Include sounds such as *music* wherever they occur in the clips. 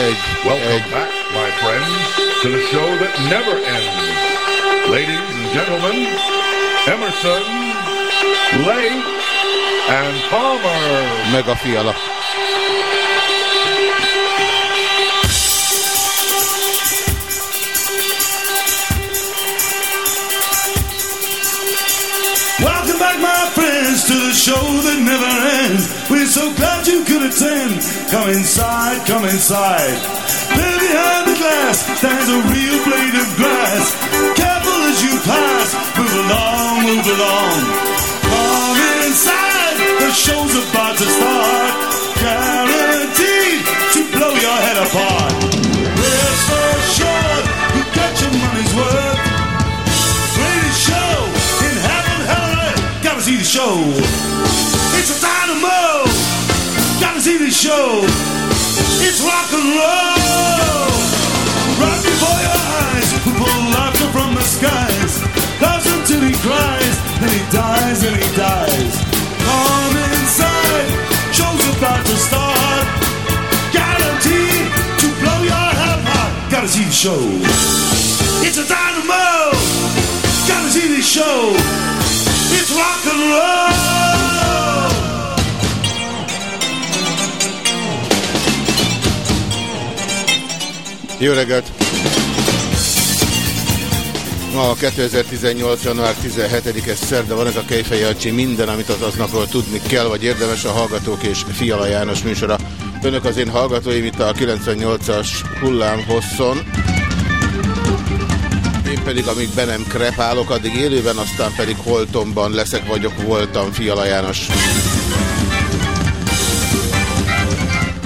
Egy. Welcome Egy. back, my friends, to the show that never ends. Ladies and gentlemen, Emerson, Lake, and Palmer. Meg a fiala. Friends, to the show that never ends. We're so glad you could attend. Come inside, come inside. There behind the glass stands a real blade of grass. Careful as you pass. Move along, move along. Come inside. The show's about to start. Guaranteed to blow your head apart. Rest assured, you get your money's worth. Show. It's a dynamo. Gotta see the show. It's rock and roll. Right before your eyes, we pull laughter from the skies. Loves till he cries, then he dies, and he dies. Come inside, show's about to start. Guaranteed to blow your head apart. Gotta see the show. It's a dynamo. Gotta see the show. Jó reggelt! Ma a 2018. január 17-es szerda van ez a Kejfej. Minden, amit az aznapról tudni kell, vagy érdemes a Hallgatók és Fiala János műsora. Önök az én hallgatóim itt a 98-as hullám hosszon. Pedig, amíg be nem krepálok, addig élőben, aztán pedig holtomban leszek, vagyok, voltam Fiala János.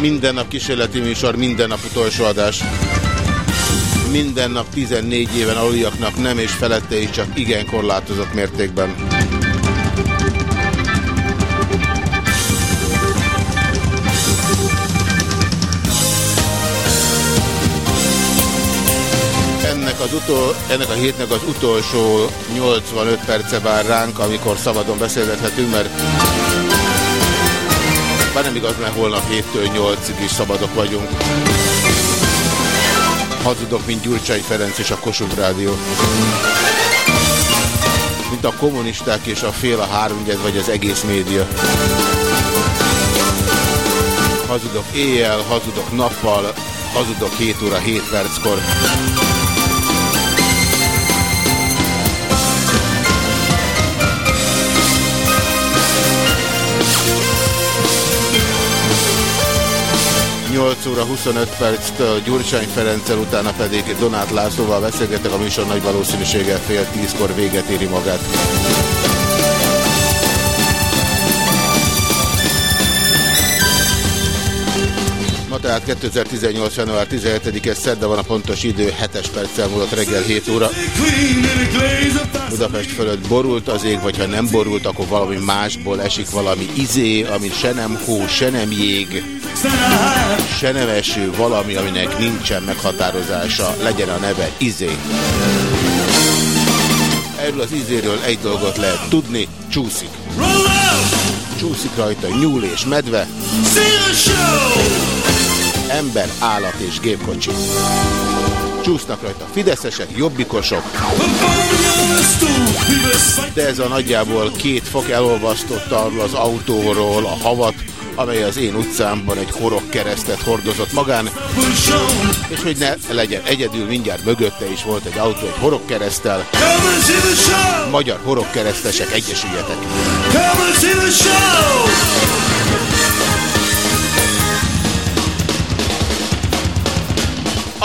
Minden nap kísérleti műsor, minden nap utolsó adás. Minden nap 14 éven aluliaknak nem és felette is csak igen korlátozott mértékben. Az utol, ennek a hétnek az utolsó 85 perce vár ránk, amikor szabadon beszélgethetünk, mert bár nem igaz, mert holnap 7-től 8-ig is szabadok vagyunk. Hazudok, mint Gyurcsány Ferenc és a Kossuth Rádió. Mint a kommunisták és a fél a háromgyed, vagy az egész média. Hazudok éjjel, hazudok nappal, hazudok 7 óra 7 perckor. Nyolc óra 25 perctől Gyurcsány Ferenccel, utána pedig Donát Lászlóval beszélgetek, a műsor nagy valószínűséggel fél tízkor véget éri magát. Tehát 2018. január 17-e szerda van a pontos idő, 7-es perccel múlott reggel 7 óra. Budapest fölött borult az ég, vagy ha nem borult, akkor valami másból esik valami izé, ami se nem hó, se nem jég, se nem eső, valami, aminek nincsen meghatározása, legyen a neve izé. Erről az izéről egy dolgot lehet tudni, csúszik. Csúszik rajta nyúl és medve, ember, állat és gépkocsi. Csúsznak rajta fideszesek, jobbikosok, de ez a nagyjából két fok elolvasztott arról az autóról a havat, amely az én utcámban egy horog keresztet hordozott magán, és hogy ne legyen egyedül, mindjárt mögötte is volt egy autó egy horog keresztel. Magyar horog keresztesek, egyesüljetek! Come and see the show.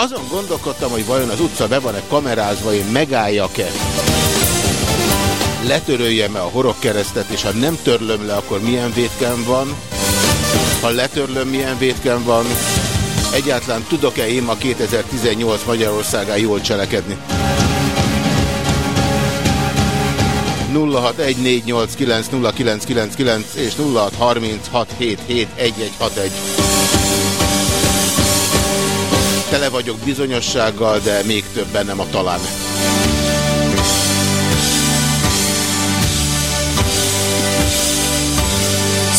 Azon gondolkodtam, hogy vajon az utca be van-e kamerázva, én megálljak-e. letöröljem-e a horogkeresztet, és ha nem törlöm le, akkor milyen vétkem van, ha letörlöm, milyen vétkem van, egyáltalán tudok-e én ma 2018 Magyarországán jól cselekedni? 0614890999 és 0636771161. Tele vagyok bizonyossággal, de még több bennem a talán.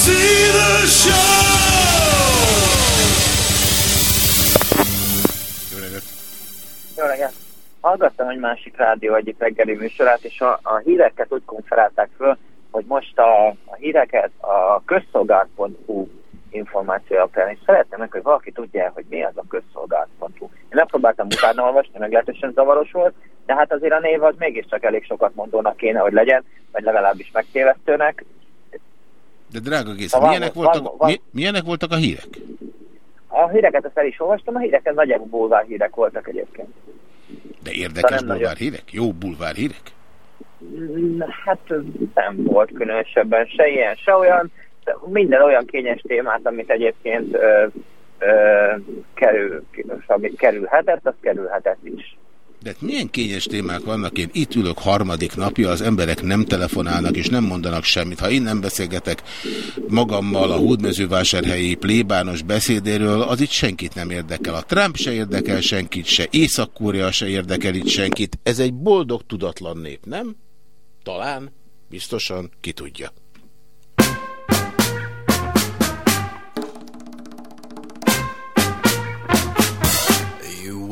The show! Jó reggelt! Hallgattam egy másik rádió egyik reggeli műsorát, és a, a híreket úgy konferálták föl, hogy most a, a híreket a közszolgált.hu információ alapján, és szeretném meg, hogy valaki tudja, hogy mi az a közszolgált.hu. Én megpróbáltam utána olvasni, meglehetősen zavaros volt, de hát azért a név az mégiscsak elég sokat mondónak kéne, hogy legyen, vagy legalábbis megtévesztőnek. De drága Géza, szóval milyenek, van, voltak, van, mi, milyenek voltak a hírek? A híreket ezt el is olvastam, a híreken nagyjából bulvár hírek voltak egyébként. De érdekes bulvár nagyon... hírek? Jó bulvár hírek? Hát nem volt különösebben se ilyen, se olyan. Minden olyan kényes témát, amit egyébként ö, ö, kerül, amit kerülhetett, az kerülhetett is. De milyen kényes témák vannak? Én itt ülök harmadik napja, az emberek nem telefonálnak és nem mondanak semmit. Ha én nem beszélgetek magammal a hódmezővásárhelyi plébános beszédéről, az itt senkit nem érdekel. A Trump se érdekel senkit, se Észak-Korea se érdekel itt senkit. Ez egy boldog, tudatlan nép, nem? Talán, biztosan, ki tudja.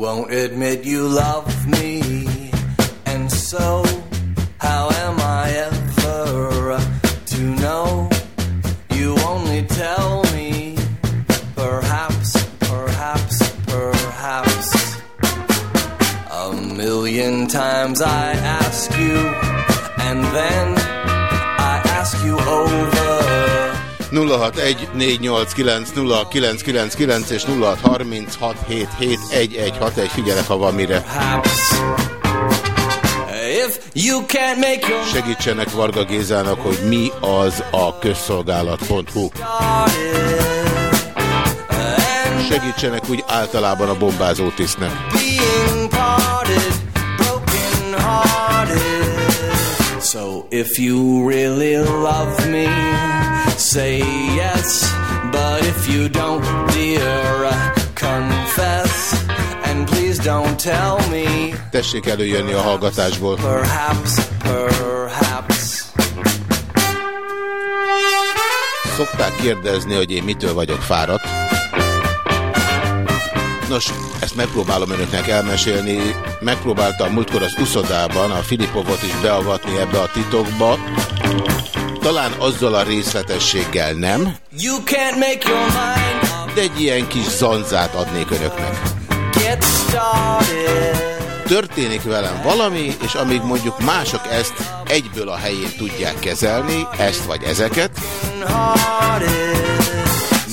Won't admit you love me, and so how am I ever to know? You only tell me, perhaps, perhaps, perhaps. A million times I ask you, and then I ask you over. 0614890999 és 0636771161 figyelek, ha van mire. Segítsenek Varga Gézának, hogy mi az a közszolgálat.hu. Segítsenek úgy általában a bombázó tisztnek. So if you really love me say yes, but if you don't, dear, confess, and please don't tell me. Tessék előjönni a hallgatásból. Perhaps, perhaps. Szokták kérdezni, hogy én mitől vagyok fáradt. Nos, ezt megpróbálom önöknek elmesélni. Megpróbáltam múltkor az uszodában a Filipovot is beavatni ebbe a titokba. Talán azzal a részletességgel nem, de egy ilyen kis zanzát adnék önöknek. Történik velem valami, és amíg mondjuk mások ezt egyből a helyén tudják kezelni, ezt vagy ezeket,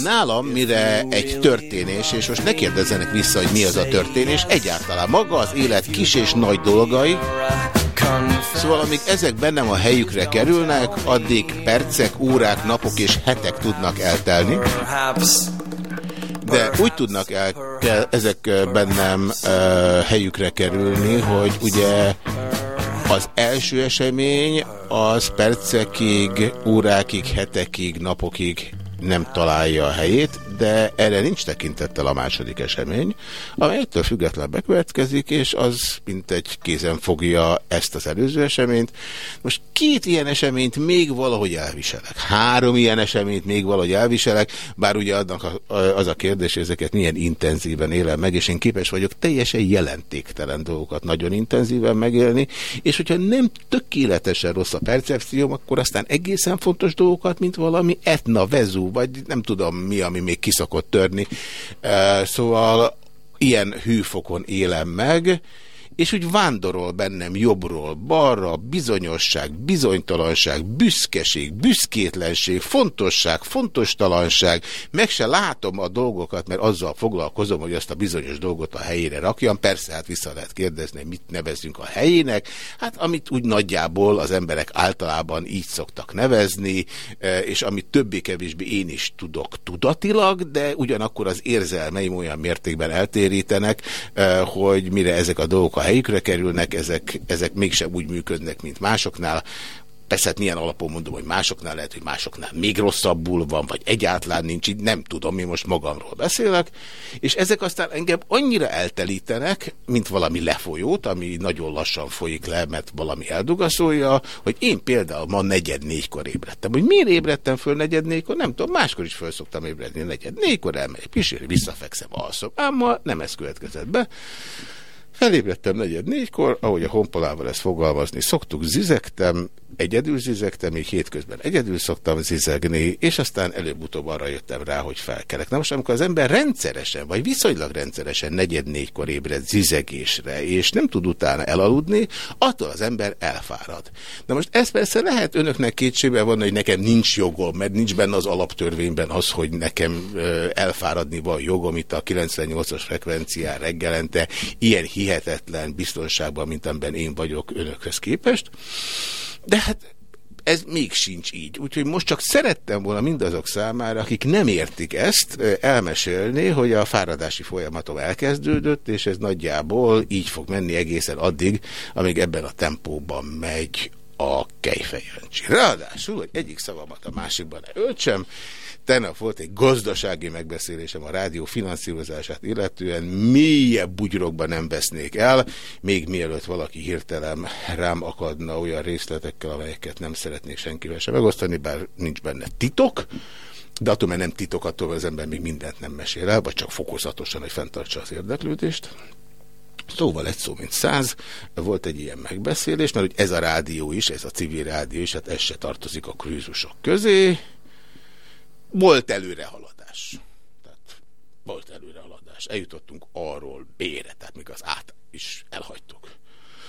nálam, mire egy történés, és most ne kérdezzenek vissza, hogy mi az a történés, egyáltalán maga az élet kis és nagy dolgai, Szóval amíg ezek bennem a helyükre kerülnek, addig percek, órák, napok és hetek tudnak eltelni. De úgy tudnak el, kell ezek bennem uh, helyükre kerülni, hogy ugye az első esemény az percekig, órákig, hetekig, napokig nem találja a helyét, de erre nincs tekintettel a második esemény, amely ettől független bekövetkezik, és az mint egy kézen fogja ezt az előző eseményt. Most két ilyen eseményt még valahogy elviselek. Három ilyen eseményt még valahogy elviselek, bár ugye adnak az a kérdés, hogy ezeket milyen intenzíven élem meg, és én képes vagyok teljesen jelentéktelen dolgokat nagyon intenzíven megélni, és hogyha nem tökéletesen rossz a percepcióm, akkor aztán egészen fontos dolgokat, mint valami etna, vezú, vagy nem tudom mi, ami még kiszokott törni. Szóval ilyen hűfokon élem meg, és úgy vándorol bennem jobbról, balra, bizonyosság, bizonytalanság, büszkeség, büszkétlenség, fontosság, fontostalanság, meg se látom a dolgokat, mert azzal foglalkozom, hogy azt a bizonyos dolgot a helyére rakjam. Persze, hát vissza lehet kérdezni, mit nevezünk a helyének. Hát amit úgy nagyjából az emberek általában így szoktak nevezni, e, és amit többé-kevésbé én is tudok tudatilag, de ugyanakkor az érzelmeim olyan mértékben eltérítenek, e, hogy mire ezek a dolgok a helyükre kerülnek, ezek, ezek mégsem úgy működnek, mint másoknál. Persze hát milyen alapon mondom, hogy másoknál lehet, hogy másoknál még rosszabbul van, vagy egyáltalán nincs így, nem tudom, én most magamról beszélek, és ezek aztán engem annyira eltelítenek, mint valami lefolyót, ami nagyon lassan folyik le, mert valami eldugaszolja, hogy én például ma negyed négykor ébredtem. Hogy miért ébredtem föl negyed négykor? Nem tudom, máskor is föl szoktam ébredni negyed négykor, elmegyek pisilni, visszafekszem, alszom. Ám ma nem ez következett be. Felébredtem negyed négykor, ahogy a honpolával ezt fogalmazni szoktuk, zizektem, egyedül zizektem, még hétközben egyedül szoktam zizegni, és aztán előbb-utóbb arra jöttem rá, hogy felkelek. Na most, amikor az ember rendszeresen, vagy viszonylag rendszeresen negyed négykor ébred zizegésre, és nem tud utána elaludni, attól az ember elfárad. Na most ez persze lehet önöknek kétségbe van, hogy nekem nincs jogom, mert nincs benne az alaptörvényben az, hogy nekem elfáradni van jogom itt a 98-as frekvencián reggelente, ilyen hihetetlen biztonságban, mint amiben én vagyok önökhöz képest. De hát ez még sincs így. Úgyhogy most csak szerettem volna mindazok számára, akik nem értik ezt, elmesélni, hogy a fáradási folyamatom elkezdődött, és ez nagyjából így fog menni egészen addig, amíg ebben a tempóban megy a kejfejöncsi. Ráadásul, hogy egyik szavamat a másikban ne öltsem, Tegnap volt egy gazdasági megbeszélésem a rádió finanszírozását illetően, mélyebb bugyrokba nem vesznék el, még mielőtt valaki hirtelen rám akadna olyan részletekkel, amelyeket nem szeretnék senkivel sem megosztani, bár nincs benne titok, de attól, mert nem titok, attól az ember még mindent nem mesél el, vagy csak fokozatosan, hogy fenntartsa az érdeklődést. Szóval egy szó, mint száz, volt egy ilyen megbeszélés, mert hogy ez a rádió is, ez a civil rádió is, hát ez se tartozik a krűzusok közé, volt előrehaladás. Tehát volt előrehaladás. Eljutottunk arról B-re, tehát még az át is elhagytuk.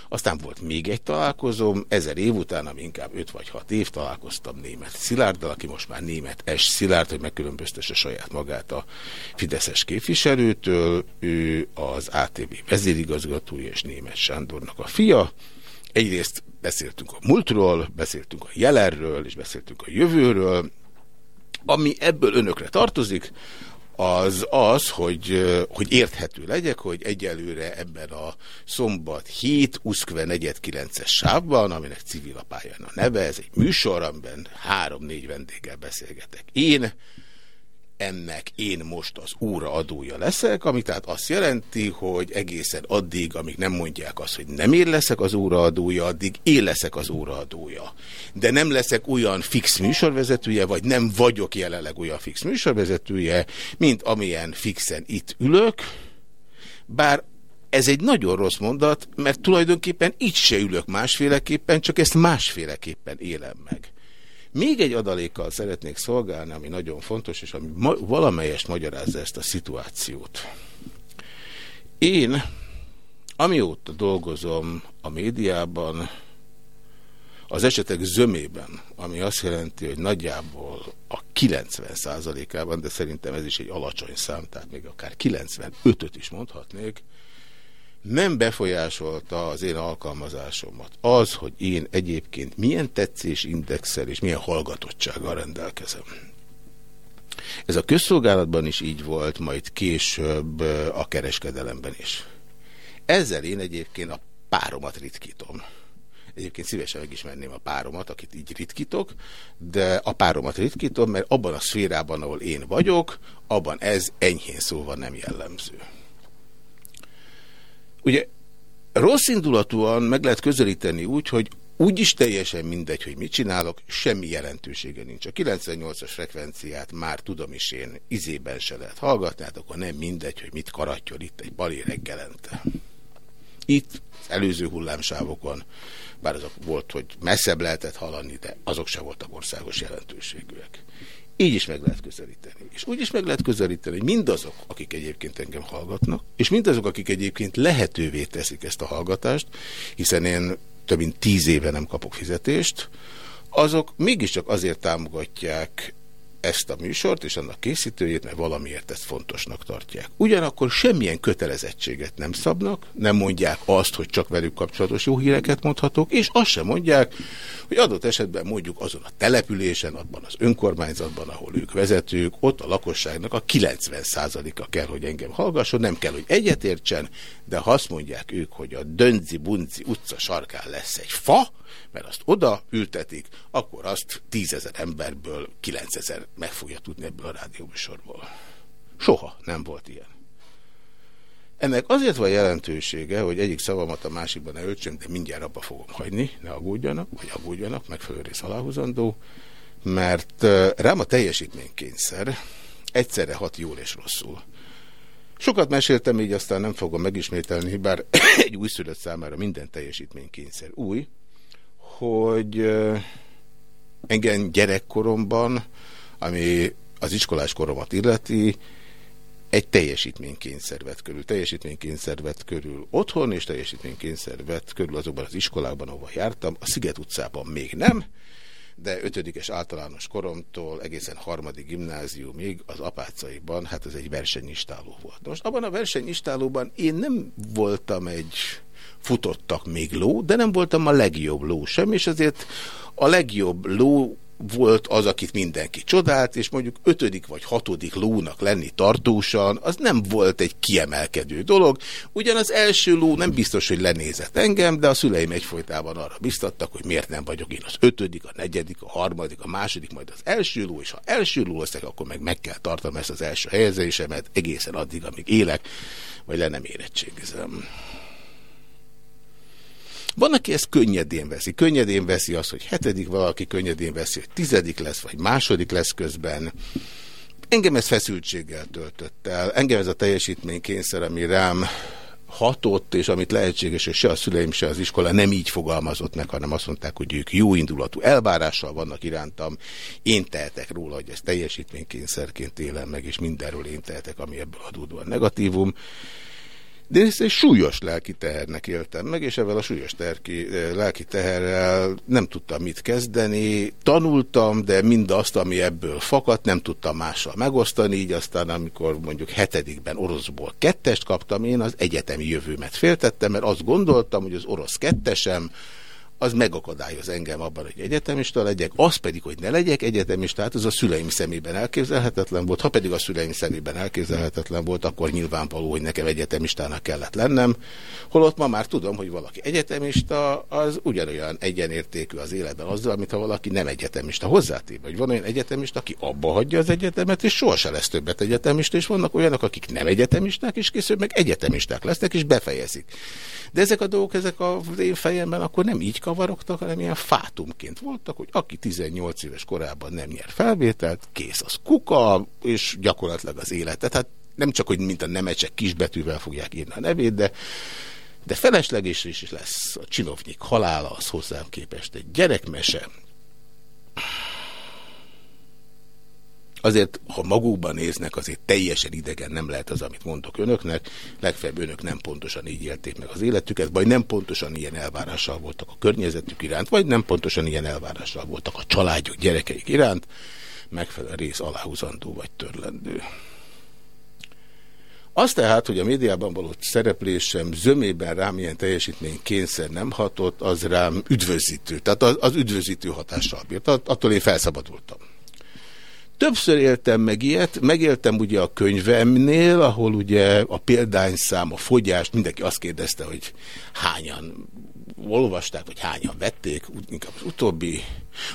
Aztán volt még egy találkozóm, ezer év után, ami inkább öt vagy hat év, találkoztam német Szilárddal, aki most már német S. Szilárd, hogy megkülönböztesse saját magát a Fideszes képviselőtől. Ő az ATV vezérigazgatója és német Sándornak a fia. Egyrészt beszéltünk a múltról, beszéltünk a jelenről, és beszéltünk a jövőről, ami ebből önökre tartozik, az az, hogy, hogy érthető legyek, hogy egyelőre ebben a szombat 7, Uszkve 49-es sávban, aminek civil a pályán a neve, ez egy műsor, amiben három-négy vendéggel beszélgetek. Én, ennek én most az óra adója leszek, ami tehát azt jelenti, hogy egészen addig, amíg nem mondják azt, hogy nem én leszek az óra adója, addig én leszek az óra adója. De nem leszek olyan fix műsorvezetője, vagy nem vagyok jelenleg olyan fix műsorvezetője, mint amilyen fixen itt ülök, bár ez egy nagyon rossz mondat, mert tulajdonképpen itt se ülök másféleképpen, csak ezt másféleképpen élem meg. Még egy adalékkal szeretnék szolgálni, ami nagyon fontos, és ami ma valamelyest magyarázza ezt a szituációt. Én, amióta dolgozom a médiában, az esetek zömében, ami azt jelenti, hogy nagyjából a 90%-ában, de szerintem ez is egy alacsony szám, tehát még akár 95-öt is mondhatnék, nem befolyásolta az én alkalmazásomat. Az, hogy én egyébként milyen tetszésindexel és milyen hallgatottsággal rendelkezem. Ez a közszolgálatban is így volt, majd később a kereskedelemben is. Ezzel én egyébként a páromat ritkítom. Egyébként szívesen megismerném a páromat, akit így ritkítok, de a páromat ritkítom, mert abban a szférában, ahol én vagyok, abban ez enyhén szóval nem jellemző. Ugye rossz indulatúan meg lehet közelíteni úgy, hogy úgy is teljesen mindegy, hogy mit csinálok, semmi jelentősége nincs. A 98-as frekvenciát már tudom is én izében se lehet hallgatni, hát akkor nem mindegy, hogy mit karatjon itt egy bali reggelente. Itt előző hullámsávokon, bár azok volt, hogy messzebb lehetett hallani, de azok se voltak országos jelentőségűek. Így is meg lehet közelíteni. És úgy is meg lehet közelíteni, hogy mindazok, akik egyébként engem hallgatnak, és mindazok, akik egyébként lehetővé teszik ezt a hallgatást, hiszen én több mint tíz éve nem kapok fizetést, azok mégiscsak azért támogatják ezt a műsort és annak készítőjét, mert valamiért ezt fontosnak tartják. Ugyanakkor semmilyen kötelezettséget nem szabnak, nem mondják azt, hogy csak velük kapcsolatos jó híreket mondhatok, és azt sem mondják, hogy adott esetben mondjuk azon a településen, abban az önkormányzatban, ahol ők vezetők, ott a lakosságnak a 90%-a kell, hogy engem hallgasson, nem kell, hogy egyetértsen, de ha azt mondják ők, hogy a Dönzi-Bunzi utca sarkán lesz egy fa, mert azt oda ültetik, akkor azt tízezer emberből kilencezer meg fogja tudni ebből a rádióműsorból. Soha nem volt ilyen. Ennek azért van jelentősége, hogy egyik szavamat a másikban ne öltsem, de mindjárt abba fogom hagyni, ne aggódjanak, vagy aggódjanak, megfelelő rész aláhúzandó, mert rám a teljesítménykényszer egyszerre hat jól és rosszul. Sokat meséltem, így aztán nem fogom megismételni, bár *coughs* egy újszülött számára minden teljesítménykényszer új, hogy engem gyerekkoromban, ami az iskolás koromat illeti, egy teljesítménykényszer vett körül. Teljesítménykényszer vett körül otthon, és teljesítménykényszer vett körül azokban az iskolákban, ahol jártam. A Sziget utcában még nem, de ötödikes általános koromtól egészen harmadik gimnáziumig az apácaiban, hát ez egy versenyistáló volt. Most abban a versenyistálóban én nem voltam egy futottak még ló, de nem voltam a legjobb ló sem, és azért a legjobb ló volt az, akit mindenki csodált, és mondjuk ötödik vagy hatodik lónak lenni tartósan, az nem volt egy kiemelkedő dolog. Ugyan az első ló nem biztos, hogy lenézett engem, de a szüleim egyfolytában arra biztattak, hogy miért nem vagyok én az ötödik, a negyedik, a harmadik, a második, majd az első ló, és ha első ló leszek, akkor meg meg kell tartanom ezt az első helyezésemet egészen addig, amíg élek, vagy le nem érettségizem. Van, aki ezt könnyedén veszi. Könnyedén veszi azt, hogy hetedik valaki, könnyedén veszi, hogy tizedik lesz, vagy második lesz közben. Engem ez feszültséggel töltött el. Engem ez a teljesítménykényszer, ami rám hatott, és amit lehetséges, hogy se a szüleim, se az iskola nem így fogalmazott meg, hanem azt mondták, hogy ők jó indulatú elvárással vannak irántam. Én tehetek róla, hogy ezt teljesítménykényszerként élem meg, és mindenről én tehetek, ami ebből adódóan negatívum. De ezt egy súlyos lelki tehernek éltem meg, és ezzel a súlyos terki, eh, lelki teherrel nem tudtam mit kezdeni. Tanultam, de mindazt, ami ebből fakadt, nem tudtam mással megosztani, így aztán amikor mondjuk hetedikben oroszból kettest kaptam, én az egyetemi jövőmet féltettem, mert azt gondoltam, hogy az orosz kettesem, az megakadályoz engem abban, hogy egyetemista legyek, az pedig, hogy ne legyek egyetemista, hát az a szüleim szemében elképzelhetetlen volt, ha pedig a szüleim szemében elképzelhetetlen volt, akkor nyilvánvaló, hogy nekem egyetemistának kellett lennem, holott ma már tudom, hogy valaki egyetemista, az ugyanolyan egyenértékű az életben azzal, mint ha valaki nem egyetemista. Hozzátéve, hogy van olyan egyetemista, aki abba hagyja az egyetemet, és sohasem lesz többet egyetemista, és vannak olyanok, akik nem egyetemisták, és később meg egyetemisták lesznek, és befejezik. De ezek a dolgok, ezek a én fejemben akkor nem így kavarogtak, hanem ilyen fátumként voltak, hogy aki 18 éves korában nem nyer felvételt, kész az kuka, és gyakorlatilag az életet. Hát nem csak, hogy mint a nemecsek kisbetűvel fogják írni a nevét, de de felesleges is lesz a csinovnyik halála, az hozzám képest egy gyerekmese. Azért, ha magukban néznek, azért teljesen idegen nem lehet az, amit mondok önöknek. Legfeljebb önök nem pontosan így élték meg az életüket, vagy nem pontosan ilyen elvárással voltak a környezetük iránt, vagy nem pontosan ilyen elvárással voltak a családjuk, gyerekeik iránt. Megfelelő rész aláhúzandó vagy törlendő. Az tehát, hogy a médiában való szereplésem zömében rám ilyen teljesítmény kényszer nem hatott, az rám üdvözítő. Tehát az, az üdvözítő hatással bírt. Attól én felszabadultam. Többször éltem meg ilyet, megéltem ugye a könyvemnél, ahol ugye a példányszám, a fogyást, mindenki azt kérdezte, hogy hányan olvasták, vagy hányan vették, inkább az utóbbi.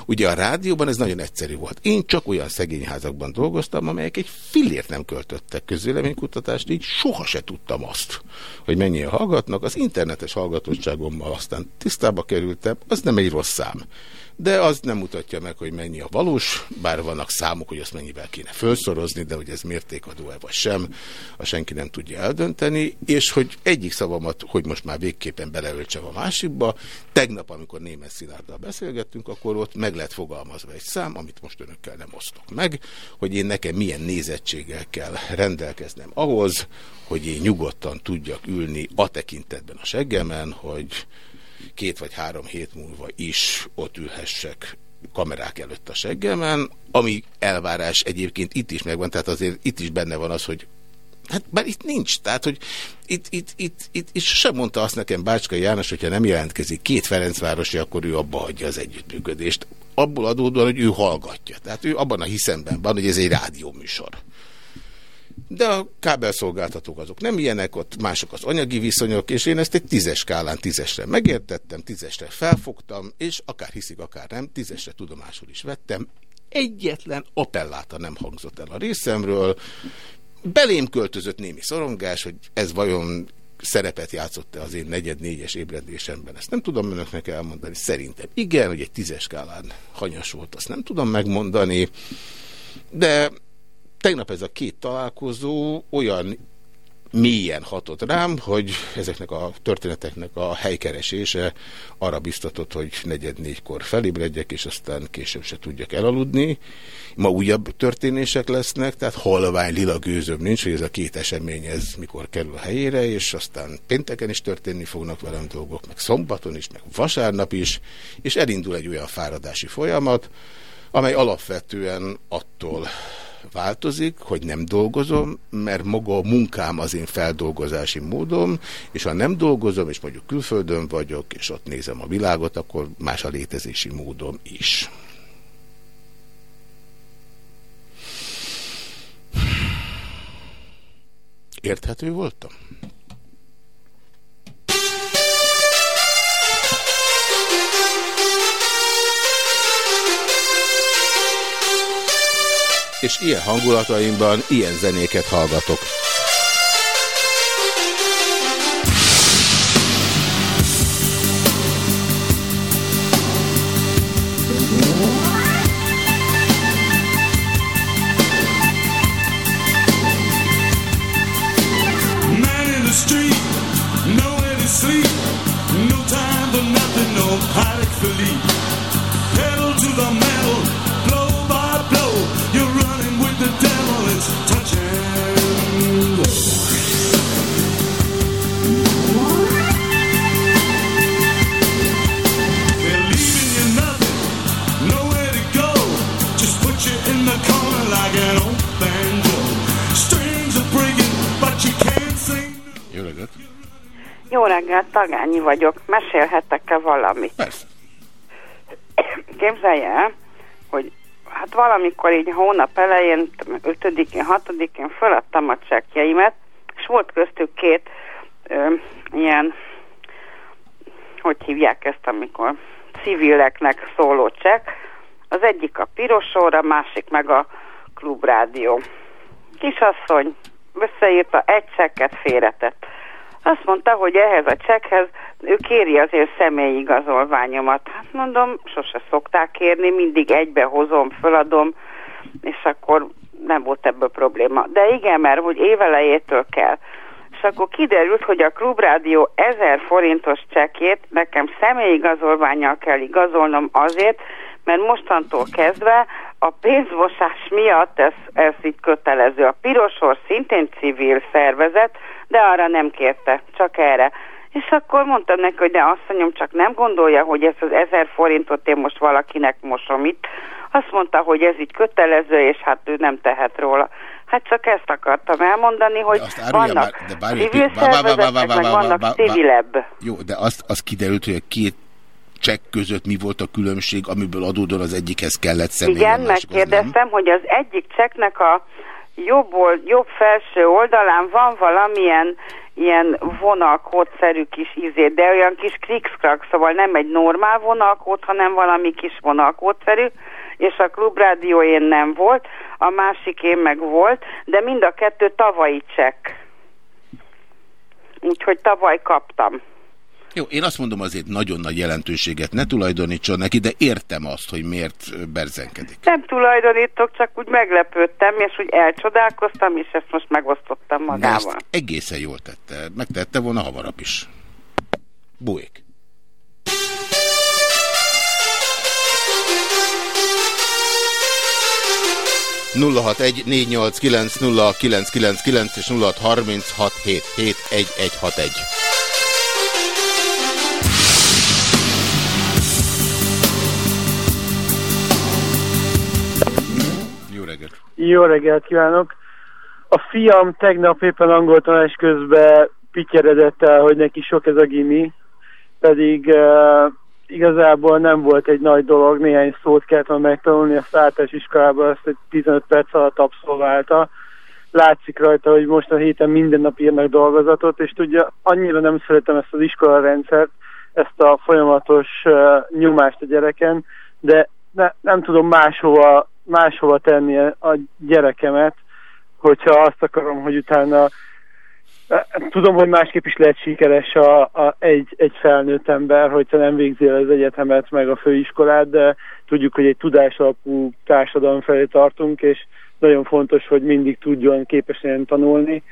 Ugye a rádióban ez nagyon egyszerű volt. Én csak olyan szegényházakban dolgoztam, amelyek egy fillért nem költöttek közvéleménykutatást, így soha se tudtam azt, hogy mennyien hallgatnak. Az internetes hallgatottságommal aztán tisztába kerültem, az nem egy rossz szám de az nem mutatja meg, hogy mennyi a valós, bár vannak számok, hogy azt mennyivel kéne felszorozni, de hogy ez mértékadó-e vagy sem, a senki nem tudja eldönteni, és hogy egyik szavamat, hogy most már végképpen beleöltsem a másikba, tegnap, amikor német Szilárddal beszélgettünk, akkor ott meg lett fogalmazva egy szám, amit most önökkel nem osztok meg, hogy én nekem milyen nézettséggel kell rendelkeznem ahhoz, hogy én nyugodtan tudjak ülni a tekintetben a seggemen, hogy két vagy három hét múlva is ott ülhessek kamerák előtt a seggemen, ami elvárás egyébként itt is megvan, tehát azért itt is benne van az, hogy Hát bár itt nincs, tehát hogy itt, itt, itt, itt, itt sem mondta azt nekem Bácska János, hogyha nem jelentkezik két Ferencvárosi, akkor ő abba hagyja az együttműködést. Abból adódóan, hogy ő hallgatja. Tehát ő abban a hiszemben van, hogy ez egy rádióműsor. De a kábelszolgáltatók azok nem ilyenek, ott mások az anyagi viszonyok, és én ezt egy tízes skálán tízesre megértettem, tízesre felfogtam, és akár hiszik, akár nem, tízesre tudomásul is vettem. Egyetlen appelláta nem hangzott el a részemről. Belém költözött némi szorongás, hogy ez vajon szerepet játszott-e az én negyed-négyes ébredésemben. Ezt nem tudom önöknek elmondani. Szerintem igen, hogy egy tízes skálán hanyas volt, azt nem tudom megmondani. De tegnap ez a két találkozó olyan mélyen hatott rám, hogy ezeknek a történeteknek a helykeresése arra biztatott, hogy negyed négykor felébredjek, és aztán később se tudjak elaludni. Ma újabb történések lesznek, tehát halvány lila gőzöm nincs, hogy ez a két esemény ez mikor kerül a helyére, és aztán pénteken is történni fognak velem dolgok, meg szombaton is, meg vasárnap is, és elindul egy olyan fáradási folyamat, amely alapvetően attól változik, hogy nem dolgozom, mert maga a munkám az én feldolgozási módom, és ha nem dolgozom, és mondjuk külföldön vagyok, és ott nézem a világot, akkor más a létezési módom is. Érthető voltam? És ilyen hangulataimban ilyen zenéket hallgatok. Jó reggelt, Tagányi vagyok. Mesélhetek-e valamit? Persze. Képzelje el, hogy hát valamikor így hónap elején, 5-én, 6-én feladtam a csekkjeimet, és volt köztük két ö, ilyen, hogy hívják ezt, amikor civileknek szóló csekk. Az egyik a piros óra, másik meg a klubrádió. Kisasszony összeírta, egy csekket félretett azt mondta, hogy ehhez a csekhez ő kéri az én személyi igazolványomat. Hát mondom, sose szokták kérni, mindig egybe hozom, föladom, és akkor nem volt ebből probléma. De igen, mert hogy évelejétől kell. És akkor kiderült, hogy a klubrádió 1000 forintos csekét nekem személyigazolványjal kell igazolnom azért, mert mostantól kezdve a pénzmosás miatt ez, ez így kötelező. A Pirosor szintén civil szervezet, de arra nem kérte, csak erre. És akkor mondtam neki, hogy de asszonyom csak nem gondolja, hogy ezt az ezer forintot én most valakinek mosom itt. Azt mondta, hogy ez így kötelező, és hát ő nem tehet róla. Hát csak ezt akartam elmondani, hogy vannak civil szervezetek, meg vannak civilebb. Jó, de azt, az kiderült, hogy a két csekk között mi volt a különbség, amiből adódóan az egyikhez kellett személy. Igen, megkérdeztem, hogy az egyik csekknek a jobb, old, jobb felső oldalán van valamilyen ilyen vonalkódszerű kis izé, de olyan kis krikszkrak, szóval nem egy normál vonalkód, hanem valami kis vonalkódszerű, és a klubrádióén nem volt, a másik én meg volt, de mind a kettő tavalyi csekk. Úgyhogy tavaly kaptam. Jó, én azt mondom azért nagyon nagy jelentőséget ne tulajdonítson neki, de értem azt, hogy miért berzenkedik. Nem tulajdonítok, csak úgy meglepődtem, és úgy elcsodálkoztam, és ezt most megosztottam magával. ezt egészen jól tette. Megtette volna hamarabb is. Bújik. nulla hat egy négy nyolc kilenc nulla kilenc kilenc kilenc és nulla hat harminc hat hét hét egy egy hat egy. Jó reggelt kívánok! A fiam tegnap éppen angol tanás közben pityeredett el, hogy neki sok ez a gimi, pedig uh, igazából nem volt egy nagy dolog, néhány szót kellett volna megtanulni, azt általános iskolában azt egy 15 perc alatt abszolválta. Látszik rajta, hogy most a héten minden nap írnak dolgozatot, és tudja, annyira nem szeretem ezt az iskolarendszert, ezt a folyamatos uh, nyomást a gyereken, de ne, nem tudom máshova, máshova tenni a gyerekemet, hogyha azt akarom, hogy utána Tudom, hogy másképp is lehet sikeres a, a, egy, egy felnőtt ember, hogyha nem végzi el az egyetemet meg a főiskolát, de tudjuk, hogy egy tudásalapú társadalom felé tartunk, és nagyon fontos, hogy mindig tudjon képesen tanulni.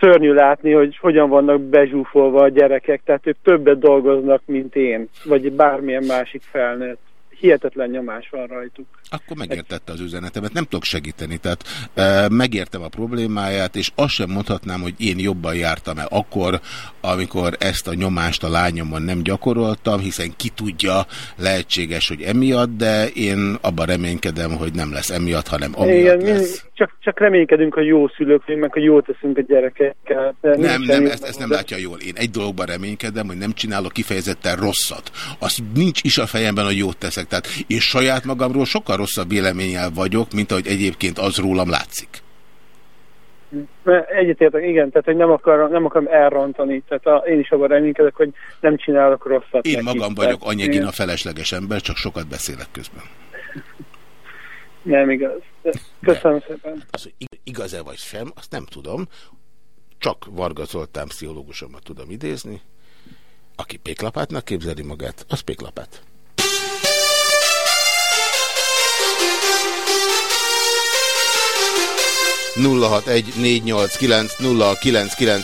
Szörnyű látni, hogy hogyan vannak bezsúfolva a gyerekek, tehát ők többet dolgoznak, mint én, vagy bármilyen másik felnőtt. Hihetetlen nyomás van rajtuk. Akkor megértette az üzenetemet, nem tudok segíteni, tehát e, megértem a problémáját, és azt sem mondhatnám, hogy én jobban jártam el akkor, amikor ezt a nyomást a lányomon nem gyakoroltam, hiszen ki tudja, lehetséges, hogy emiatt, de én abban reménykedem, hogy nem lesz emiatt, hanem amiatt Igen, lesz. Csak, csak reménykedünk, hogy jó szülők vagyunk, meg hogy jót teszünk a gyerekekkel. Nem, nem, ezt, ezt nem látja jól. Én egy dologban reménykedem, hogy nem csinálok kifejezetten rosszat. Az nincs is a fejemben, hogy jót teszek. Tehát én saját magamról sokkal rosszabb véleménnyel vagyok, mint ahogy egyébként az rólam látszik. Egyetértek, igen, tehát hogy nem akarom, nem akarom elrontani, tehát a, én is abban reménykedek, hogy nem csinálok rosszat Én neki. magam vagyok anyagin a felesleges ember, csak sokat beszélek közben. Nem igaz. De Köszönöm szépen. Az, igaz-e vagy sem, azt nem tudom. Csak Varga Zoltán pszichológusomat tudom idézni. Aki péklapátnak képzeli magát, az péklapát.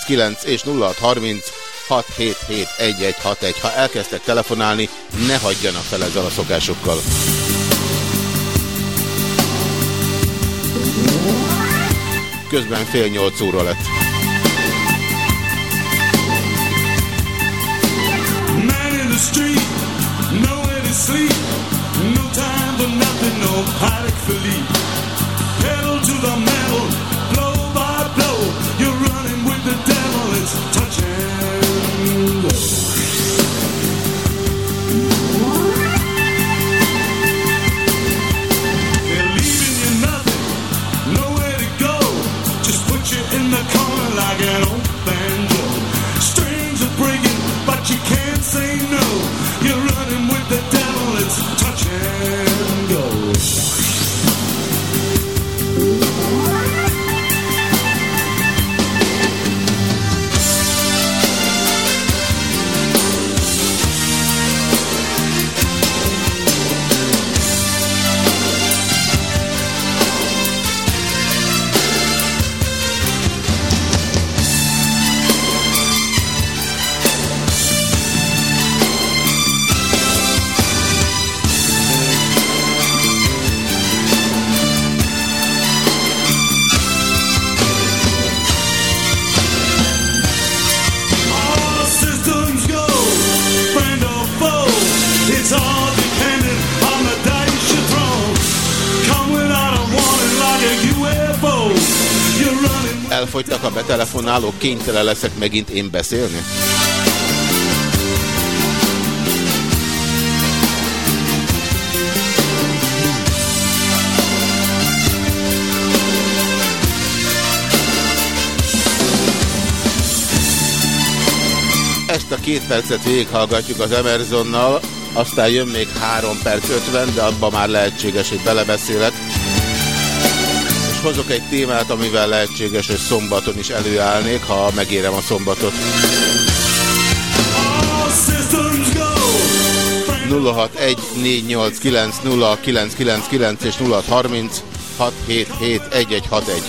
kilenc és nulla hat harminc 6771161. Ha elkezdtek telefonálni, ne hagyjanak fel ezzel a szokásokkal. Közben fél nyolc óra lett. Sleep. No time for no Elfogytak a betelefonálók, kénytelen leszek megint én beszélni? Ezt a két percet végighallgatjuk az Emersonnal, aztán jön még 3 perc 50, de abban már lehetséges, hogy belebeszélek hozok egy témát, amivel lehetséges, hogy szombaton is előállnék, ha megérem a szombatot. 0614890999 és 0630 677 1161.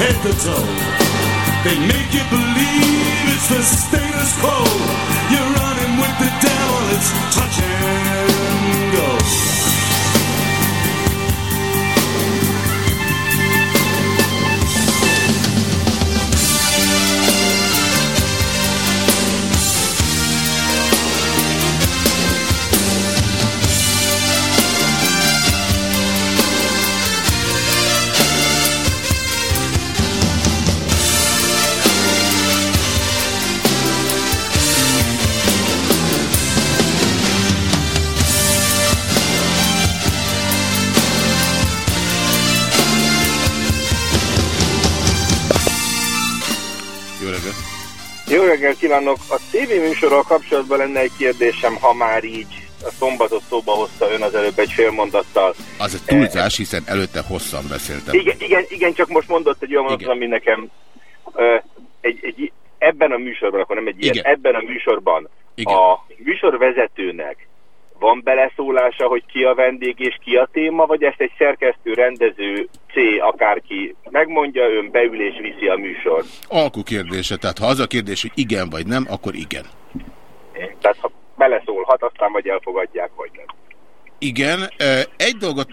Head to toe. They make you believe it's the status quo. You're running with the devil, it's touch and go. Reggelt kívánok! A tévéműsorral kapcsolatban lenne egy kérdésem, ha már így a szombatot szóba hozta ön az előbb egy fél mondattal. Az egy túlzás, hiszen előtte hosszan beszéltem. Igen, igen, igen csak most mondott egy olyan mondatot, ami nekem egy, egy, ebben a műsorban, akkor nem egy ilyen, Igen. ebben a műsorban Igen. a műsorvezetőnek van beleszólása, hogy ki a vendég és ki a téma, vagy ezt egy szerkesztő, rendező, C, akárki megmondja, ön beül és viszi a műsort. Alkú kérdése, tehát ha az a kérdés, hogy igen vagy nem, akkor igen. Tehát ha beleszólhat, aztán vagy elfogadják, vagy nem. Igen, egy dolgot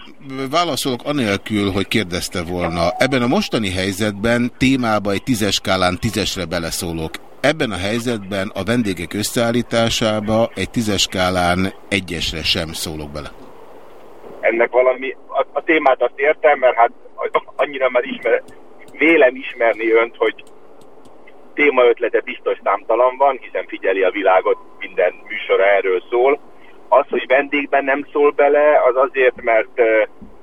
válaszolok anélkül, hogy kérdezte volna. Ebben a mostani helyzetben témába egy tízes skálán tízesre beleszólok. Ebben a helyzetben a vendégek összeállításába egy tízes skálán egyesre sem szólok bele. ennek valami, a, a témát azt értem, mert hát annyira már ismer, vélem ismerni önt, hogy téma ötlete biztos számtalan van, hiszen figyeli a világot, minden műsora erről szól. Az, hogy vendégben nem szól bele, az azért, mert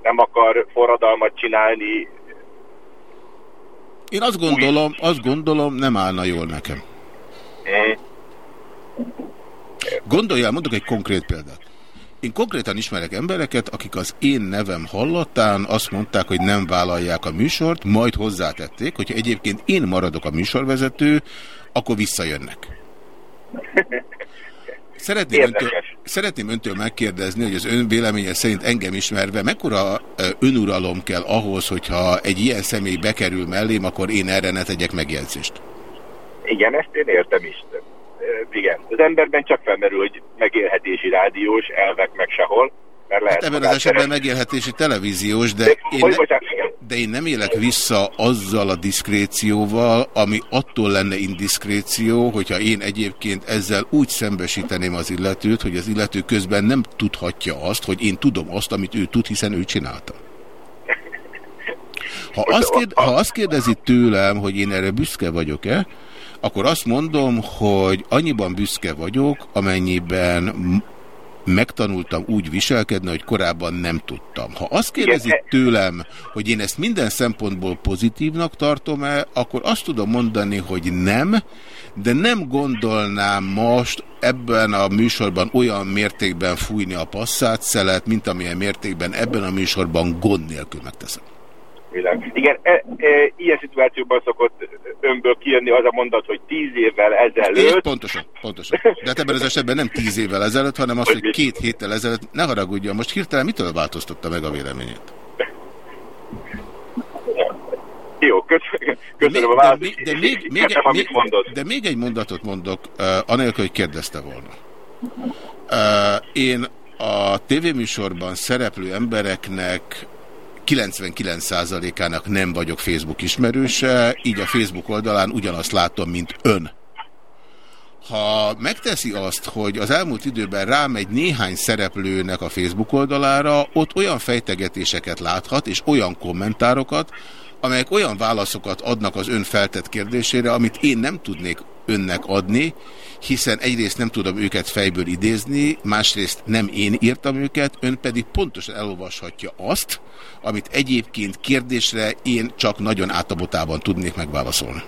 nem akar forradalmat csinálni. Én azt gondolom, azt gondolom, nem állna jól nekem. Gondoljál, mondok egy konkrét példát. Én konkrétan ismerek embereket, akik az én nevem hallatán azt mondták, hogy nem vállalják a műsort, majd hozzátették, hogyha egyébként én maradok a műsorvezető, akkor visszajönnek. Szeretném öntől, szeretném öntől megkérdezni, hogy az ön véleménye szerint engem ismerve, mekkora önuralom kell ahhoz, hogyha egy ilyen személy bekerül mellém, akkor én erre ne tegyek megjegyzést. Igen, ezt én értem is. Igen, az emberben csak felmerül, hogy megélhetési rádiós, elvek meg sehol. Mert lehet Hát ebben az esetben megélhetési televíziós, de én, Hogy ne, de én nem élek vissza azzal a diszkrécióval, ami attól lenne indiszkréció, hogyha én egyébként ezzel úgy szembesíteném az illetőt, hogy az illető közben nem tudhatja azt, hogy én tudom azt, amit ő tud, hiszen ő csinálta. Ha azt, kérd, ha azt kérdezi tőlem, hogy én erre büszke vagyok-e, akkor azt mondom, hogy annyiban büszke vagyok, amennyiben megtanultam úgy viselkedni, hogy korábban nem tudtam. Ha azt kérdezi Igen, tőlem, hogy én ezt minden szempontból pozitívnak tartom-e, akkor azt tudom mondani, hogy nem, de nem gondolnám most ebben a műsorban olyan mértékben fújni a passzát szelet, mint amilyen mértékben ebben a műsorban gond nélkül megteszem. Világ. Igen, e, e, ilyen szituációban szokott önből kijönni az a mondat, hogy tíz évvel ezelőtt... pontosan, pontosan. De hát ebben az esetben nem tíz évvel ezelőtt, hanem az, hogy két héttel ezelőtt, ne haragudjon, most hirtelen mitől változtatta meg a véleményét? Jó, köszönöm, köszönöm a választ. de, még, még, Értem, amit még, mondod. de még egy mondatot mondok, uh, anélkül, hogy kérdezte volna. Uh, én a tévéműsorban szereplő embereknek 99%-ának nem vagyok Facebook ismerőse, így a Facebook oldalán ugyanazt látom, mint ön. Ha megteszi azt, hogy az elmúlt időben rámegy néhány szereplőnek a Facebook oldalára, ott olyan fejtegetéseket láthat, és olyan kommentárokat, amelyek olyan válaszokat adnak az ön feltett kérdésére, amit én nem tudnék önnek adni, hiszen egyrészt nem tudom őket fejből idézni, másrészt nem én írtam őket, ön pedig pontosan elolvashatja azt, amit egyébként kérdésre én csak nagyon átabotában tudnék megválaszolni.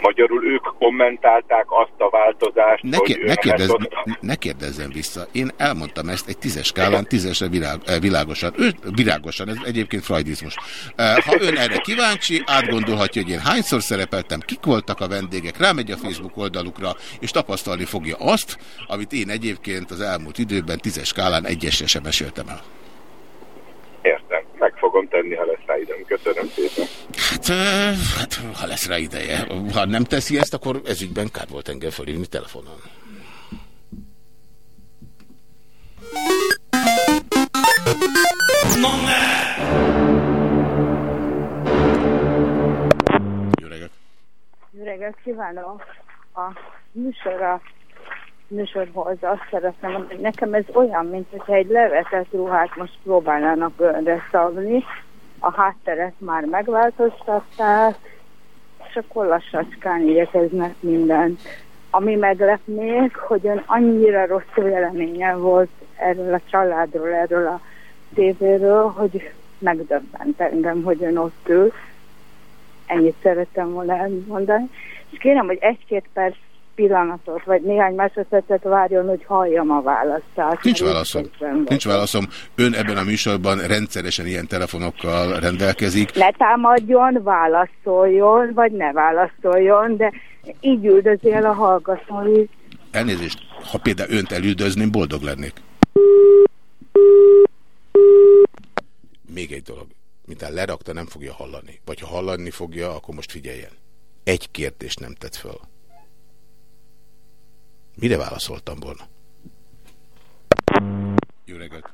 Magyarul ők kommentálták azt a változást, ne, hogy ne, kérdezz, ne, ne kérdezzen vissza. Én elmondtam ezt egy tízes skálán, tízesre világ, eh, világosan. Ő, világosan, ez egyébként freudizmus. Eh, ha ön erre kíváncsi, átgondolhatja, hogy én hányszor szerepeltem, kik voltak a vendégek, rámegy a Facebook oldalukra, és tapasztalni fogja azt, amit én egyébként az elmúlt időben tízes skálán egyesre sem meséltem el. Értem, meg fogom tenni, ha. Köszönöm szépen. Hát, hát, ha lesz rá ideje. Ha nem teszi ezt, akkor ezügyben kár volt engem fölhívni telefonon. No, Jó reggelt! Jó reggelt kívánok! A műsorra műsorhoz azt szeretném mondani, hogy nekem ez olyan, mint hogyha egy levetett ruhát most próbálnának önre szabni, a hátteret már megváltoztatták, és akkor lassacskán igyekeznek mindent. Ami meglepnék, hogy ön annyira rossz véleménye volt erről a családról, erről a tévéről, hogy megdöbbent engem, hogy ön ott ül. Ennyit szerettem volna elmondani. És kérem, hogy egy-két perc pillanatot, vagy néhány másodpercet várjon, hogy halljam a választást. Nincs válaszom. Nincs válaszom. Ön ebben a műsorban rendszeresen ilyen telefonokkal rendelkezik. Ne támadjon, válaszoljon, vagy ne válaszoljon, de így üldözi el a hallgatói. Elnézést, ha például önt elüldözném, boldog lennék. Még egy dolog. Mintán lerakta, nem fogja hallani. Vagy ha hallani fogja, akkor most figyeljen. Egy kérdést nem tett föl. Mire válaszoltam volna? Jó reggelt!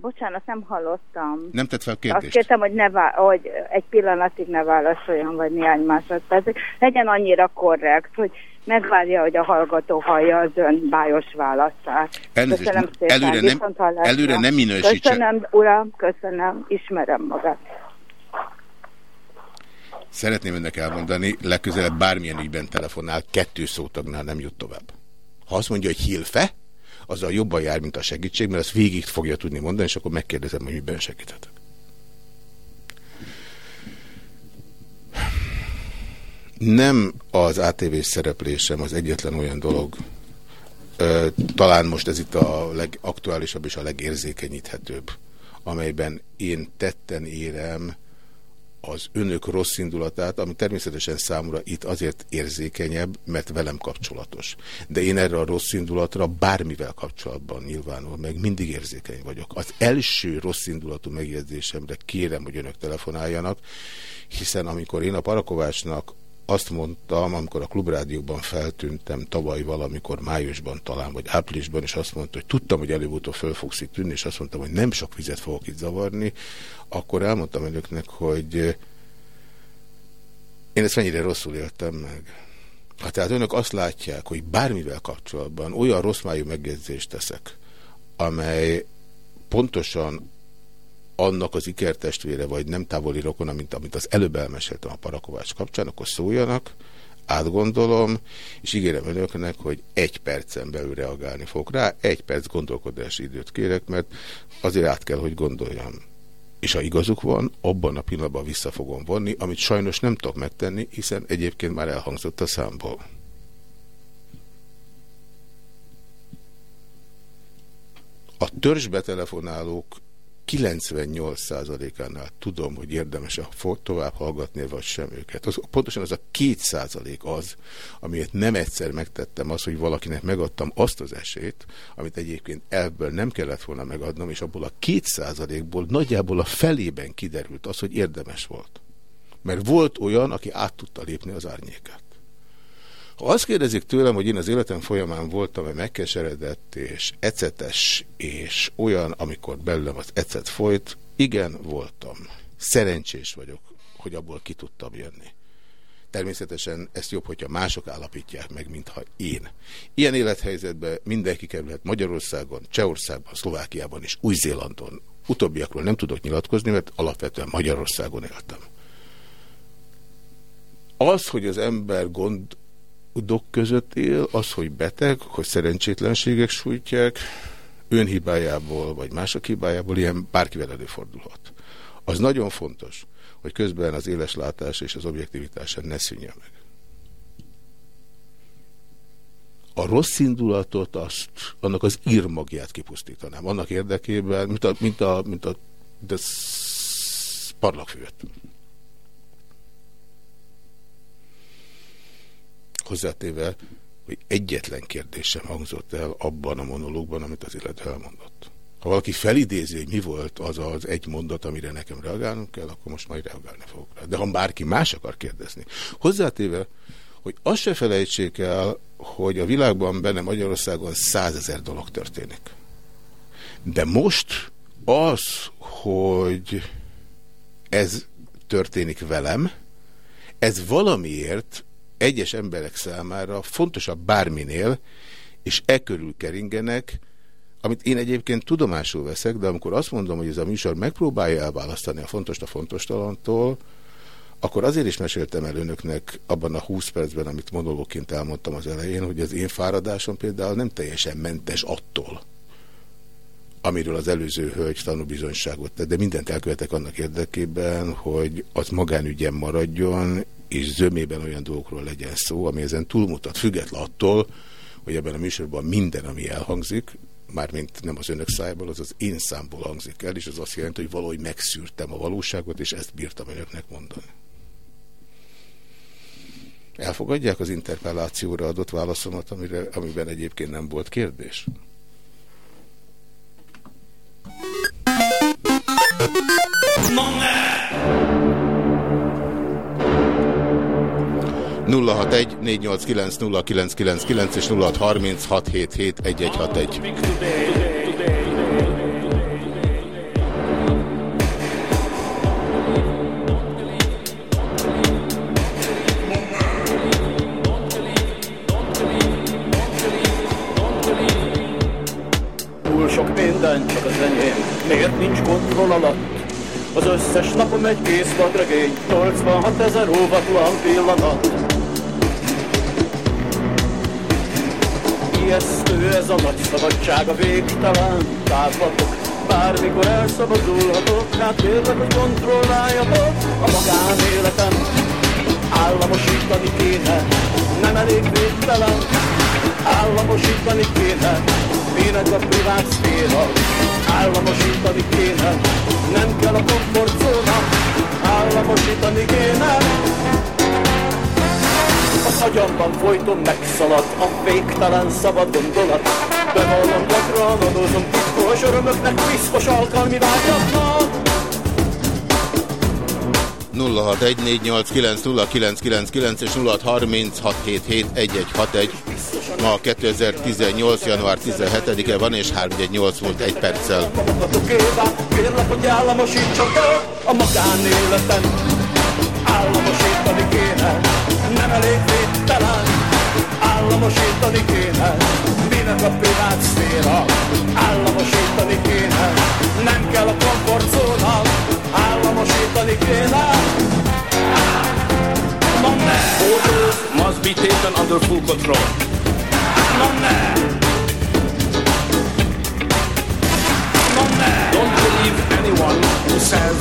Bocsánat, nem hallottam. Nem tett fel kérdést? Azt kértem, hogy, ne hogy egy pillanatig ne válaszoljon, vagy néhány másodpercig. Legyen annyira korrekt, hogy megvárja, hogy a hallgató hallja az ön bájos választát. Elnézést, köszönöm szépen. előre nem, előre nem minősítse. Köszönöm, uram, köszönöm, ismerem magát. Szeretném önnek elmondani, legközelebb bármilyen ügyben telefonál, kettő szótagnál nem jut tovább. Ha azt mondja, hogy hilfe, azzal jobban jár, mint a segítség, mert azt végig fogja tudni mondani, és akkor megkérdezem, hogy miben segíthetek. Nem az ATV szereplésem az egyetlen olyan dolog, talán most ez itt a legaktuálisabb és a legérzékenyíthetőbb, amelyben én tetten érem az önök rossz indulatát, ami természetesen számomra itt azért érzékenyebb, mert velem kapcsolatos. De én erre a rossz indulatra bármivel kapcsolatban nyilvánul meg, mindig érzékeny vagyok. Az első rossz indulatú megjegyzésemre kérem, hogy önök telefonáljanak, hiszen amikor én a Parakovácsnak azt mondtam, amikor a klubrádióban feltűntem tavaly valamikor májusban talán, vagy áprilisban, és azt mondta, hogy tudtam, hogy előbb-utóbb föl fogsz itt tűnni, és azt mondtam, hogy nem sok vizet fogok itt zavarni, akkor elmondtam önöknek, hogy én ezt mennyire rosszul éltem meg. Hát tehát önök azt látják, hogy bármivel kapcsolatban olyan rossz májú megjegyzést teszek, amely pontosan annak az ikertestvére, vagy nem távoli rokona, mint amit az előbb elmeséltem a Parakovács kapcsán, akkor szóljanak, átgondolom, és ígérem önöknek, hogy egy percen belül reagálni fog rá, egy perc gondolkodási időt kérek, mert azért át kell, hogy gondoljam. És ha igazuk van, abban a pillanatban vissza fogom vonni, amit sajnos nem tudok megtenni, hiszen egyébként már elhangzott a számból. A törzsbetelefonálók 98%-ánál tudom, hogy érdemes a tovább hallgatni, vagy sem őket. Az, pontosan az a 2% az, amiért nem egyszer megtettem az, hogy valakinek megadtam azt az esélyt, amit egyébként elvből nem kellett volna megadnom, és abból a 2%-ból nagyjából a felében kiderült az, hogy érdemes volt. Mert volt olyan, aki át tudta lépni az árnyékát. Ha azt kérdezik tőlem, hogy én az életem folyamán voltam-e megkeseredett és ecetes, és olyan, amikor belőlem az ecet folyt, igen, voltam. Szerencsés vagyok, hogy abból ki tudtam jönni. Természetesen ezt jobb, hogyha mások állapítják meg, mintha én. Ilyen élethelyzetben mindenki kerülhet Magyarországon, Csehországban, Szlovákiában és Új-Zélandon. Utóbbiakról nem tudok nyilatkozni, mert alapvetően Magyarországon éltem. Az, hogy az ember gond alkudok között él, az, hogy beteg, hogy szerencsétlenségek sújtják, önhibájából, vagy mások hibájából, ilyen bárkivel előfordulhat. Az nagyon fontos, hogy közben az éles látás és az objektivitása ne szűnje meg. A rossz indulatot, azt, annak az írmagját kipusztítanám. Annak érdekében, mint a, mint a, mint a de parlagfüvet. Hozzátéve, hogy egyetlen kérdésem hangzott el abban a monológban, amit az illető elmondott. Ha valaki felidézi, hogy mi volt az az egy mondat, amire nekem reagálnom kell, akkor most majd reagálni fogok rá. De ha bárki más akar kérdezni. Hozzátéve, hogy azt se felejtsék el, hogy a világban benne Magyarországon százezer dolog történik. De most az, hogy ez történik velem, ez valamiért egyes emberek számára fontosabb bárminél, és e körül keringenek, amit én egyébként tudomásul veszek, de amikor azt mondom, hogy ez a műsor megpróbálja elválasztani a fontos a fontos talantól, akkor azért is meséltem el önöknek abban a 20 percben, amit monolóként elmondtam az elején, hogy az én fáradásom például nem teljesen mentes attól, amiről az előző hölgy tanúbizonyságot tett, de mindent elkövetek annak érdekében, hogy az magánügyen maradjon, és zömében olyan dolgokról legyen szó, ami ezen túlmutat, független attól, hogy ebben a műsorban minden, ami elhangzik, mármint nem az önök szájából, az az én számból hangzik el, és az azt jelenti, hogy valahogy megszűrtem a valóságot, és ezt bírtam önöknek mondani. Elfogadják az interpellációra adott válaszomat, amire, amiben egyébként nem volt kérdés? Non 061 489 0999 és 0636771161. Túl sok minden, csak az enyém. Miért nincs kontroll alatt? Az összes napom egy kész vadregény, 86 ezer óvatlan pillanat. Ijesztő ez a nagy szabadság, a végtelen távlatok. Bármikor elszabadulhatok, hát kérlek, hogy kontrolláljatok a magánéletem. Államosítani kéne, nem elég végtelen. Államosítani kéne, minek a privát szféra. Államosítani kéne, nem kell a komfortzóna. Államosítani kéne, agyamban folyton megszalad a végtelen szabad gondolat. Bevallom gyakran, adózom titkos örömöknek, piszkos alkalmi vágyaknak. 0614890999 és 0636771161. Ma 2018. január 17-e van, és 318 volt egy perccel. Kérlek, hogy államosítsatok a magánéletem. Államosítani kéne, nem elég védtelen. Államosítani kéne, minek a privát szféra. Államosítani kéne, nem kell a komfortzóna. Államosítani kéne. Na ne! Orders must be taken under full control. Na ne! Na ne! Don't believe anyone who says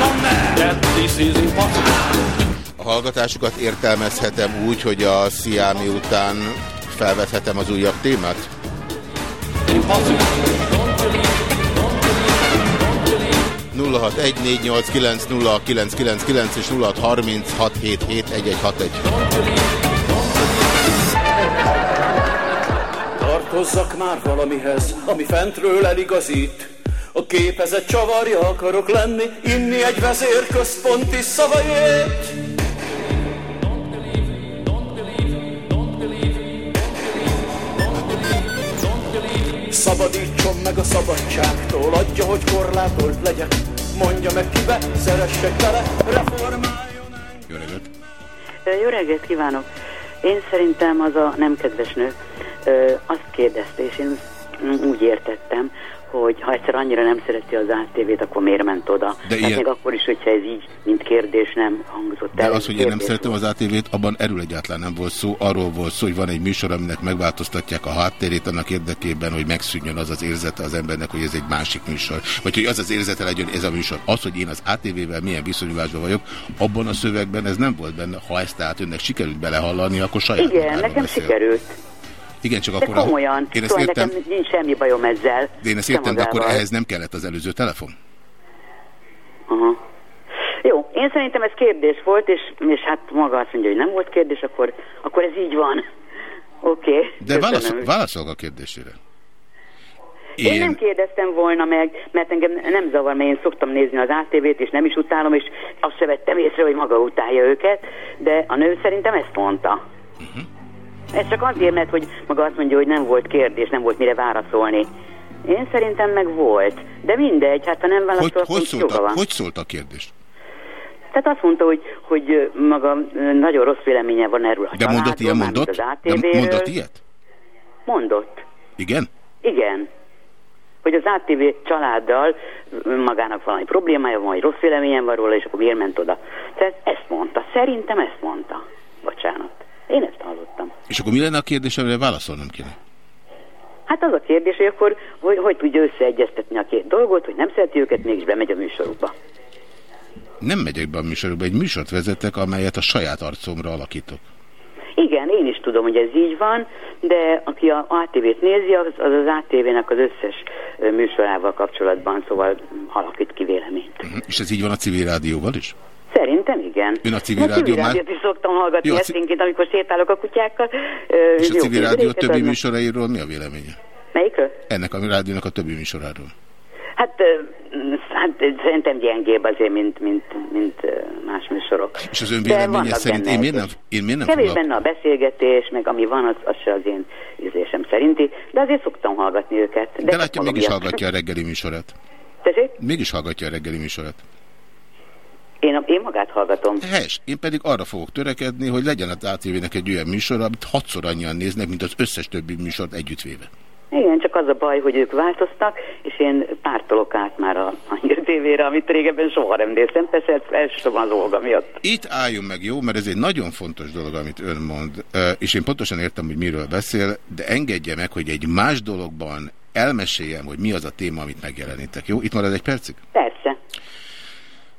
Na ne! that this is impossible. Hallgatásukat értelmezhetem úgy, hogy a Sziámi után felvethetem az újabb témát? Impossible. 0614890999 és 0636771161. Tartozzak már valamihez, ami fentről eligazít. A képezet csavarja akarok lenni, inni egy vezérközponti szavajét. Szabadítson meg a szabadságtól, adja, hogy korlátolt legyek. Mondja meg kibe, szeressek tele, reformáljon. Jó reggelt! Jó reggelt kívánok! Én szerintem az a nem kedves nő ö, azt kérdezte, és én úgy értettem, hogy ha egyszer annyira nem szereti az ATV-t, akkor miért ment oda? De hát ilyen- még akkor is, hogyha ez így, mint kérdés nem hangzott De el. az, hogy én nem szeretem az ATV-t, abban erről egyáltalán nem volt szó. Arról volt szó, hogy van egy műsor, aminek megváltoztatják a háttérét annak érdekében, hogy megszűnjön az az érzete az embernek, hogy ez egy másik műsor. Vagy hogy az az érzete legyen ez a műsor. Az, hogy én az ATV-vel milyen viszonyulásban vagyok, abban a szövegben ez nem volt benne. Ha ezt tehát önnek sikerült belehallani, akkor saját Igen, nekem beszél. sikerült. Igen, csak De akkor... a- komolyan. Én ezt szóval értem, nekem nincs semmi bajom ezzel. de én ezt értem, de akkor ehhez nem kellett az előző telefon. Aha. Jó, én szerintem ez kérdés volt, és, és hát maga azt mondja, hogy nem volt kérdés, akkor, akkor ez így van. *laughs* Oké. Okay. De válaszol, válaszol a kérdésére. Én... én nem kérdeztem volna meg, mert engem nem zavar, mert én szoktam nézni az ATV-t, és nem is utálom, és azt se vettem észre, hogy maga utálja őket, de a nő szerintem ezt mondta. Mhm. Ez csak azért, mert hogy maga azt mondja, hogy nem volt kérdés, nem volt mire válaszolni. Én szerintem meg volt. De mindegy, hát ha nem Hogy, válaszol, hogy, akkor szólt a, hogy szólt a kérdés? Tehát azt mondta, hogy, hogy maga nagyon rossz véleménye van erről a De mondott ilyen családról, mondott? De mondott ilyet? Mondott. Igen? Igen. Hogy az ATV családdal magának valami problémája van, vagy rossz véleményem van róla, és akkor miért ment oda. Tehát ezt mondta. Szerintem ezt mondta. Bocsánat. Én ezt hallottam. És akkor mi lenne a kérdés, amire válaszolnom kéne? Hát az a kérdés, hogy akkor hogy, hogy tudja összeegyeztetni a két dolgot, hogy nem szereti őket, mégis bemegy a műsorukba. Nem megyek be a műsorokba, egy műsort vezetek, amelyet a saját arcomra alakítok. Igen, én is tudom, hogy ez így van, de aki a ATV-t nézi, az az, az ATV-nek az összes műsorával kapcsolatban, szóval alakít ki véleményt. Uh-huh. És ez így van a civil rádióval is? Szerintem igen. Ön a civil rádió már- rádiót is szoktam hallgatni Jó, a esténként, amikor sétálok a kutyákkal. És a civil rádió többi adnak. műsorairól mi a véleménye? Melyikről? Ennek a rádiónak a többi műsoráról. Hát, hát szerintem gyengébb azért, mint, mint, mint más műsorok. És az ön De véleménye szerint én miért nem, én miért nem Kevés benne a beszélgetés, meg ami van, az, az se az én ízlésem szerinti, de azért szoktam hallgatni őket. De, csak látja, mégis hallgatja a reggeli műsorát. Tessék? Mégis hallgatja a reggeli műsorát. Én, én magát hallgatom. Helyes. Én pedig arra fogok törekedni, hogy legyen az ATV-nek egy olyan műsor, amit hatszor annyian néznek, mint az összes többi műsort együttvéve. Igen, csak az a baj, hogy ők változtak, és én pártolok át már a, a hírtévére, amit régebben soha nem néztem, persze elsősorban az Olga miatt. Itt álljon meg, jó, mert ez egy nagyon fontos dolog, amit ön mond, és én pontosan értem, hogy miről beszél, de engedje meg, hogy egy más dologban elmeséljem, hogy mi az a téma, amit megjelenítek. Jó, itt marad egy percig? Persze.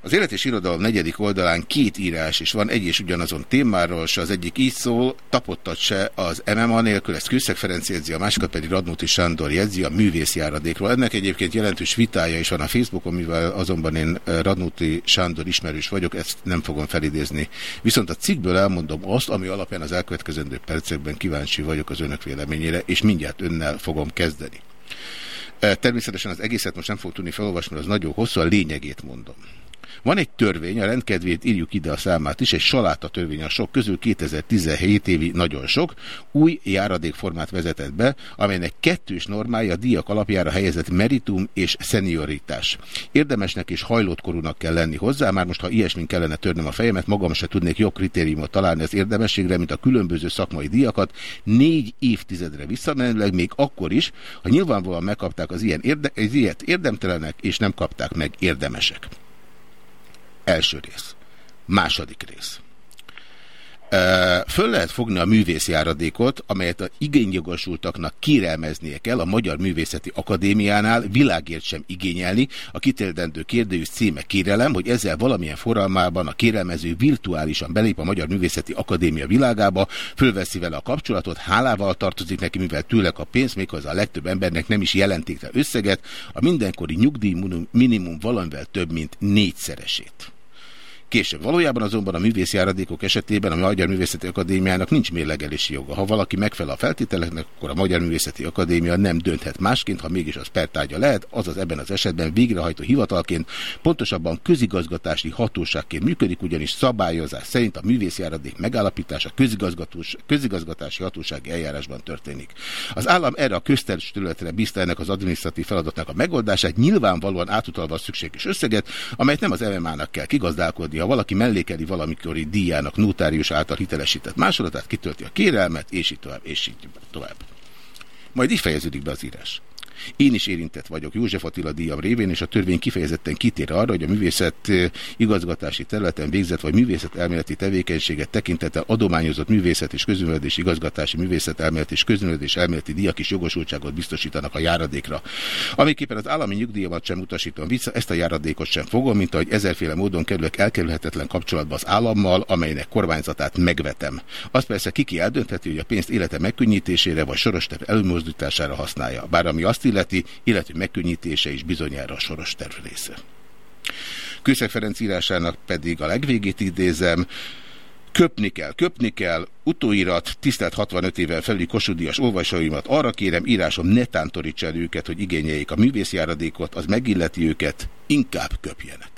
Az Élet és Irodalom negyedik oldalán két írás is van, egy és ugyanazon témáról, se az egyik így szól, tapottat se az MMA nélkül, ezt Kőszeg Ferenc jegyzi, a másikat pedig Radnóti Sándor jegyzi a művészjáradékról. Ennek egyébként jelentős vitája is van a Facebookon, mivel azonban én eh, Radnóti Sándor ismerős vagyok, ezt nem fogom felidézni. Viszont a cikkből elmondom azt, ami alapján az elkövetkezendő percekben kíváncsi vagyok az önök véleményére, és mindjárt önnel fogom kezdeni. Eh, Természetesen az egészet most nem fog tudni felolvasni, mert az nagyon hosszú, a lényegét mondom. Van egy törvény, a rendkedvét írjuk ide a számát is, egy saláta törvény a sok közül 2017 évi nagyon sok, új járadékformát vezetett be, amelynek kettős normája a díjak alapjára helyezett meritum és szenioritás. Érdemesnek és hajlótkorúnak kell lenni hozzá, már most ha ilyesmin kellene törnöm a fejemet, magam se tudnék jobb kritériumot találni az érdemességre, mint a különböző szakmai díjakat, négy évtizedre visszamenőleg, még akkor is, ha nyilvánvalóan megkapták az ilyen érde az ilyet érdemtelenek, és nem kapták meg érdemesek. Első rész. Második rész. Föl lehet fogni a művészjáradékot, amelyet a igényjogosultaknak kérelmeznie kell a Magyar Művészeti Akadémiánál világért sem igényelni. A kitérdendő kérdőjű címe kérelem, hogy ezzel valamilyen forralmában a kérelmező virtuálisan belép a Magyar Művészeti Akadémia világába, fölveszi vele a kapcsolatot, hálával tartozik neki, mivel tőle a pénz, méghozzá a legtöbb embernek nem is jelentékre összeget, a mindenkori nyugdíj minimum valamivel több, mint négyszeresét. Később valójában azonban a művészjáradékok esetében a Magyar Művészeti Akadémiának nincs mérlegelési joga. Ha valaki megfelel a feltételeknek, akkor a Magyar Művészeti Akadémia nem dönthet másként, ha mégis az pertárgya lehet, azaz ebben az esetben végrehajtó hivatalként, pontosabban közigazgatási hatóságként működik, ugyanis szabályozás szerint a művészjáradék megállapítása közigazgatós, közigazgatási hatósági eljárásban történik. Az állam erre a közterületre bízta ennek az adminisztratív feladatnak a megoldását, nyilvánvalóan átutalva a szükséges összeget, amelyet nem az MMA-nak kell kigazdálkodni, ha valaki mellékeli valamikori díjának notárius által hitelesített másolatát, kitölti a kérelmet, és így tovább, és így tovább. Majd így fejeződik be az írás. Én is érintett vagyok József Attila díjam révén, és a törvény kifejezetten kitér arra, hogy a művészet igazgatási területen végzett vagy művészet elméleti tevékenységet tekintettel adományozott művészet és közművelődés igazgatási művészet elméleti és közművelődés elméleti díjak is jogosultságot biztosítanak a járadékra. Amiképpen az állami nyugdíjamat sem utasítom vissza, ezt a járadékot sem fogom, mint ahogy ezerféle módon kerülök elkerülhetetlen kapcsolatba az állammal, amelynek kormányzatát megvetem. Azt persze kiki eldöntheti, hogy a pénzt élete megkönnyítésére vagy soros terv előmozdítására használja. Bár ami azt illeti, illető megkönnyítése is bizonyára a soros terv része. Kőszeg Ferenc írásának pedig a legvégét idézem, Köpni kell, köpni kell, utóirat, tisztelt 65 éven felüli kosudias olvasóimat, arra kérem, írásom ne tántorítsa őket, hogy igényeljék a művészjáradékot, az megilleti őket, inkább köpjenek.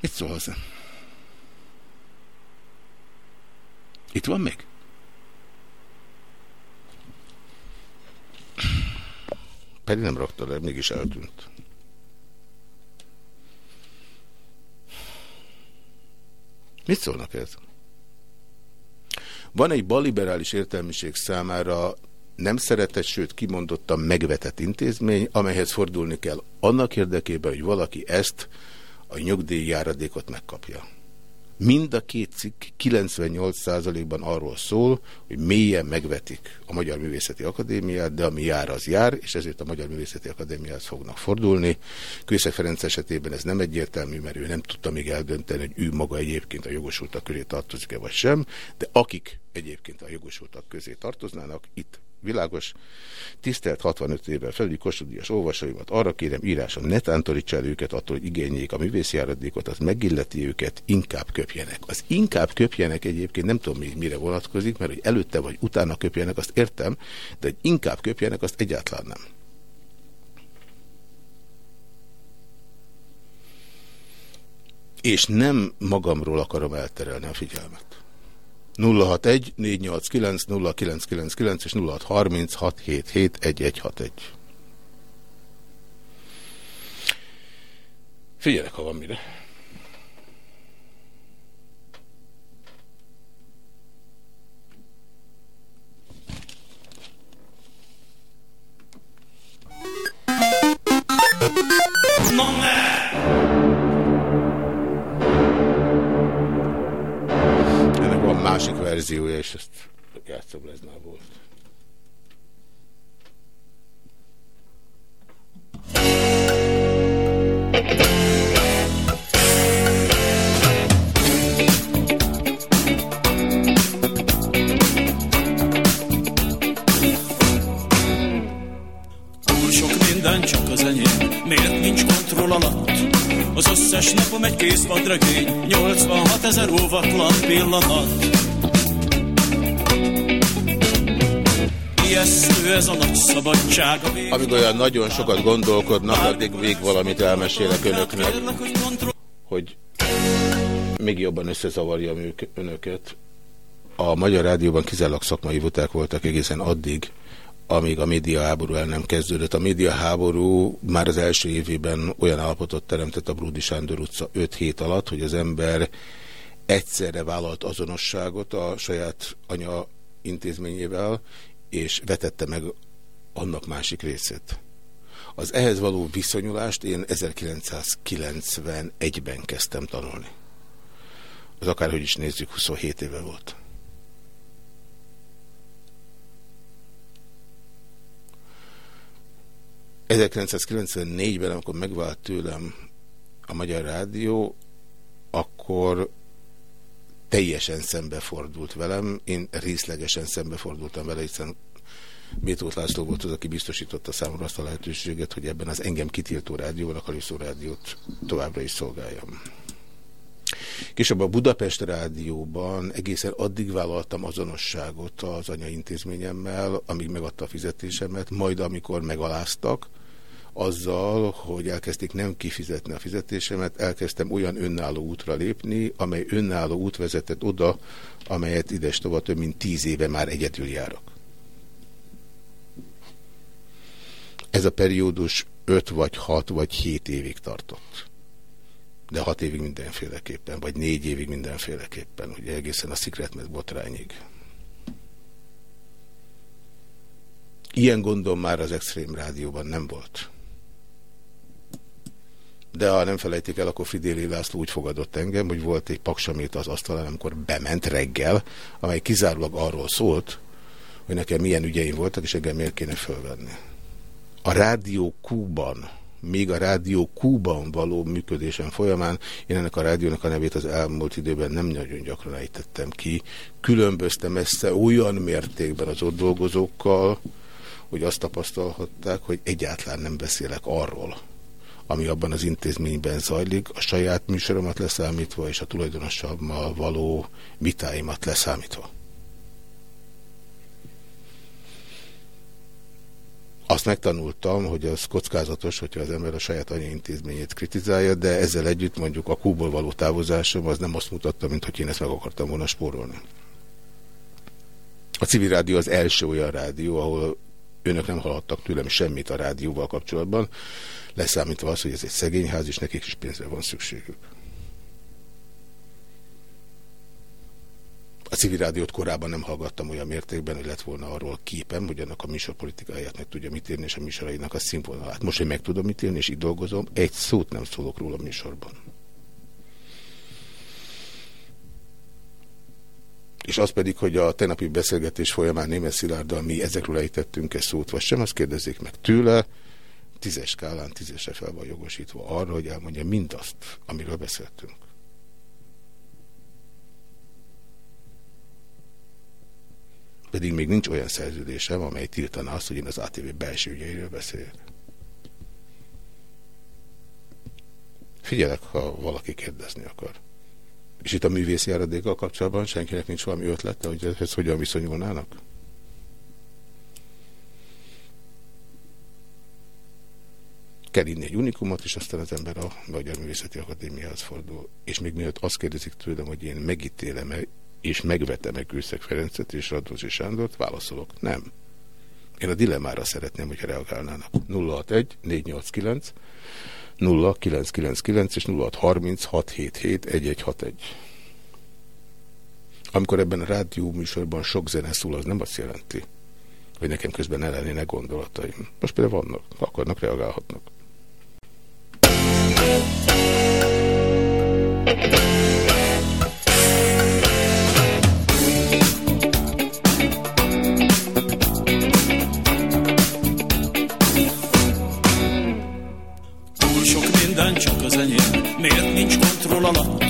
Mit szól hozzá? Itt van még? Pedig nem rakta le, mégis eltűnt. Mit szólnak ez? Van egy baliberális értelmiség számára nem szeretett, sőt kimondottan megvetett intézmény, amelyhez fordulni kell annak érdekében, hogy valaki ezt a nyugdíjjáradékot megkapja. Mind a két cikk 98%-ban arról szól, hogy mélyen megvetik a Magyar Művészeti Akadémiát, de ami jár, az jár, és ezért a Magyar Művészeti Akadémiához fognak fordulni. Kőszeg Ferenc esetében ez nem egyértelmű, mert ő nem tudta még eldönteni, hogy ő maga egyébként a jogosultak köré tartozik-e vagy sem, de akik egyébként a jogosultak közé tartoznának, itt világos. Tisztelt 65 évvel felüli kossudias olvasóimat arra kérem írásom, ne tántorítsa el őket attól, hogy igényék a művészjáradékot, az megilleti őket, inkább köpjenek. Az inkább köpjenek egyébként nem tudom még mire vonatkozik, mert hogy előtte vagy utána köpjenek, azt értem, de hogy inkább köpjenek, azt egyáltalán nem. És nem magamról akarom elterelni a figyelmet. 061 489 0999 és 0636771161. Figyelek, ha van mire. Ennek másik verziója, és ezt játszom Leznál volt. Túl sok minden csak az enyém, miért nincs kontroll alatt? Az összes napom egy kész vadregény, 86 ezer óvatlan pillanat. Ijesztő ez a nagy szabadság, a vég... Amíg olyan nagyon sokat gondolkodnak, addig még valamit elmesélek önöknek, hogy még jobban összezavarjam ők, önöket. A Magyar Rádióban kizárólag szakmai viták voltak egészen addig, amíg a médiaháború el nem kezdődött. A médiaháború már az első évében olyan állapotot teremtett a Brúdi Sándor utca 5 hét alatt, hogy az ember egyszerre vállalt azonosságot a saját anya intézményével, és vetette meg annak másik részét. Az ehhez való viszonyulást én 1991-ben kezdtem tanulni. Az akárhogy is nézzük, 27 éve volt. ...1994-ben, amikor megvált tőlem a Magyar Rádió, akkor teljesen szembefordult velem. Én részlegesen szembefordultam vele, hiszen Bétót László volt az, aki biztosította számomra azt a lehetőséget, hogy ebben az engem kitiltó rádióban a Kaliszó rádiót továbbra is szolgáljam. Később a Budapest rádióban egészen addig vállaltam azonosságot az anyaintézményemmel, amíg megadta a fizetésemet, majd amikor megaláztak, azzal, hogy elkezdték nem kifizetni a fizetésemet, elkezdtem olyan önálló útra lépni, amely önálló út vezetett oda, amelyet ides tovább több mint tíz éve már egyedül járok. Ez a periódus öt vagy hat vagy hét évig tartott. De hat évig mindenféleképpen, vagy négy évig mindenféleképpen, ugye egészen a Secret botrányig. Ilyen gondom már az Extrém Rádióban nem volt. De ha nem felejtik el, akkor Fridéli László úgy fogadott engem, hogy volt egy paksamét az asztalán, amikor bement reggel, amely kizárólag arról szólt, hogy nekem milyen ügyeim voltak, és engem miért kéne fölvenni. A Rádió Kúban, még a Rádió Kúban való működésem folyamán, én ennek a rádiónak a nevét az elmúlt időben nem nagyon gyakran ejtettem ki. Különböztem ezt olyan mértékben az ott dolgozókkal, hogy azt tapasztalhatták, hogy egyáltalán nem beszélek arról, ami abban az intézményben zajlik, a saját műsoromat leszámítva, és a tulajdonosammal való vitáimat leszámítva. Azt megtanultam, hogy az kockázatos, hogyha az ember a saját intézményét kritizálja, de ezzel együtt mondjuk a kúból való távozásom az nem azt mutatta, mint hogy én ezt meg akartam volna spórolni. A civil rádió az első olyan rádió, ahol önök nem hallhattak tőlem semmit a rádióval kapcsolatban, leszámítva az, hogy ez egy szegényház, és nekik is pénzre van szükségük. A civil rádiót korábban nem hallgattam olyan mértékben, hogy lett volna arról képem, hogy annak a műsorpolitikáját meg tudja mit írni, és a műsorainak a színvonalát. Most, hogy meg tudom mit írni, és itt dolgozom, egy szót nem szólok róla a műsorban. És az pedig, hogy a tegnapi beszélgetés folyamán Németh Szilárddal mi ezekről ejtettünk egy szót, vagy sem, azt kérdezzék meg tőle. Tízes skálán tízesre fel van jogosítva arra, hogy elmondja mindazt, amiről beszéltünk. Pedig még nincs olyan szerződésem, amely tiltaná azt, hogy én az ATV belső ügyeiről beszéljek. Figyelek, ha valaki kérdezni akar. És itt a művészi járadékkal kapcsolatban senkinek nincs valami ötlete, hogy ez hogyan viszonyulnának? Kell inni egy unikumot, és aztán az ember a Magyar Művészeti Akadémiához fordul. És még miatt azt kérdezik tőlem, hogy én megítélem-e és megvetem-e Kőszeg Ferencet és Radózsi Sándort, válaszolok, nem. Én a dilemmára szeretném, hogyha reagálnának. 061 489 0999 és 0636771161. Amikor ebben a rádió műsorban sok zene szól, az nem azt jelenti, hogy nekem közben ellenének gondolataim. Most például vannak, akarnak, reagálhatnak. miért kontroll alatt?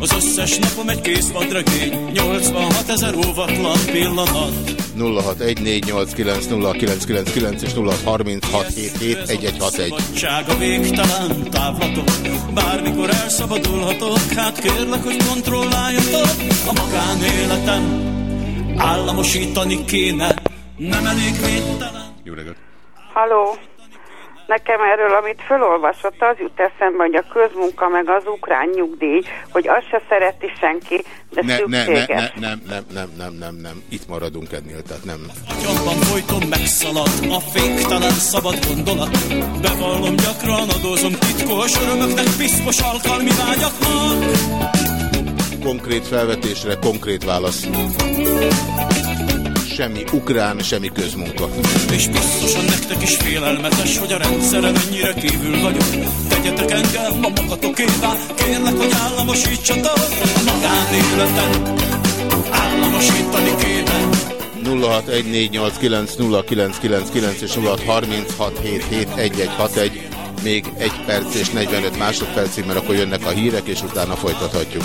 Az összes napom egy kész vadregény, 86 ezer óvatlan pillanat. 0614890999 és 0636771161. Szabadsága végtelen távlatok, bármikor elszabadulhatok, hát kérlek, hogy kontrolláljatok a magánéletem. Államosítani kéne, nem elég védtelen. Jó reggelt! Halló! Nekem erről, amit felolvasott, az jut eszembe, hogy a közmunka meg az ukrán nyugdíj, hogy azt se szereti senki, de ne, szükséges. Ne, ne, nem, nem, nem, nem, nem, nem, itt maradunk ennél, tehát nem. Agyamban folyton megszalad a féktelen szabad gondolat. Bevallom gyakran, adózom titkos örömöknek, piszkos alkalmi vágyaknak. Konkrét felvetésre konkrét válasz semmi ukrán, semmi közmunka. És biztosan nektek is félelmetes, hogy a rendszeren ennyire kívül vagyok. Tegyetek engem a magatokévá, kérlek, hogy államosítsatok a magánéletet. Államosítani kéne. 0614890999 és 0636771161 még egy perc és 45 másodpercig, mert akkor jönnek a hírek, és utána folytathatjuk.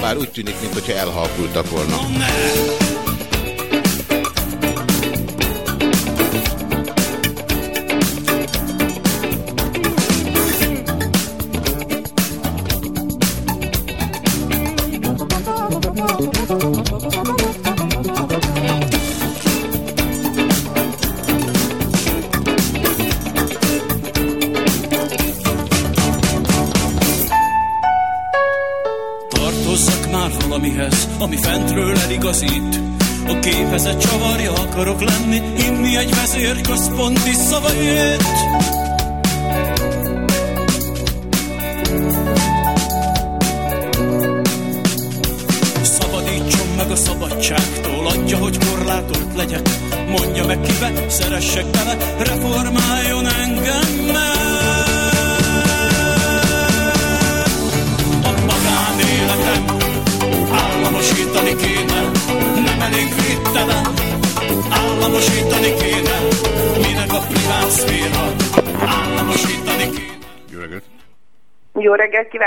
Bár úgy tűnik, mintha elhalkultak volna.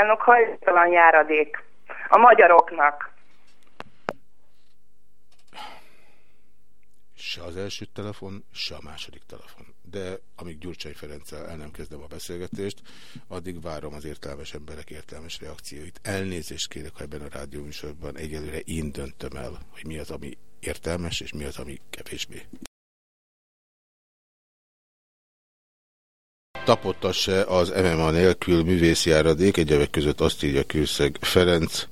Kívánok, hajtalan járadék a magyaroknak. Se az első telefon, se a második telefon. De amíg Gyurcsány Ferenccel el nem kezdem a beszélgetést, addig várom az értelmes emberek értelmes reakcióit. Elnézést kérek, ha ebben a rádióműsorban egyelőre én döntöm el, hogy mi az, ami értelmes, és mi az, ami kevésbé. Tapotta-se az MMA nélkül művészjáradék, egyebek között azt írja Kőszeg Ferenc.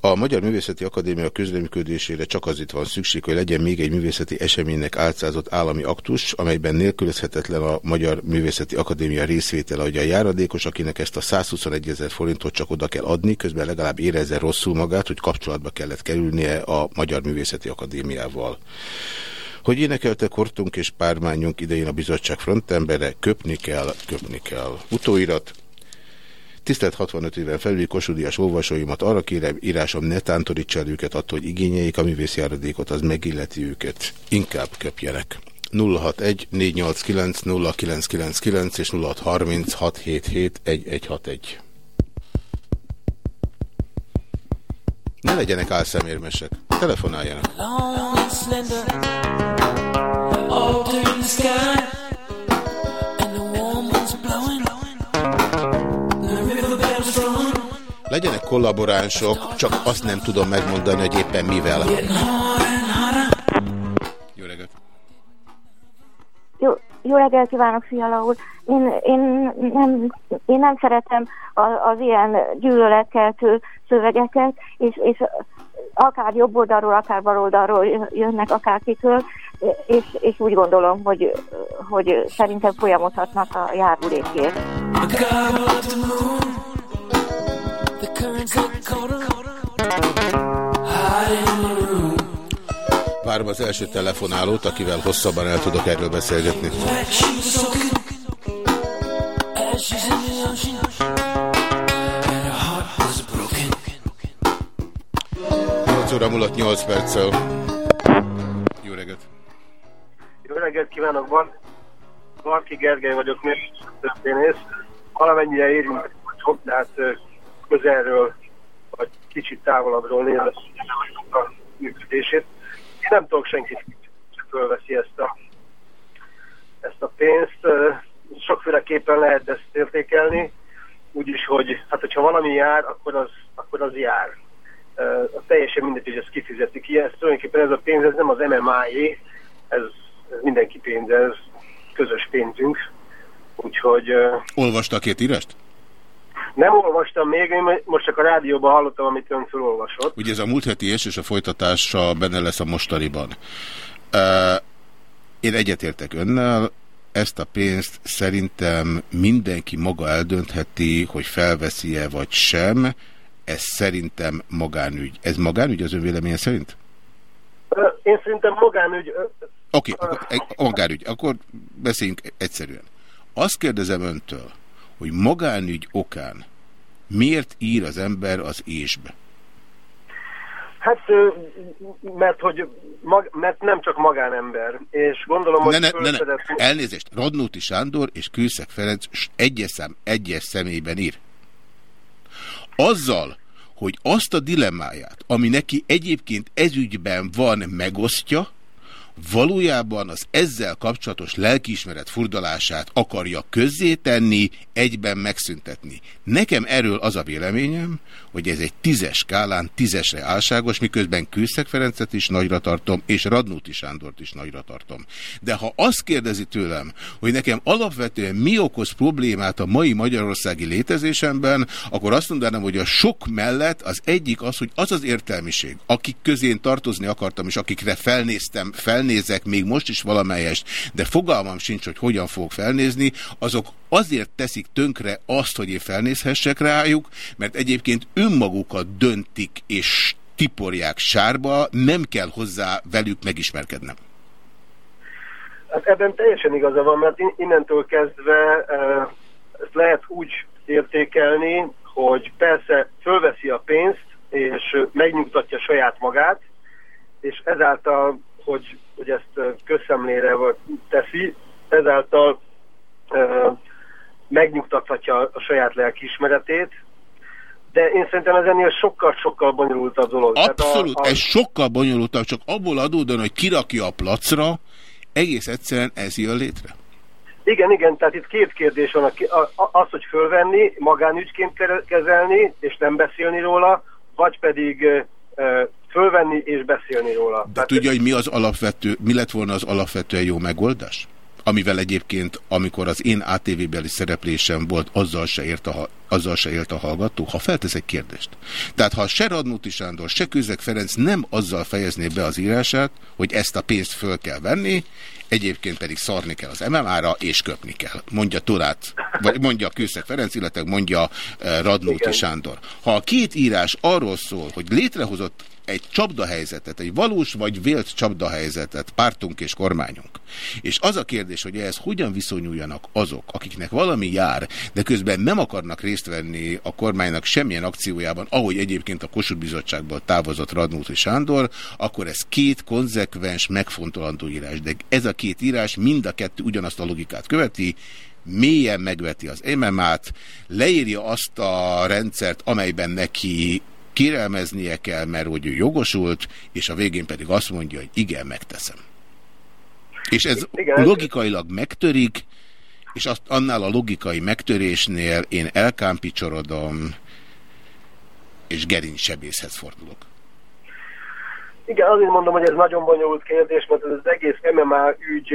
A Magyar Művészeti Akadémia közleműködésére csak az itt van szükség, hogy legyen még egy művészeti eseménynek álcázott állami aktus, amelyben nélkülözhetetlen a Magyar Művészeti Akadémia részvétele, hogy a járadékos, akinek ezt a 121 ezer forintot csak oda kell adni, közben legalább érezze rosszul magát, hogy kapcsolatba kellett kerülnie a Magyar Művészeti Akadémiával. Hogy énekelte kortunk és pármányunk idején a bizottság frontembere, köpni kell, köpni kell. Utóirat. Tisztelt 65 éven felüli kosudias olvasóimat arra kérem, írásom ne tántorítsa el őket attól, hogy igényeik a művészjáradékot, az megilleti őket. Inkább köpjenek. 061 489 0999 és 0630 677 1161. Ne legyenek álszemérmesek. Telefonáljanak. Legyenek kollaboránsok, csak azt nem tudom megmondani, hogy éppen mivel. Jó reggelt! Jó, jó reggelt kívánok, Fiala úr. Én, én, nem, én nem szeretem az ilyen gyűlöletkeltő szövegeket, és, és akár jobb oldalról, akár bal oldalról jönnek akárkitől, és, és úgy gondolom, hogy, hogy szerintem folyamodhatnak a járulékért. Várom az első telefonálót, akivel hosszabban el tudok erről beszélgetni. Ashes in the ocean, óra múlott 8 perccel. Jó reggelt! Jó reggelt kívánok, Bar Barki Gergely vagyok, történész. Valamennyire érünk tehát ö, közelről, vagy kicsit távolabbról nézve a működését. Én nem tudok senkit, fölveszi ezt a, ezt a pénzt. Sokféleképpen lehet ezt értékelni, úgyis, hogy hát hogyha valami jár, akkor az, akkor az jár. Teljesen mindegy, hogy ezt kifizeti ki. Ez tulajdonképpen ez a pénz, ez nem az MMA-jé, ez, ez mindenki pénze, ez közös pénzünk. Úgyhogy Olvasta a két írást? nem olvastam még, én most csak a rádióban hallottam, amit ön felolvasott. Ugye ez a múlt heti és a folytatása benne lesz a mostaniban. Uh, én egyetértek önnel, ezt a pénzt szerintem mindenki maga eldöntheti, hogy felveszi-e vagy sem. Ez szerintem magánügy. Ez magánügy az ön véleménye szerint? Én szerintem magánügy, Oké, okay, akkor magánügy. Akkor beszéljünk egyszerűen. Azt kérdezem öntől, hogy magánügy okán miért ír az ember az ésbe? hát mert hogy mag, mert nem csak magánember, és gondolom, hogy Ne, ne, ne, Elnézést, Radnóti Sándor és Kőszeg Ferenc egyes szám, egyes személyben ír. Azzal, hogy azt a dilemmáját, ami neki egyébként ezügyben van, megosztja, valójában az ezzel kapcsolatos lelkiismeret furdalását akarja közzétenni, egyben megszüntetni. Nekem erről az a véleményem, hogy ez egy tízes skálán tízesre álságos, miközben Kőszeg Ferencet is nagyra tartom, és Radnóti Sándort is nagyra tartom. De ha azt kérdezi tőlem, hogy nekem alapvetően mi okoz problémát a mai magyarországi létezésemben, akkor azt mondanám, hogy a sok mellett az egyik az, hogy az az értelmiség, akik közén tartozni akartam, és akikre felnéztem, felnéztem, felnézek még most is valamelyest, de fogalmam sincs, hogy hogyan fogok felnézni, azok azért teszik tönkre azt, hogy én felnézhessek rájuk, mert egyébként önmagukat döntik és tiporják sárba, nem kell hozzá velük megismerkednem. Hát ebben teljesen igaza van, mert in- innentől kezdve uh, ezt lehet úgy értékelni, hogy persze fölveszi a pénzt, és megnyugtatja saját magát, és ezáltal, hogy, hogy ezt közszemlére vagy teszi, ezáltal megnyugtathatja a saját lelkiismeretét, de én szerintem ez ennél sokkal-sokkal bonyolultabb dolog. Abszolút, a, a, ez sokkal bonyolultabb, csak abból adódóan, hogy kirakja a placra, egész egyszerűen ez jön létre. Igen, igen, tehát itt két kérdés van. Az, hogy fölvenni, magánügyként ke- kezelni, és nem beszélni róla, vagy pedig fölvenni és beszélni róla. De tudja, hogy mi az alapvető, mi lett volna az alapvetően jó megoldás? Amivel egyébként, amikor az én ATV-beli szereplésem volt, azzal se, ért a, azzal se élt a hallgató, ha feltesz egy kérdést. Tehát ha se Radnóti Sándor, se Kőzek Ferenc nem azzal fejezné be az írását, hogy ezt a pénzt föl kell venni, egyébként pedig szarni kell az MMA-ra, és köpni kell. Mondja Torát, vagy mondja Kőszeg Ferenc, illetve mondja eh, Radnóti Igen. Sándor. Ha a két írás arról szól, hogy létrehozott egy csapdahelyzetet, egy valós vagy vélt csapdahelyzetet pártunk és kormányunk. És az a kérdés, hogy ehhez hogyan viszonyuljanak azok, akiknek valami jár, de közben nem akarnak részt venni a kormánynak semmilyen akciójában, ahogy egyébként a Kossuth Bizottságból távozott Radnóti Sándor, akkor ez két konzekvens, megfontolandó írás. De ez a két írás mind a kettő ugyanazt a logikát követi, mélyen megveti az MMA-t, leírja azt a rendszert, amelyben neki kérelmeznie kell, mert hogy ő jogosult, és a végén pedig azt mondja, hogy igen, megteszem. És ez Igen. logikailag megtörik, és azt annál a logikai megtörésnél én elkámpicsorodom, és gerincsebészhez fordulok. Igen, azért mondom, hogy ez nagyon bonyolult kérdés, mert ez az egész MMA ügy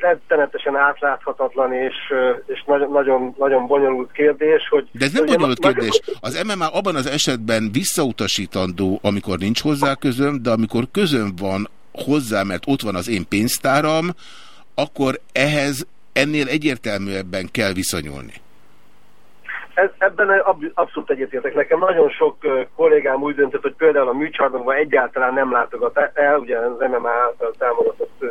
rettenetesen átláthatatlan és, és nagyon, nagyon, nagyon bonyolult kérdés, hogy... De ez nem bonyolult kérdés. Az MMA abban az esetben visszautasítandó, amikor nincs hozzá közöm, de amikor közöm van hozzá, mert ott van az én pénztáram, akkor ehhez ennél egyértelműebben kell viszonyulni. Ez, ebben ab, abszolút egyetértek. Nekem nagyon sok kollégám úgy döntött, hogy például a műcsarnokban egyáltalán nem látogat el, ugye az MMA által támogatott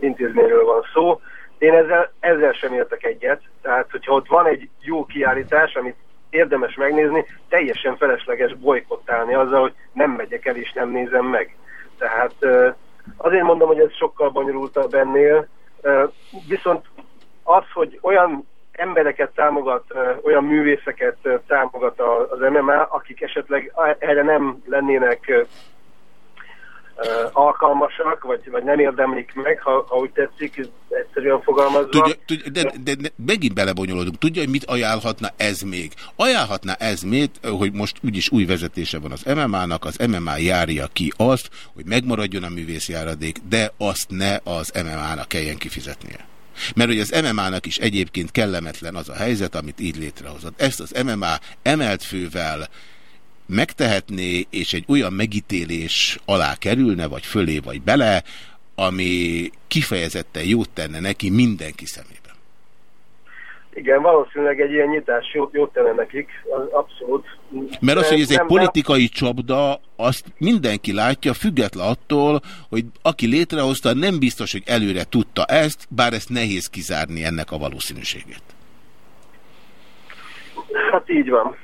intézményről van szó. Én ezzel, ezzel sem értek egyet. Tehát, hogyha ott van egy jó kiállítás, amit érdemes megnézni, teljesen felesleges bolykottálni azzal, hogy nem megyek el és nem nézem meg. Tehát azért mondom, hogy ez sokkal bonyolultabb ennél. Viszont az, hogy olyan támogat, olyan művészeket támogat az MMA, akik esetleg erre nem lennének alkalmasak, vagy, vagy nem érdemlik meg, ha, ha úgy tetszik, egyszerűen fogalmazva. Tudja, tudja, de, de, de megint belebonyolódunk. Tudja, hogy mit ajánlhatna ez még? Ajánlhatna ez még, hogy most úgyis új vezetése van az MMA-nak, az MMA járja ki azt, hogy megmaradjon a művészjáradék, de azt ne az MMA-nak kelljen kifizetnie. Mert hogy az MMA-nak is egyébként kellemetlen az a helyzet, amit így létrehozott. Ezt az MMA emelt fővel megtehetné, és egy olyan megítélés alá kerülne, vagy fölé, vagy bele, ami kifejezetten jót tenne neki mindenki szemében. Igen, valószínűleg egy ilyen nyitás jót, jót tenne nekik, az abszolút. Mert az, hogy ez egy nem- politikai csapda, azt mindenki látja, független attól, hogy aki létrehozta, nem biztos, hogy előre tudta ezt, bár ezt nehéz kizárni ennek a valószínűségét. Hát így van.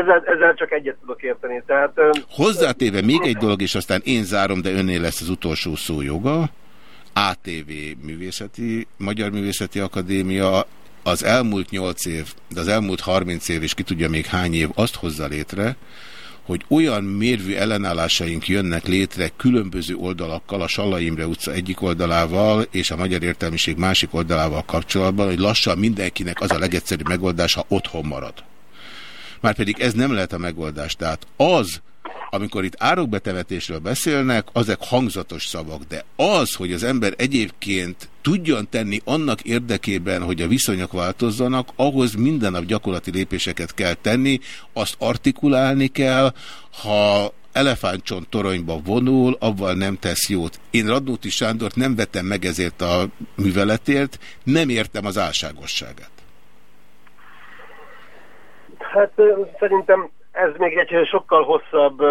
Ezzel, ezzel csak egyet tudok érteni. Tehát, Hozzátéve még egy dolog, és aztán én zárom, de önnél lesz az utolsó szó joga. ATV Művészeti, Magyar Művészeti Akadémia az elmúlt 8 év, de az elmúlt 30 év, és ki tudja még hány év azt hozza létre, hogy olyan mérvű ellenállásaink jönnek létre különböző oldalakkal, a Salla Imre utca egyik oldalával és a Magyar Értelmiség másik oldalával kapcsolatban, hogy lassan mindenkinek az a legegyszerűbb megoldás, ha otthon marad. Márpedig ez nem lehet a megoldás. Tehát az, amikor itt árokbetemetésről beszélnek, azek hangzatos szavak, de az, hogy az ember egyébként tudjon tenni annak érdekében, hogy a viszonyok változzanak, ahhoz minden nap gyakorlati lépéseket kell tenni, azt artikulálni kell, ha elefántcsont toronyba vonul, avval nem tesz jót. Én Radnóti Sándort nem vettem meg ezért a műveletért, nem értem az álságosságát. Hát szerintem ez még egy sokkal hosszabb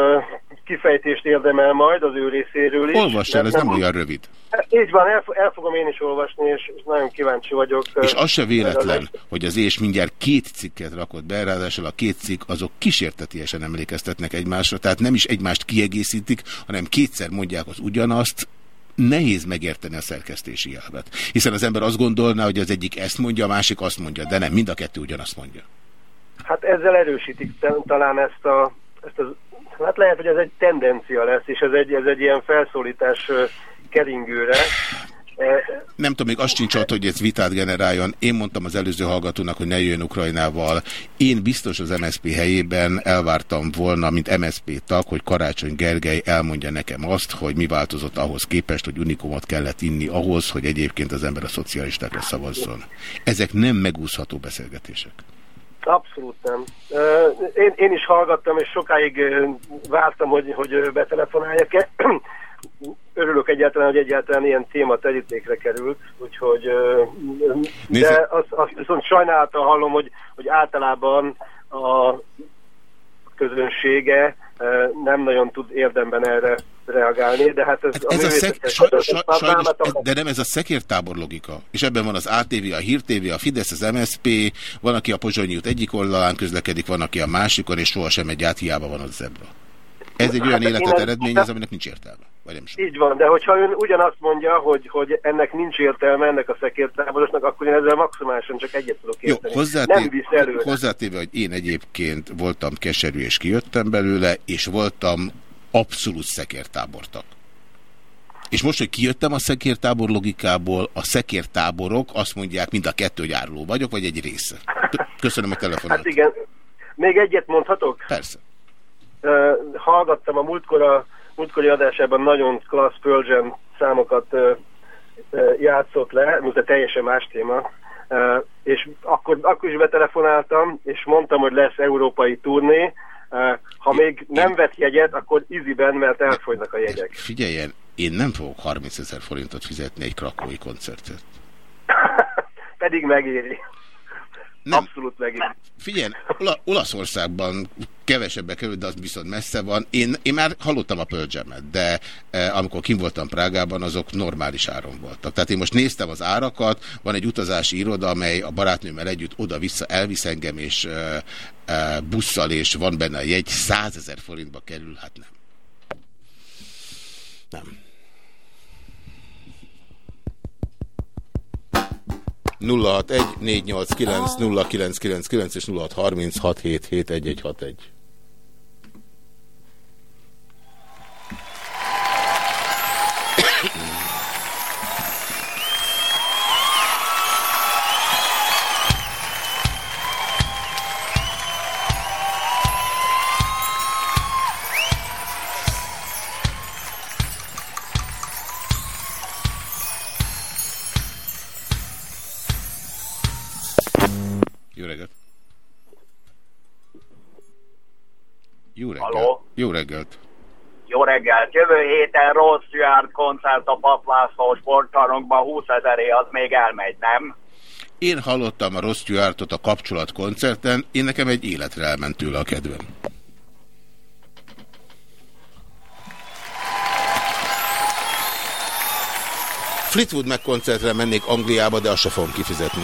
kifejtést érdemel majd az ő részéről is. Olvass el, ez nem olyan rövid. Hát Így van, el, el fogom én is olvasni, és, és nagyon kíváncsi vagyok. És az se véletlen, hogy az és mindjárt két cikket rakott be, ráadásul a két cikk azok kísértetiesen emlékeztetnek egymásra, tehát nem is egymást kiegészítik, hanem kétszer mondják az ugyanazt, nehéz megérteni a szerkesztési elvet. Hiszen az ember azt gondolná, hogy az egyik ezt mondja, a másik azt mondja, de nem, mind a kettő ugyanazt mondja. Hát ezzel erősítik talán ezt a... Ezt az, hát lehet, hogy ez egy tendencia lesz, és ez egy, ez egy ilyen felszólítás keringőre. E, Nem tudom, még azt sincs ott, hogy ez vitát generáljon. Én mondtam az előző hallgatónak, hogy ne jöjjön Ukrajnával. Én biztos az MSZP helyében elvártam volna, mint MSZP tag, hogy Karácsony Gergely elmondja nekem azt, hogy mi változott ahhoz képest, hogy unikumot kellett inni ahhoz, hogy egyébként az ember a szocialistákra szavazzon. Ezek nem megúszható beszélgetések. Abszolút nem. Én, én is hallgattam, és sokáig vártam, hogy, hogy betelefonáljak-e. *clears throat* Örülök egyáltalán, hogy egyáltalán ilyen téma terítékre került, úgyhogy ö, de azt, azt viszont sajnálattal hallom, hogy, hogy általában a közönsége nem nagyon tud érdemben erre reagálni, de hát ez, Ez a szek, művészetek- saj, saj, a sajnos, vállalatok- ez- de nem ez a szekértábor logika. És ebben van az ATV, a Hír TV, a Fidesz, az MSP, van, aki a Pozsonyi út egyik oldalán közlekedik, van, aki a másikon, és sohasem egy át, hiába van az zebra. Ez egy olyan Hát, életet én- eredményez, aminek nincs értelme. Vagy nem. Így van, de hogyha ön ugyanazt mondja, hogy, hogy ennek nincs értelme, ennek a szekértáborosnak, akkor én ezzel maximálisan csak egyet tudok Jó, érteni. nem hozzátéve, visz előre. hozzátéve, hogy én egyébként voltam keserű és kijöttem belőle, és voltam abszolút szekértábortak. És most, hogy kijöttem a szekértábor logikából, a szekértáborok azt mondják, mind a kettő, hogy áruló vagyok, vagy egy része. Köszönöm a telefonát. Hát igen. Még egyet mondhatok? Persze. Uh, hallgattam a múltkor a múltkori adásában nagyon klassz Jam számokat uh, uh, játszott le, a teljesen más téma. Uh, és akkor, akkor is betelefonáltam, és mondtam, hogy lesz európai turné. Ha még nem vett jegyet, akkor iziben, mert elfogynak a jegyek. Figyeljen, én nem fogok 30 ezer forintot fizetni egy krakói koncertet. *laughs* Pedig megéri. Nem. Abszolút megéri. Figyelj, Ola Olaszországban kevesebbe kerül, de az viszont messze van. Én, én már hallottam a Pearl de eh, amikor kim voltam Prágában, azok normális áron voltak. Tehát én most néztem az árakat, van egy utazási iroda, amely a barátnőmmel együtt oda-vissza elvisz engem, és eh, eh, busszal, és van benne a jegy, 100 ezer forintba kerül, hát nem. Nem. 061 489 0999 és 0636771161. Jó reggelt! Jó reggelt! Jövő héten Ross Stewart koncert a Paplászló sportcsarnokban 20 ezeré, az még elmegy, nem? Én hallottam a Ross Stewartot a kapcsolat koncerten, én nekem egy életre elment tőle a kedvem. Fleetwood meg koncertre mennék Angliába, de azt se fogom kifizetni.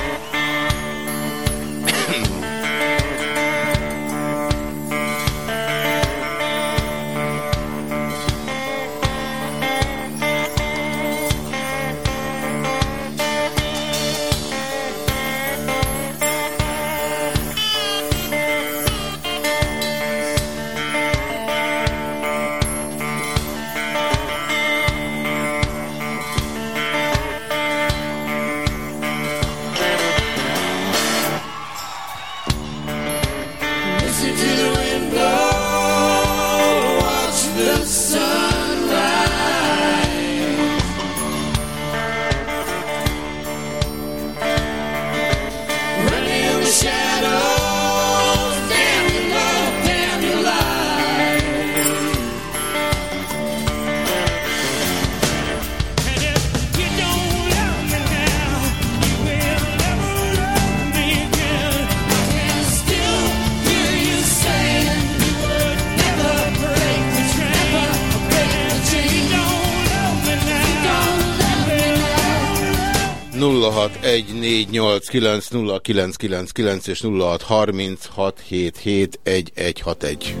0614890999 és 0636771161.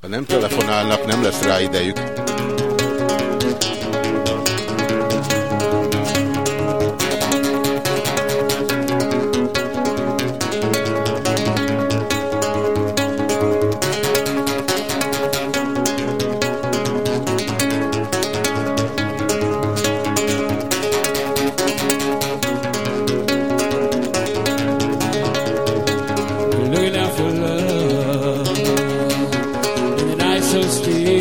Ha nem telefonálnak, nem lesz rá idejük. So still.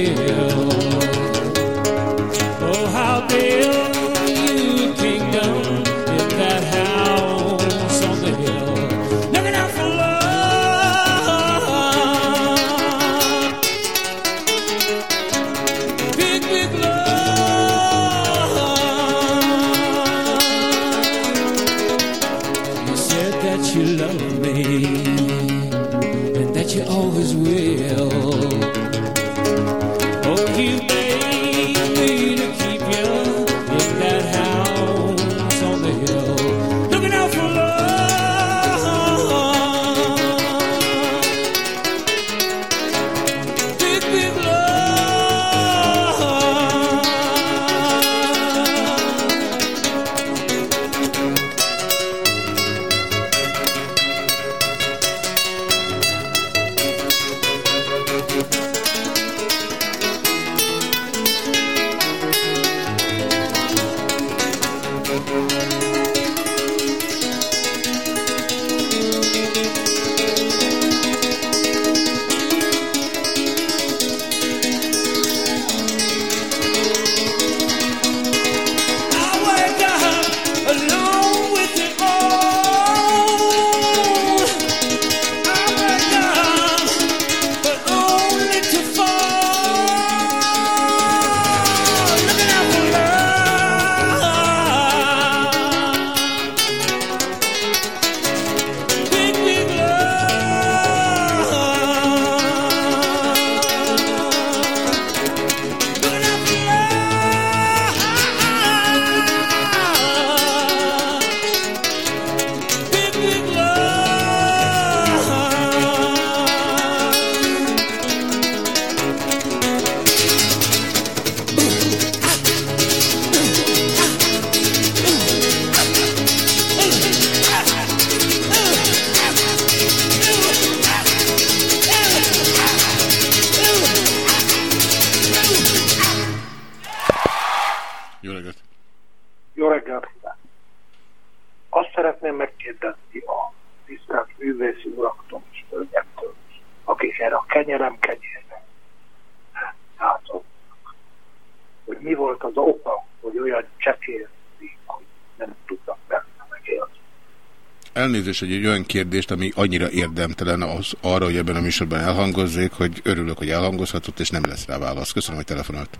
Elnézést, hogy egy olyan kérdést, ami annyira érdemtelen az arra, hogy ebben a műsorban elhangozzék, hogy örülök, hogy elhangozhatott, és nem lesz rá válasz. Köszönöm, hogy telefonált.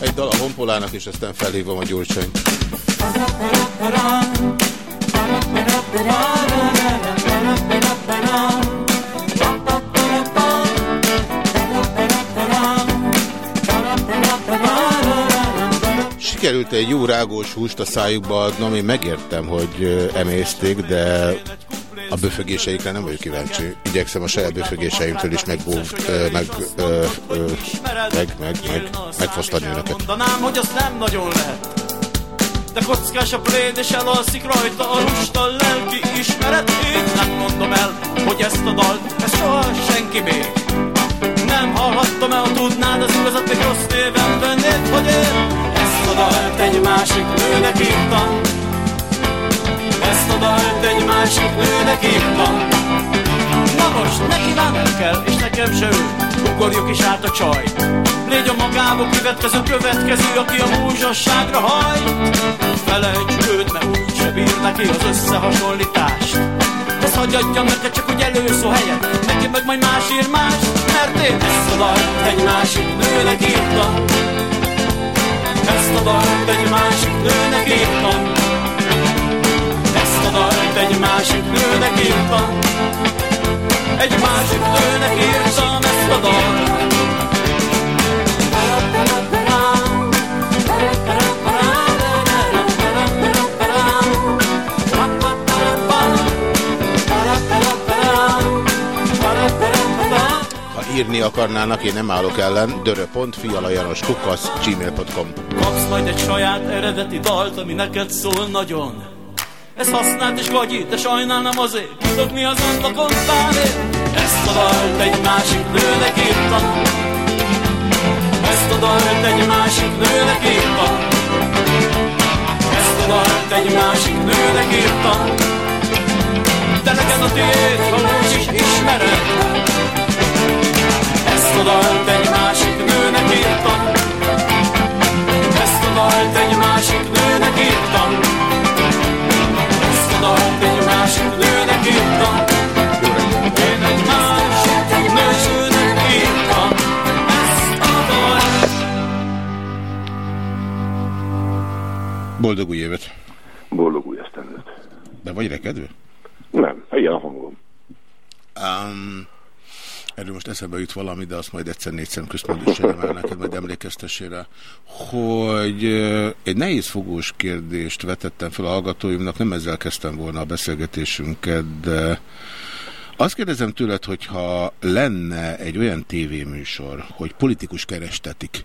Egy dal a honpolának, és aztán felhívom a gyurcsányt. Sikerült egy jó rágós húst a szájukba adnom, én megértem, hogy emészték, de a böfögéseikre nem vagyok kíváncsi. Igyekszem a saját böfögéseimtől is megóv, ö, meg, meg, meg, meg, megfosztani önöket. Mondanám, hogy azt nem nagyon lehet De kockás a pléd és elalszik rajta a lusta lelki ismeret Én nem mondom el, hogy ezt a dalt, ezt soha senki még Nem hallhattam el, ha tudnád az igazat, még rossz néven vennéd, hogy én Ezt a dalt egy másik nőnek írtam Ezt a dalt egy másik nőnek írtam Na most neki már kell, és nekem se ő. Ugorjuk is át a csaj. Légy a magába kivetkező következő, aki a múzsasságra hajt Felejtsd őt, mert úgy se bír neki az összehasonlítást. Ez adjam neked csak, hogy előszó helyet. Neki meg majd más ír más Mert én ezt a dalt egy másik nőnek írtam Ezt a dalt egy másik nőnek írtam. Ezt a dalt egy másik nőnek írtam. Egy másik nőnek írtam ezt a dalt akarnának, én nem állok ellen, dörö.fialajanos kukasz gmail.com Kapsz majd egy saját eredeti dalt, ami neked szól nagyon. Ez használt és gagyi, de sajnálnám azért. Tudod mi az annak ontálé? Ezt a dalt egy másik nőnek írtam Ezt a dalt egy másik nőnek írtam Ezt a dalt egy másik nőnek írtam De neked a tiéd, ha úgy is ismered Ezt a dalt egy másik nőnek írtam Ezt a dalt egy másik nőnek írtam Ezt a dalt egy másik nőnek írtam Én egy másik nőnek írtam Ezt a dalt Boldog új évet! Boldog új esztendőt. De vagy rekedve? Nem, ilyen a hangom. Um, erről most eszembe jut valami, de azt majd egyszer négy szem közt el neked, majd emlékeztessére, hogy egy nehéz fogós kérdést vetettem fel a hallgatóimnak, nem ezzel kezdtem volna a beszélgetésünket, de azt kérdezem tőled, hogyha lenne egy olyan tévéműsor, hogy politikus kerestetik,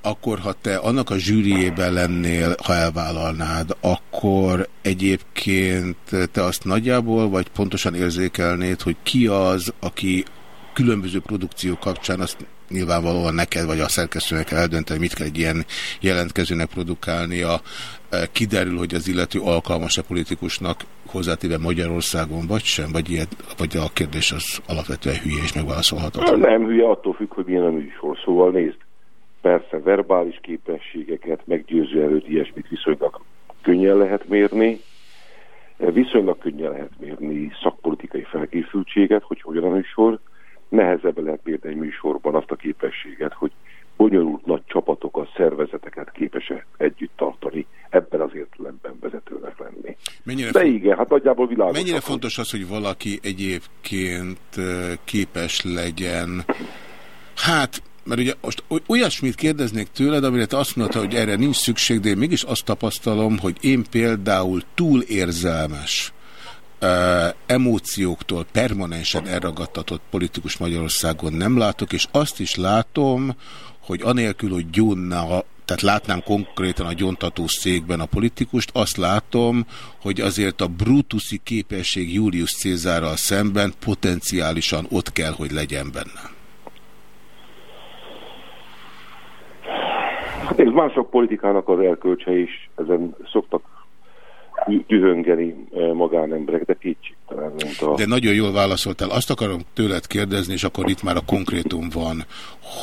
akkor ha te annak a zsűriében lennél, ha elvállalnád, akkor egyébként te azt nagyjából, vagy pontosan érzékelnéd, hogy ki az, aki különböző produkció kapcsán azt nyilvánvalóan neked vagy a szerkesztőnek kell eldönteni, mit kell egy ilyen jelentkezőnek produkálnia. E, Kiderül, hogy az illető alkalmas-e politikusnak hozzátéve Magyarországon, vagy sem? Vagy, ilyet, vagy a kérdés az alapvetően hülye és megválaszolhatatlan? Nem hülye, attól függ, hogy milyen a műsor. Szóval nézd, persze verbális képességeket, meggyőző erőt, ilyesmit viszonylag könnyen lehet mérni, viszonylag könnyen lehet mérni szakpolitikai felkészültséget, hogy hogyan a műsor, nehezebben lehet mérni egy műsorban azt a képességet, hogy bonyolult nagy csapatokat, szervezeteket képes-e együtt tartani, ebben az értelemben vezetőnek lenni. Mennyire De igen, hát nagyjából világos. Mennyire fontos az, hogy valaki egyébként képes legyen, hát, mert ugye most oly- olyasmit kérdeznék tőled, amire te azt mondtad, hogy erre nincs szükség, de én mégis azt tapasztalom, hogy én például túl érzelmes, emócióktól permanensen elragadtatott politikus Magyarországon nem látok, és azt is látom, hogy anélkül, hogy gyónna, tehát látnám konkrétan a gyontató székben a politikust, azt látom, hogy azért a brutuszi képesség Julius Cézárral szemben potenciálisan ott kell, hogy legyen benne. Hát nézd, mások politikának az erkölcse is, ezen szoktak dühöngeni magánemberek, de a... De nagyon jól válaszoltál. Azt akarom tőled kérdezni, és akkor itt már a konkrétum van,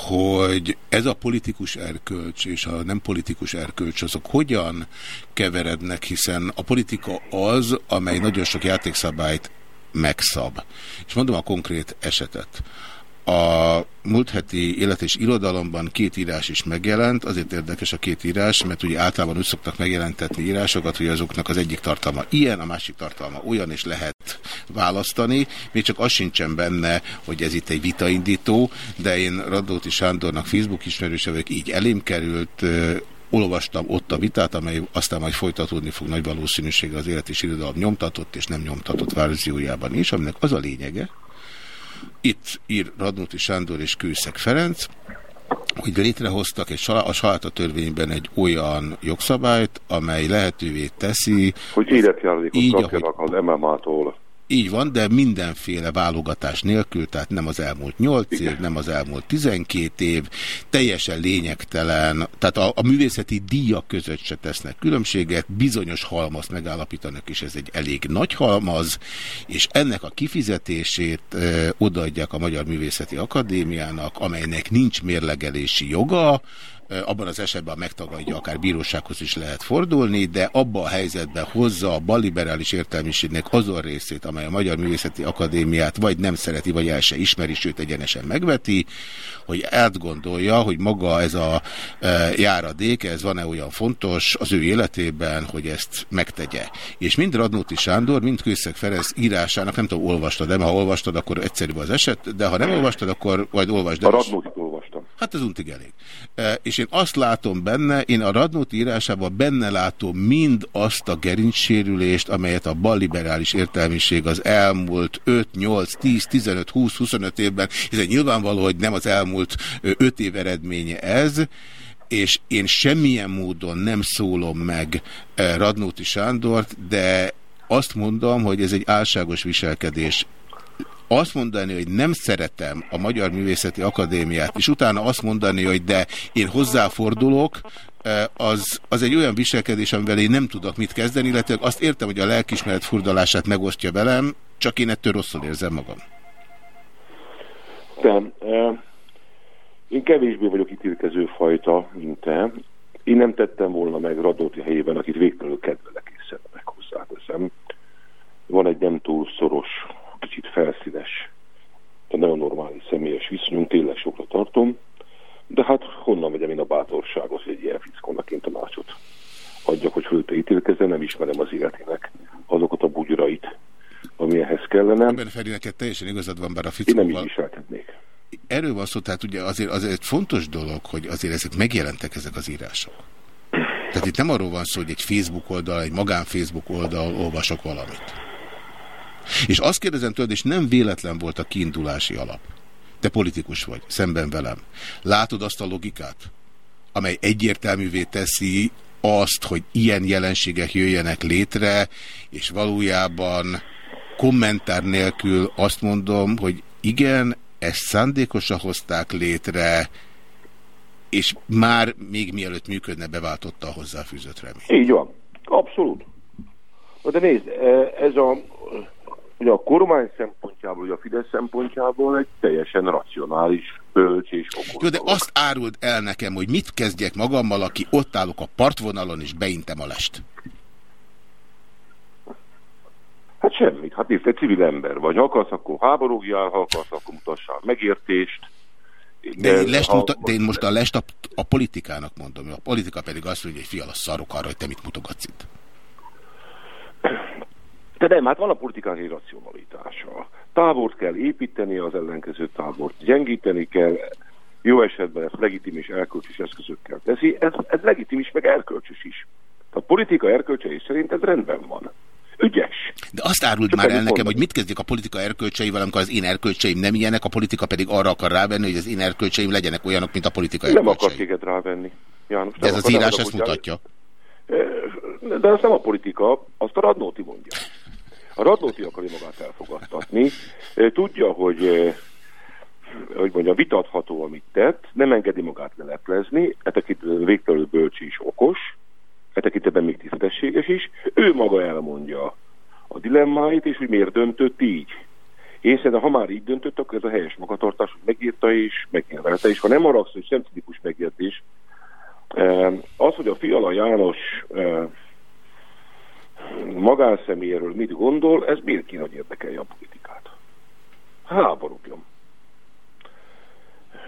hogy ez a politikus erkölcs és a nem politikus erkölcs, azok hogyan keverednek, hiszen a politika az, amely nagyon sok játékszabályt megszab. És mondom a konkrét esetet. A múlt heti élet és irodalomban két írás is megjelent, azért érdekes a két írás, mert ugye általában úgy szoktak megjelentetni írásokat, hogy azoknak az egyik tartalma ilyen, a másik tartalma olyan, és lehet választani. Még csak az sincsen benne, hogy ez itt egy vitaindító, de én Radóti Sándornak Facebook ismerőse vagyok, így elém került, olvastam ott a vitát, amely aztán majd folytatódni fog nagy valószínűséggel az élet és irodalom nyomtatott és nem nyomtatott verziójában is, aminek az a lényege, itt ír Radnóti Sándor és Kőszeg Ferenc, hogy létrehoztak egy, a saláta törvényben egy olyan jogszabályt, amely lehetővé teszi, Hogy életjáradékot Így, kapjanak az MMA-tól. Így van, de mindenféle válogatás nélkül, tehát nem az elmúlt 8 év, nem az elmúlt 12 év, teljesen lényegtelen, tehát a, a művészeti díjak között se tesznek különbséget, bizonyos halmazt megállapítanak, és ez egy elég nagy halmaz, és ennek a kifizetését ö, odaadják a Magyar Művészeti Akadémiának, amelynek nincs mérlegelési joga, abban az esetben megtagadja, akár bírósághoz is lehet fordulni, de abba a helyzetben hozza a balliberális értelmiségnek azon részét, amely a Magyar Művészeti Akadémiát vagy nem szereti, vagy el se ismeri, sőt egyenesen megveti, hogy átgondolja, hogy maga ez a járadék, ez van-e olyan fontos az ő életében, hogy ezt megtegye. És mind Radnóti Sándor, mind Kőszeg Ferenc írásának, nem tudom, olvastad, de ha olvastad, akkor egyszerű az eset, de ha nem olvastad, akkor majd olvasd A Radnótit olvastam. Hát ez untig elég. E, és én azt látom benne, én a Radnóti írásában benne látom mind azt a gerincsérülést, amelyet a balliberális értelmiség az elmúlt 5, 8, 10, 15, 20, 25 évben, hiszen nyilvánvaló, hogy nem az elmúlt 5 év eredménye ez, és én semmilyen módon nem szólom meg Radnóti Sándort, de azt mondom, hogy ez egy álságos viselkedés azt mondani, hogy nem szeretem a Magyar Művészeti Akadémiát, és utána azt mondani, hogy de én hozzáfordulok, az, az egy olyan viselkedés, amivel én nem tudok mit kezdeni, illetve azt értem, hogy a lelkismeret furdalását megosztja velem, csak én ettől rosszul érzem magam. Nem. Én kevésbé vagyok ítélkező fajta, mint te. Én nem tettem volna meg Radóti helyében, akit végtelenül kedvelek és szeretek hozzáteszem. Van egy nem túl szoros kicsit felszínes, de nagyon normális személyes viszonyunk, tényleg sokra tartom, de hát honnan vegyem én a bátorságot, hogy egy ilyen fickónak én tanácsot adjak, hogy fölte ítélkezzen, nem ismerem az életének azokat a bugyrait, ami ehhez kellene. Ebben Feri, neked teljesen igazad van, bár a fickóval... Én nem is viselkednék. Erről van szó, tehát ugye azért, azért fontos dolog, hogy azért ezek megjelentek ezek az írások. Tehát itt nem arról van szó, hogy egy Facebook oldal, egy magán Facebook oldal olvasok valamit. És azt kérdezem tőled, és nem véletlen volt a kiindulási alap. Te politikus vagy, szemben velem. Látod azt a logikát, amely egyértelművé teszi azt, hogy ilyen jelenségek jöjjenek létre, és valójában kommentár nélkül azt mondom, hogy igen, ezt szándékosan hozták létre, és már még mielőtt működne, beváltotta a hozzáfűzött remény. Így van. Abszolút. De nézd, ez a hogy a kormány szempontjából, vagy a Fidesz szempontjából egy teljesen racionális, bölcs és okos. Jó, de azt áruld el nekem, hogy mit kezdjek magammal, aki ott állok a partvonalon, és beintem a lest. Hát semmit. Hát nézd, egy civil ember vagy. Ha akarsz, akkor háborúgjál, ha akarsz, akkor mutassál megértést. De, én, lest ha... muta, de én most a lest a, a politikának mondom. A politika pedig azt mondja, hogy fiala szarok arra, hogy te mit mutogatsz itt. De nem, hát van a politikán egy racionalitása. Tábort kell építeni, az ellenkező tábort gyengíteni kell, jó esetben ezt legitim és erkölcsös eszközökkel teszi, ez, ez legitim is, meg erkölcsös is. A politika erkölcsei szerint ez rendben van. Ügyes. De azt árult már el nekem, hogy mit kezdjek a politika erkölcseivel, amikor az én erkölcseim nem ilyenek, a politika pedig arra akar rávenni, hogy az én erkölcseim legyenek olyanok, mint a politika erkölcsei. Nem akar téged rávenni. János, De ez az írás ezt mutatja. De ez nem a politika, azt a Radnóti mondja. A Radnóti akarja magát elfogadtatni. Tudja, hogy hogy mondja, vitatható, amit tett, nem engedi magát leleplezni, e tekintetben végtelenül bölcsi is okos, e tekintetben még tisztességes is. Ő maga elmondja a dilemmáit, és hogy miért döntött így. Én szerintem, ha már így döntött, akkor ez a helyes magatartás, hogy megírta és megnyilvánította, és ha nem haragsz, hogy sem tipikus megértés, az, hogy a Fiala János magánszemélyéről mit gondol, ez miért kéne, hogy érdekelje a politikát? Háborúbjon.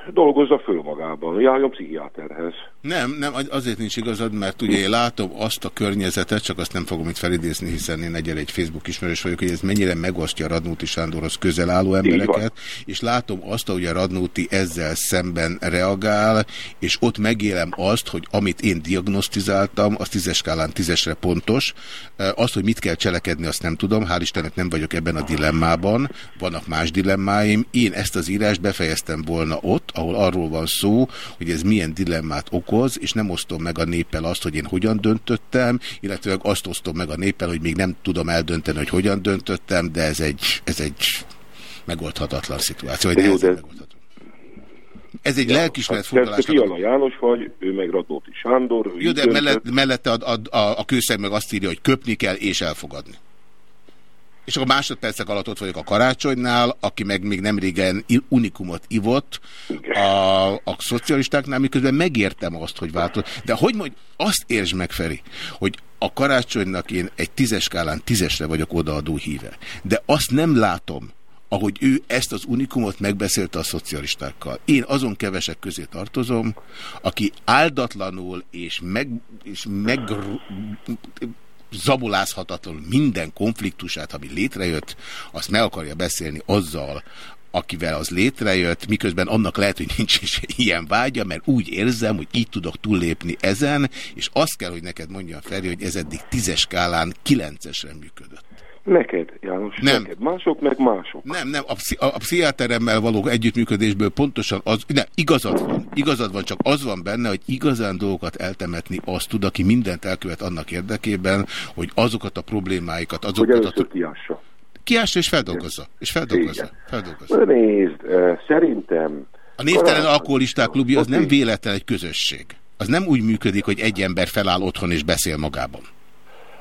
Dolgozza föl magában, járjon pszichiáterhez. Nem, nem, azért nincs igazad, mert ugye én látom azt a környezetet, csak azt nem fogom itt felidézni, hiszen én egyre egy Facebook ismerős vagyok, hogy ez mennyire megosztja Radnóti Sándorhoz közel álló embereket, és látom azt, hogy a Radnóti ezzel szemben reagál, és ott megélem azt, hogy amit én diagnosztizáltam, az tízes skálán tízesre pontos. Azt, hogy mit kell cselekedni, azt nem tudom, hál' Istennek nem vagyok ebben a dilemmában, vannak más dilemmáim. Én ezt az írást befejeztem volna ott, ahol arról van szó, hogy ez milyen dilemmát okoz, és nem osztom meg a néppel azt, hogy én hogyan döntöttem, illetve azt osztom meg a néppel, hogy még nem tudom eldönteni, hogy hogyan döntöttem, de ez egy, ez egy megoldhatatlan szituáció. Vagy Jó, de... Ez egy ja, lelkismeret fordulás. Te Fiala János vagy, ő meg Radnóti Sándor. Jó, de mellett, mellette a, a, a, a kőszeg meg azt írja, hogy köpni kell és elfogadni. És akkor másodpercek alatt ott vagyok a karácsonynál, aki meg még nem régen unikumot ivott a, a szocialistáknál, miközben megértem azt, hogy változott. De hogy mondj, azt értsd meg, Feri, hogy a karácsonynak én egy tízes skálán tízesre vagyok odaadó híve. De azt nem látom, ahogy ő ezt az unikumot megbeszélte a szocialistákkal. Én azon kevesek közé tartozom, aki áldatlanul és meg, és meg zabolázhatatlanul minden konfliktusát, ami létrejött, azt meg akarja beszélni azzal, akivel az létrejött, miközben annak lehet, hogy nincs is *laughs* ilyen vágya, mert úgy érzem, hogy így tudok túllépni ezen, és azt kell, hogy neked mondjam Feri, hogy ez eddig tízes skálán kilencesre működött. Neked, János, Nem. neked. Mások meg mások. Nem, nem, a, pszi, a, a pszichiáteremmel való együttműködésből pontosan az, nem, igazad van, igazad van, csak az van benne, hogy igazán dolgokat eltemetni azt tud, aki mindent elkövet annak érdekében, hogy azokat a problémáikat, Hogy azokat a... kiássa. Kiássa és feldolgozza. És feldolgozza. Igen. feldolgozza. Nézd, szerintem... A névtelen alkoholisták klubja az nem véletlen egy közösség. Az nem úgy működik, hogy egy ember feláll otthon és beszél magában.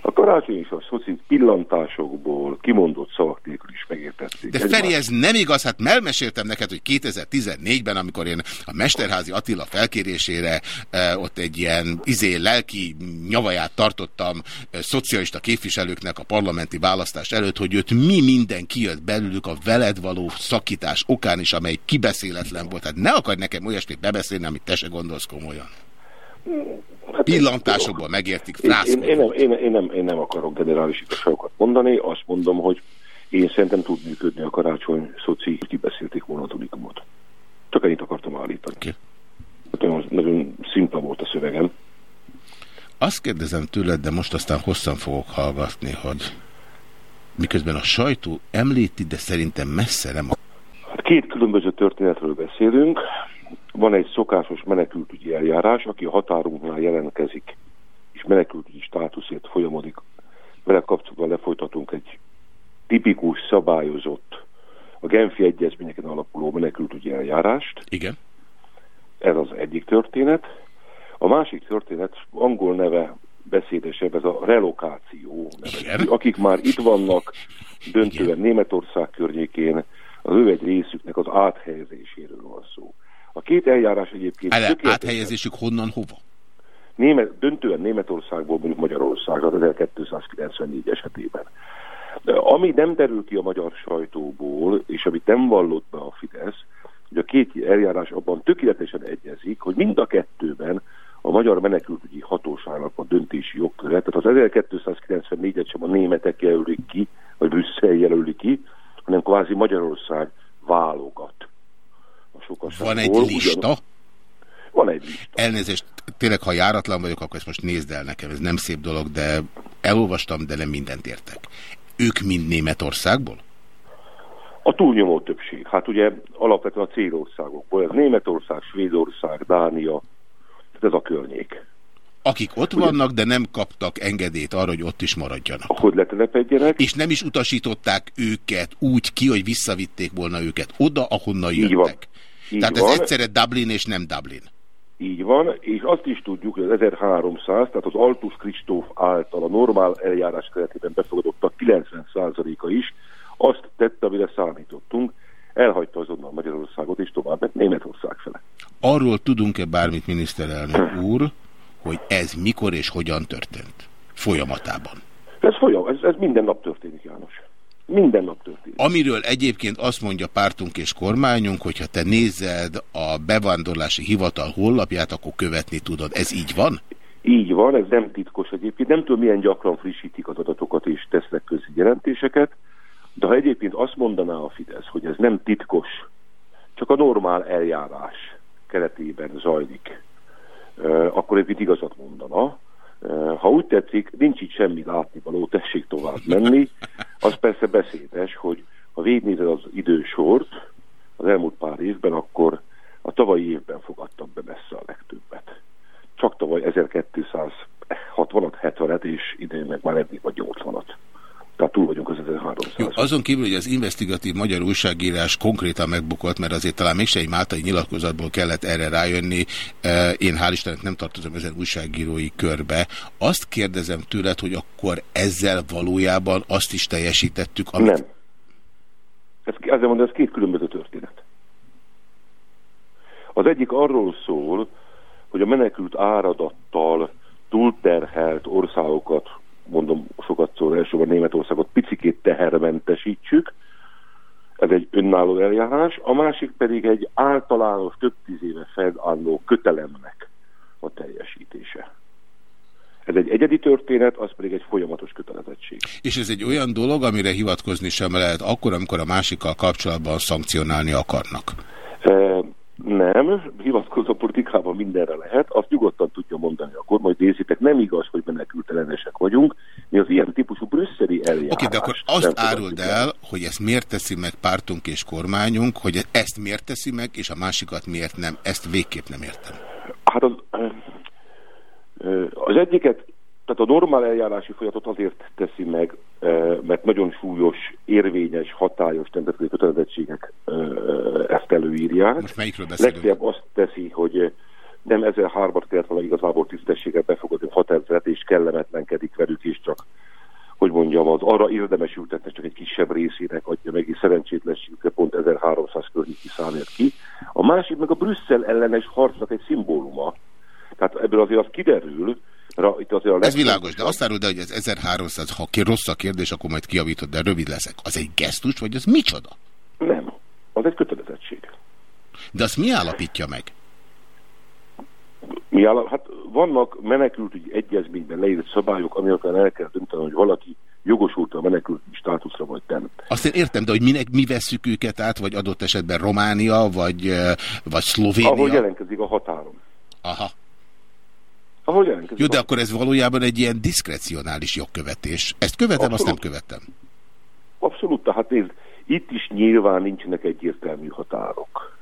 A karácsony és a szoci pillantásokból kimondott szavak nélkül is megértették. De. Feri, ez nem igaz, hát elmeséltem neked, hogy 2014-ben, amikor én a Mesterházi Attila felkérésére e, ott egy ilyen izé lelki nyavaját tartottam e, szocialista képviselőknek a parlamenti választás előtt, hogy őt mi minden kijött belőlük a veled való szakítás okán is, amely kibeszéletlen volt. Tehát ne akarj nekem olyasmit bebeszélni, amit te se gondolsz komolyan. Pillantásokból megértik, Én, én, én, nem, én, én, nem, én nem akarok generális igazságokat mondani, azt mondom, hogy én szerintem tud működni a karácsony szoci, kibeszélték volna a unikumot. Csak ennyit akartam állítani. Okay. Nagyon, nagyon szimpla volt a szövegem. Azt kérdezem tőled, de most aztán hosszan fogok hallgatni, hogy miközben a sajtó említi, de szerintem messze nem. Hát két különböző történetről beszélünk. Van egy szokásos menekültügyi eljárás, aki a határunknál jelentkezik, és menekültügyi státuszért folyamodik. Vele kapcsolatban lefolytatunk egy tipikus, szabályozott, a Genfi egyezményeken alapuló menekültügyi eljárást. Igen. Ez az egyik történet. A másik történet, angol neve beszédesebb, ez a relokáció. Neve. Akik már itt vannak, döntően Németország környékén, az ő egy részüknek az áthelyezéséről van szó. A két eljárás egyébként Ele, áthelyezésük honnan hova? Német, döntően Németországból mondjuk Magyarországra az 1294 esetében. De ami nem derül ki a magyar sajtóból, és amit nem vallott be a Fidesz, hogy a két eljárás abban tökéletesen egyezik, hogy mind a kettőben a magyar menekültügyi hatóságnak a döntési jogköre, tehát az 1294-et sem a németek jelölik ki, vagy Brüsszel jelöli ki, hanem kvázi Magyarország válogat. Van egy Ugyan- lista? Van egy lista. Elnézést, tényleg, ha járatlan vagyok, akkor ezt most nézd el nekem, ez nem szép dolog, de elolvastam, de nem mindent értek. Ők mind Németországból? A túlnyomó többség. Hát ugye alapvetően a célországokból. Ez Németország, Svédország, Dánia, tehát ez a környék. Akik ott vannak, de nem kaptak engedélyt arra, hogy ott is maradjanak. Hogy letelepedjenek. És nem is utasították őket úgy ki, hogy visszavitték volna őket oda, ahonnan Így jöttek. van. Így Tehát van. ez egyszerre Dublin és nem Dublin. Így van, és azt is tudjuk, hogy az 1300, tehát az Altus Kristóf által a normál eljárás keretében befogadottak 90%-a is azt tette, amire számítottunk, elhagyta azonnal Magyarországot, és tovább ment Németország fele. Arról tudunk-e bármit, miniszterelnök úr, hogy ez mikor és hogyan történt? Folyamatában. Ez folyam, ez, ez minden nap történik, János. Minden nap történik. Amiről egyébként azt mondja pártunk és kormányunk, hogyha te nézed a bevándorlási hivatal honlapját, akkor követni tudod. Ez így van? Így van, ez nem titkos egyébként. Nem tudom, milyen gyakran frissítik az adatokat és tesznek közi jelentéseket, de ha egyébként azt mondaná a Fidesz, hogy ez nem titkos, csak a normál eljárás keretében zajlik, akkor egyébként igazat mondana. Ha úgy tetszik, nincs itt semmi látnivaló, tessék tovább menni. Az persze beszédes, hogy ha végignézed az idősort az elmúlt pár évben, akkor a tavalyi évben fogadtak be messze a legtöbbet. Csak tavaly 1260-at, 70-et, és idén meg már eddig vagy 80-at. Tehát túl vagyunk az 1300. Jó, azon kívül, hogy az investigatív magyar újságírás konkrétan megbukott, mert azért talán mégse egy máltai nyilatkozatból kellett erre rájönni, e, én hál' Istennek nem tartozom ezen újságírói körbe. Azt kérdezem tőled, hogy akkor ezzel valójában azt is teljesítettük, amit... Nem. Ez, ezzel mondom, ez két különböző történet. Az egyik arról szól, hogy a menekült áradattal túlterhelt országokat, mondom sokat szól elsősorban Németországot, picikét tehermentesítsük, ez egy önálló eljárás, a másik pedig egy általános több tíz éve fennálló kötelemnek a teljesítése. Ez egy egyedi történet, az pedig egy folyamatos kötelezettség. És ez egy olyan dolog, amire hivatkozni sem lehet akkor, amikor a másikkal kapcsolatban szankcionálni akarnak. E, nem, hivatkozó politikában mindenre lehet, azt nyugodtan tudja mondani a kormány, hogy nézzétek, nem igaz, hogy menekültelenesek vagyunk, mi az ilyen típusú brüsszeli eljárás. Oké, de akkor azt áruld el, hogy ezt miért teszi meg pártunk és kormányunk, hogy ezt miért teszi meg, és a másikat miért nem, ezt végképp nem értem. Hát az, az egyiket, tehát a normál eljárási folyatot azért teszi meg, mert nagyon súlyos, érvényes, hatályos nemzetközi kötelezettségek ezt előírják. Most melyikről beszélünk? Legfeljebb azt teszi, hogy nem ezzel hármat kellett volna igazából tisztességet befogadni, határozat és kellemetlenkedik velük is, csak hogy mondjam, az arra érdemes ültetni, csak egy kisebb részének adja meg, és szerencsétlenségükre pont 1300 környéki számért ki. A másik meg a Brüsszel ellenes harcnak egy szimbóluma. Tehát ebből azért az kiderül, Ra, itt azért a Ez világos, de azt árul, de hogy ez 1300, ha ki rossz a kérdés, akkor majd kiavítod, de rövid leszek. Az egy gesztus, vagy az micsoda? Nem, az egy kötelezettség. De azt mi állapítja meg? Mi állap, hát vannak menekültügyi egyezményben leírt szabályok, ami alapján el kell dönteni, hogy valaki jogosult a menekült státuszra, vagy nem. Azt én értem, de hogy minek mi vesszük őket át, vagy adott esetben Románia, vagy, vagy Szlovénia? Ahogy jelentkezik a határon. Aha. Ahogy jelentkezik. Jó, de akkor ez valójában egy ilyen diszkrecionális jogkövetés. Ezt követem, Abszolút. azt nem követem. Abszolút, tehát nézd, itt is nyilván nincsenek egyértelmű határok.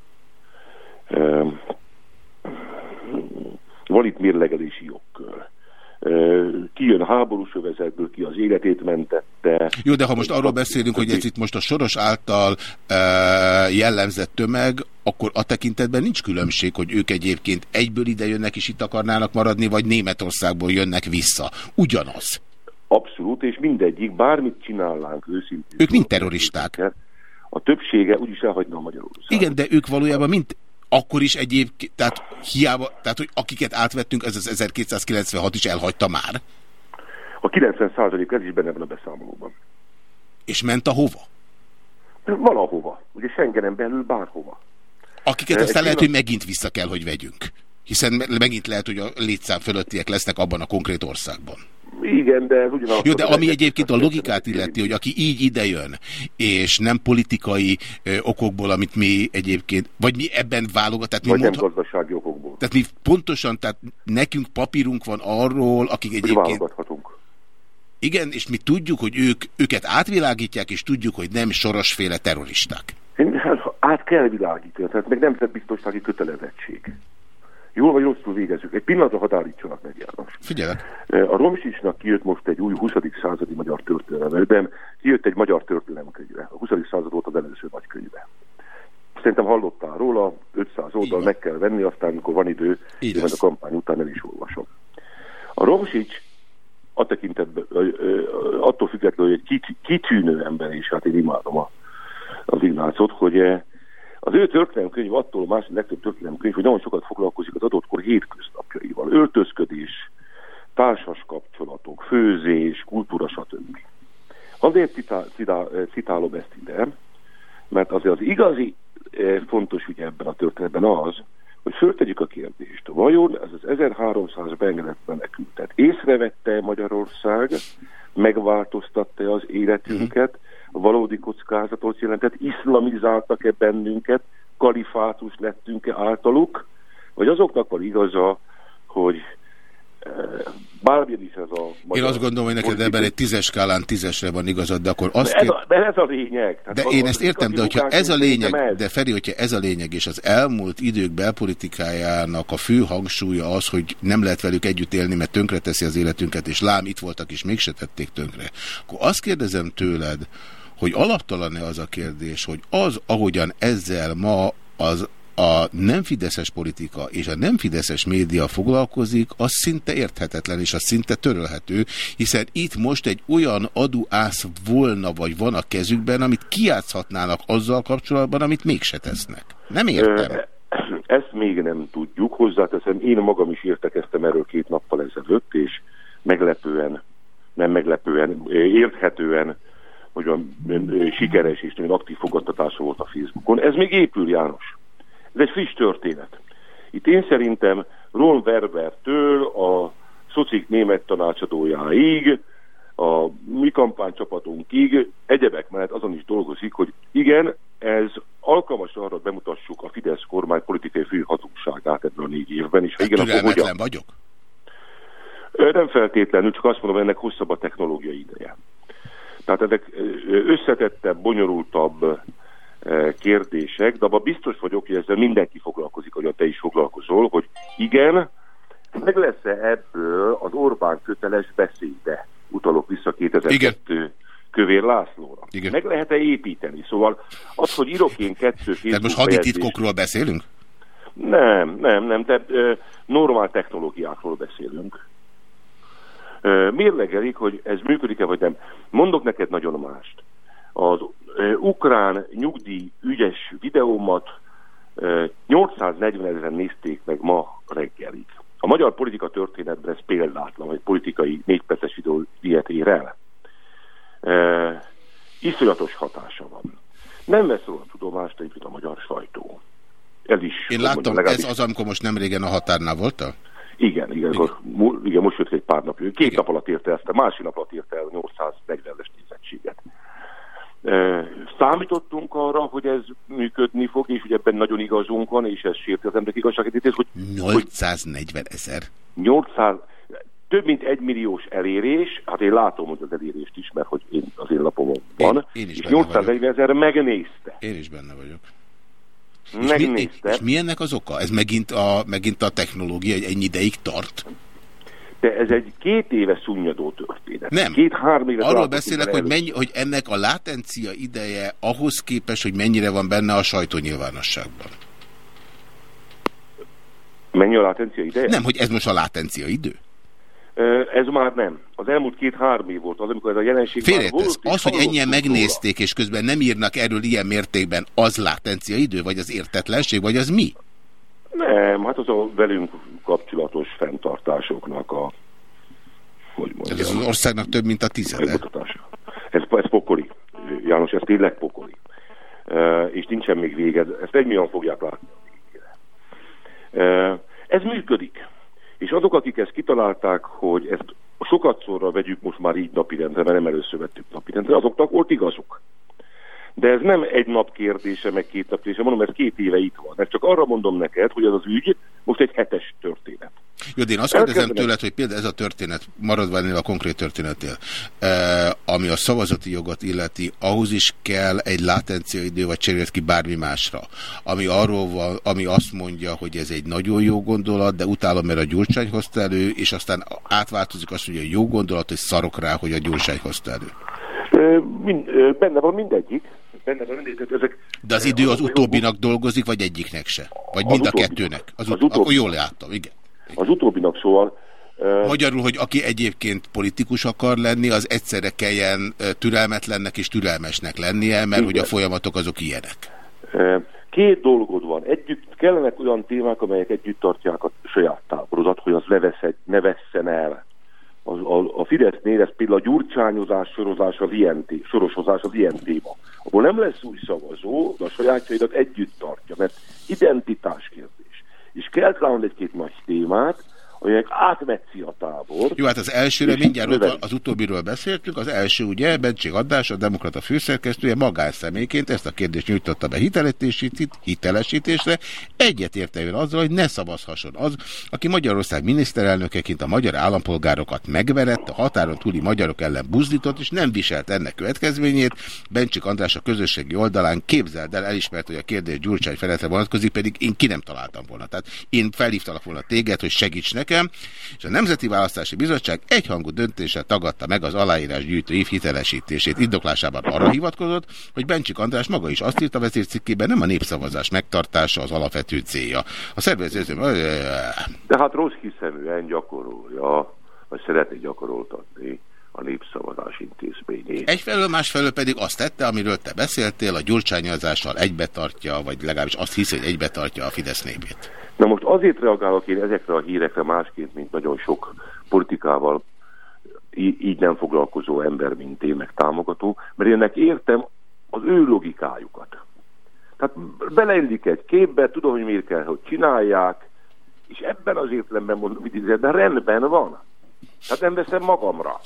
Van itt mérlegelési jogkör ki jön háborús övezetből, ki az életét mentette. Jó, de ha most arról beszélünk, hogy ez itt most a Soros által jellemzett tömeg, akkor a tekintetben nincs különbség, hogy ők egyébként egyből ide jönnek és itt akarnának maradni, vagy Németországból jönnek vissza. Ugyanaz. Abszolút, és mindegyik, bármit csinálnánk őszintén. Ők mind terroristák. A többsége úgyis elhagyna a Magyarországot. Igen, de ők valójában mind akkor is egyébként, tehát hiába, tehát hogy akiket átvettünk, ez az 1296 is elhagyta már. A 90 százalék ez is benne van a beszámolóban. És ment a hova? Valahova. Ugye Schengenen belül bárhova. Akiket aztán lehet, hogy megint vissza kell, hogy vegyünk. Hiszen megint lehet, hogy a létszám fölöttiek lesznek abban a konkrét országban. Igen, de ez ugyanakkor... Jó, de ami egyébként a logikát illeti, hogy aki így idejön, és nem politikai ö, okokból, amit mi egyébként, vagy mi ebben válogat, tehát mi vagy mondha... nem gazdasági okokból. Tehát mi pontosan, tehát nekünk papírunk van arról, akik egyébként... Válogathatunk. Igen, és mi tudjuk, hogy ők, őket átvilágítják, és tudjuk, hogy nem sorosféle terroristák. Hát, át kell világítani, tehát meg nemzetbiztonsági kötelezettség. Jól vagy rosszul végezzük. Egy pillanatra határítsanak meg, János. Figyelek. A Romsicsnak kijött most egy új 20. századi magyar történelemben, kijött egy magyar történelemkönyve. A 20. század volt az előző nagy könyve. Szerintem hallottál róla, 500 oldal meg kell venni, aztán, amikor van idő, én a kampány után el is olvasom. A Romsics a tekintetben, attól függetlenül, hogy egy kitűnő ember, és hát én imádom a, az Ignácot, hogy az ő történelemkönyv attól a másik legtöbb történelemkönyv, hogy nagyon sokat foglalkozik az adott kor hétköznapjaival. Öltözködés, társas kapcsolatok, főzés, kultúra, stb. Azért citál, citál, citálom ezt ide, mert azért az igazi fontos ügy ebben a történetben az, hogy föltegyük a kérdést, vajon ez az 1300 beengedett menekültet észrevette Magyarország, megváltoztatta az életünket, valódi kockázatot jelentett, iszlamizáltak-e bennünket, kalifátus lettünk-e általuk, vagy azoknak van igaza, hogy Bármilyen is ez a... Én magyar azt gondolom, hogy neked ebben egy tízes skálán tízesre van igazad, de akkor azt de ez, a, de ez a lényeg. Tehát De az- én ezt értem, de hogyha ez a lényeg, ez. de Feri, hogyha ez a lényeg, és az elmúlt idők belpolitikájának a fő hangsúlya az, hogy nem lehet velük együtt élni, mert tönkreteszi az életünket, és lám itt voltak, és mégse tették tönkre, akkor azt kérdezem tőled, hogy alaptalan-e az a kérdés, hogy az, ahogyan ezzel ma az a nem fideszes politika és a nem fideszes média foglalkozik, az szinte érthetetlen és az szinte törölhető, hiszen itt most egy olyan aduász volna vagy van a kezükben, amit kiátszhatnának azzal kapcsolatban, amit mégse tesznek. Nem értem. Ezt még nem tudjuk, hozzáteszem, én magam is értekeztem erről két nappal ezelőtt, és meglepően, nem meglepően, érthetően, hogy ö, sikeres és nagyon aktív fogadtatása volt a Facebookon. Ez még épül, János. Ez egy friss történet. Itt én szerintem Ron Werbertől a szocik német tanácsadójáig, a mi kampánycsapatunkig egyebek mellett azon is dolgozik, hogy igen, ez alkalmas arra, hogy bemutassuk a Fidesz kormány politikai főhatóságát ebben a négy évben, és ha igen, akkor hogyan? Vagyok. Nem feltétlenül, csak azt mondom, ennek hosszabb a technológiai ideje. Tehát ö, összetettebb, bonyolultabb kérdések, de abban biztos vagyok, hogy ezzel mindenki foglalkozik, ahogy te is foglalkozol, hogy igen, meg lesz-e ebből az Orbán köteles beszéde? Utalok vissza 2002 Kövér Lászlóra. Igen. Meg lehet-e építeni? Szóval az, hogy írok én kettő Tehát most hadi bejegyzést- titkokról beszélünk? nem, nem, nem, de ö, normál technológiákról beszélünk. Ö, mérlegelik, hogy ez működik-e vagy nem. Mondok neked nagyon mást. Az ukrán nyugdíj ügyes videómat ö, 840 ezeren nézték meg ma reggelig. A magyar politika történetben ez példátlan, hogy politikai négyperces videó ilyet ér el. Ö, iszonyatos hatása van. Nem vesz róla tudomást egyébként a magyar sajtó. Ez is. Én láttam, legalábbis- ez az, amikor most nem régen a határnál voltál? igen, igen, igen. Mu, igen most jött egy pár napja. Két igen. nap alatt érte ezt, a másik nap alatt érte el 840-es nézettséget. Számítottunk arra, hogy ez működni fog, és hogy ebben nagyon igazunk van, és ez sérti az emberek igazságítést, hogy 840 ezer. 800, több mint egy milliós elérés, hát én látom, hogy az elérést is, mert hogy én, az én lapomon van, én is és benne 840 ezer megnézte. Én is benne vagyok. És mi, Megnézte. és mi ennek az oka? Ez megint a, megint a technológia, hogy ennyi ideig tart? De ez egy két éve szunnyadó történet. Nem. Két-három éve Arról beszélek, hogy, mennyi, hogy ennek a látencia ideje ahhoz képest, hogy mennyire van benne a sajtónyilvánosságban. Mennyi a látencia ideje? Nem, hogy ez most a látencia idő. Ez már nem. Az elmúlt két-három év volt az, amikor ez a jelenség Félretesz. Az, hogy ennyien megnézték, és közben nem írnak erről ilyen mértékben, az látencia idő, vagy az értetlenség, vagy az mi? Nem, hát az a velünk kapcsolatos fenntartásoknak a hogy mondjam. Ez az országnak több, mint a tizede. Ez, ez pokoli. János, ez tényleg pokoli. Uh, és nincsen még vége. Ezt egymilyen fogják látni. Uh, ez működik. És azok, akik ezt kitalálták, hogy ezt sokat szorra vegyük most már így napirendre, mert nem először vettük napirendre, azoknak volt igazuk. De ez nem egy nap kérdése, meg két nap kérdése, mondom, ez két éve itt van. Ezt csak arra mondom neked, hogy ez az ügy most egy hetes történet. Jó, de én azt kérdezem tőled, hogy például ez a történet, maradva ennél a konkrét történetnél, eh, ami a szavazati jogot illeti, ahhoz is kell egy látenciaidő, vagy cserélt ki bármi másra, ami arról van, ami azt mondja, hogy ez egy nagyon jó gondolat, de utána mert a Gyurcsány hozta elő, és aztán átváltozik azt, hogy a jó gondolat, hogy szarok rá, hogy a Gyurcsány hozta elő. Ö, Mind, ö, benne van mindegyik. Benne van. Tehát Ezek, De az idő az utóbbinak dolgozik, vagy egyiknek se? Vagy Az mind a utóbbinak. kettőnek? Az, Az ut- utóbbi. Akkor jól láttam, igen. Az utóbbinak szóval... Magyarul, hogy aki egyébként politikus akar lenni, az egyszerre kelljen türelmetlennek és türelmesnek lennie, mert Igen. hogy a folyamatok azok ilyenek. Két dolgod van. Együtt kellenek olyan témák, amelyek együtt tartják a saját táborodat, hogy az ne, vesz, ne vesszen el. A, a, a Fidesznél ez például a gyurcsányozás, sorozás az ilyen, té- sorosozás az ilyen téma. Abból nem lesz új szavazó, de a sajátjaidat együtt tartja, mert identitás kérdés. És kell találni egy-két nagy témát, amelyek átmetszi a tábor. Jó, hát az elsőre mindjárt növeli. az utóbbiről beszéltünk. Az első ugye Bencsik András, a Demokrata főszerkesztője magánszemélyként ezt a kérdést nyújtotta be hitelesítésre. Egyet érte ön azzal, hogy ne szavazhasson az, aki Magyarország miniszterelnökeként a magyar állampolgárokat megverett, a határon túli magyarok ellen buzdított, és nem viselt ennek következményét. Bencsik András a közösségi oldalán képzeld el, elismert, hogy a kérdés Gyurcsány Ferencre vonatkozik, pedig én ki nem találtam volna. Tehát én felhívtalak volna téged, hogy segíts nekem, és a Nemzeti Választási Bizottság egyhangú döntéssel tagadta meg az aláírás gyűjtő év hitelesítését. Indoklásában arra hivatkozott, hogy Bencsik András maga is azt írta vezércikkében, nem a népszavazás megtartása az alapvető célja. A szervező De hát rossz hiszeműen gyakorolja, vagy szeretné gyakoroltatni a népszavazás intézményét. Egyfelől, másfelől pedig azt tette, amiről te beszéltél, a gyurcsányozással egybetartja, vagy legalábbis azt hiszi, hogy egybetartja a Fidesz népét. Na most azért reagálok én ezekre a hírekre másként, mint nagyon sok politikával így nem foglalkozó ember, mint én, meg támogató, mert ennek értem az ő logikájukat. Tehát beleillik egy képbe, tudom, hogy miért kell, hogy csinálják, és ebben az értelemben mondom, hogy de rendben van. Tehát nem veszem magamra.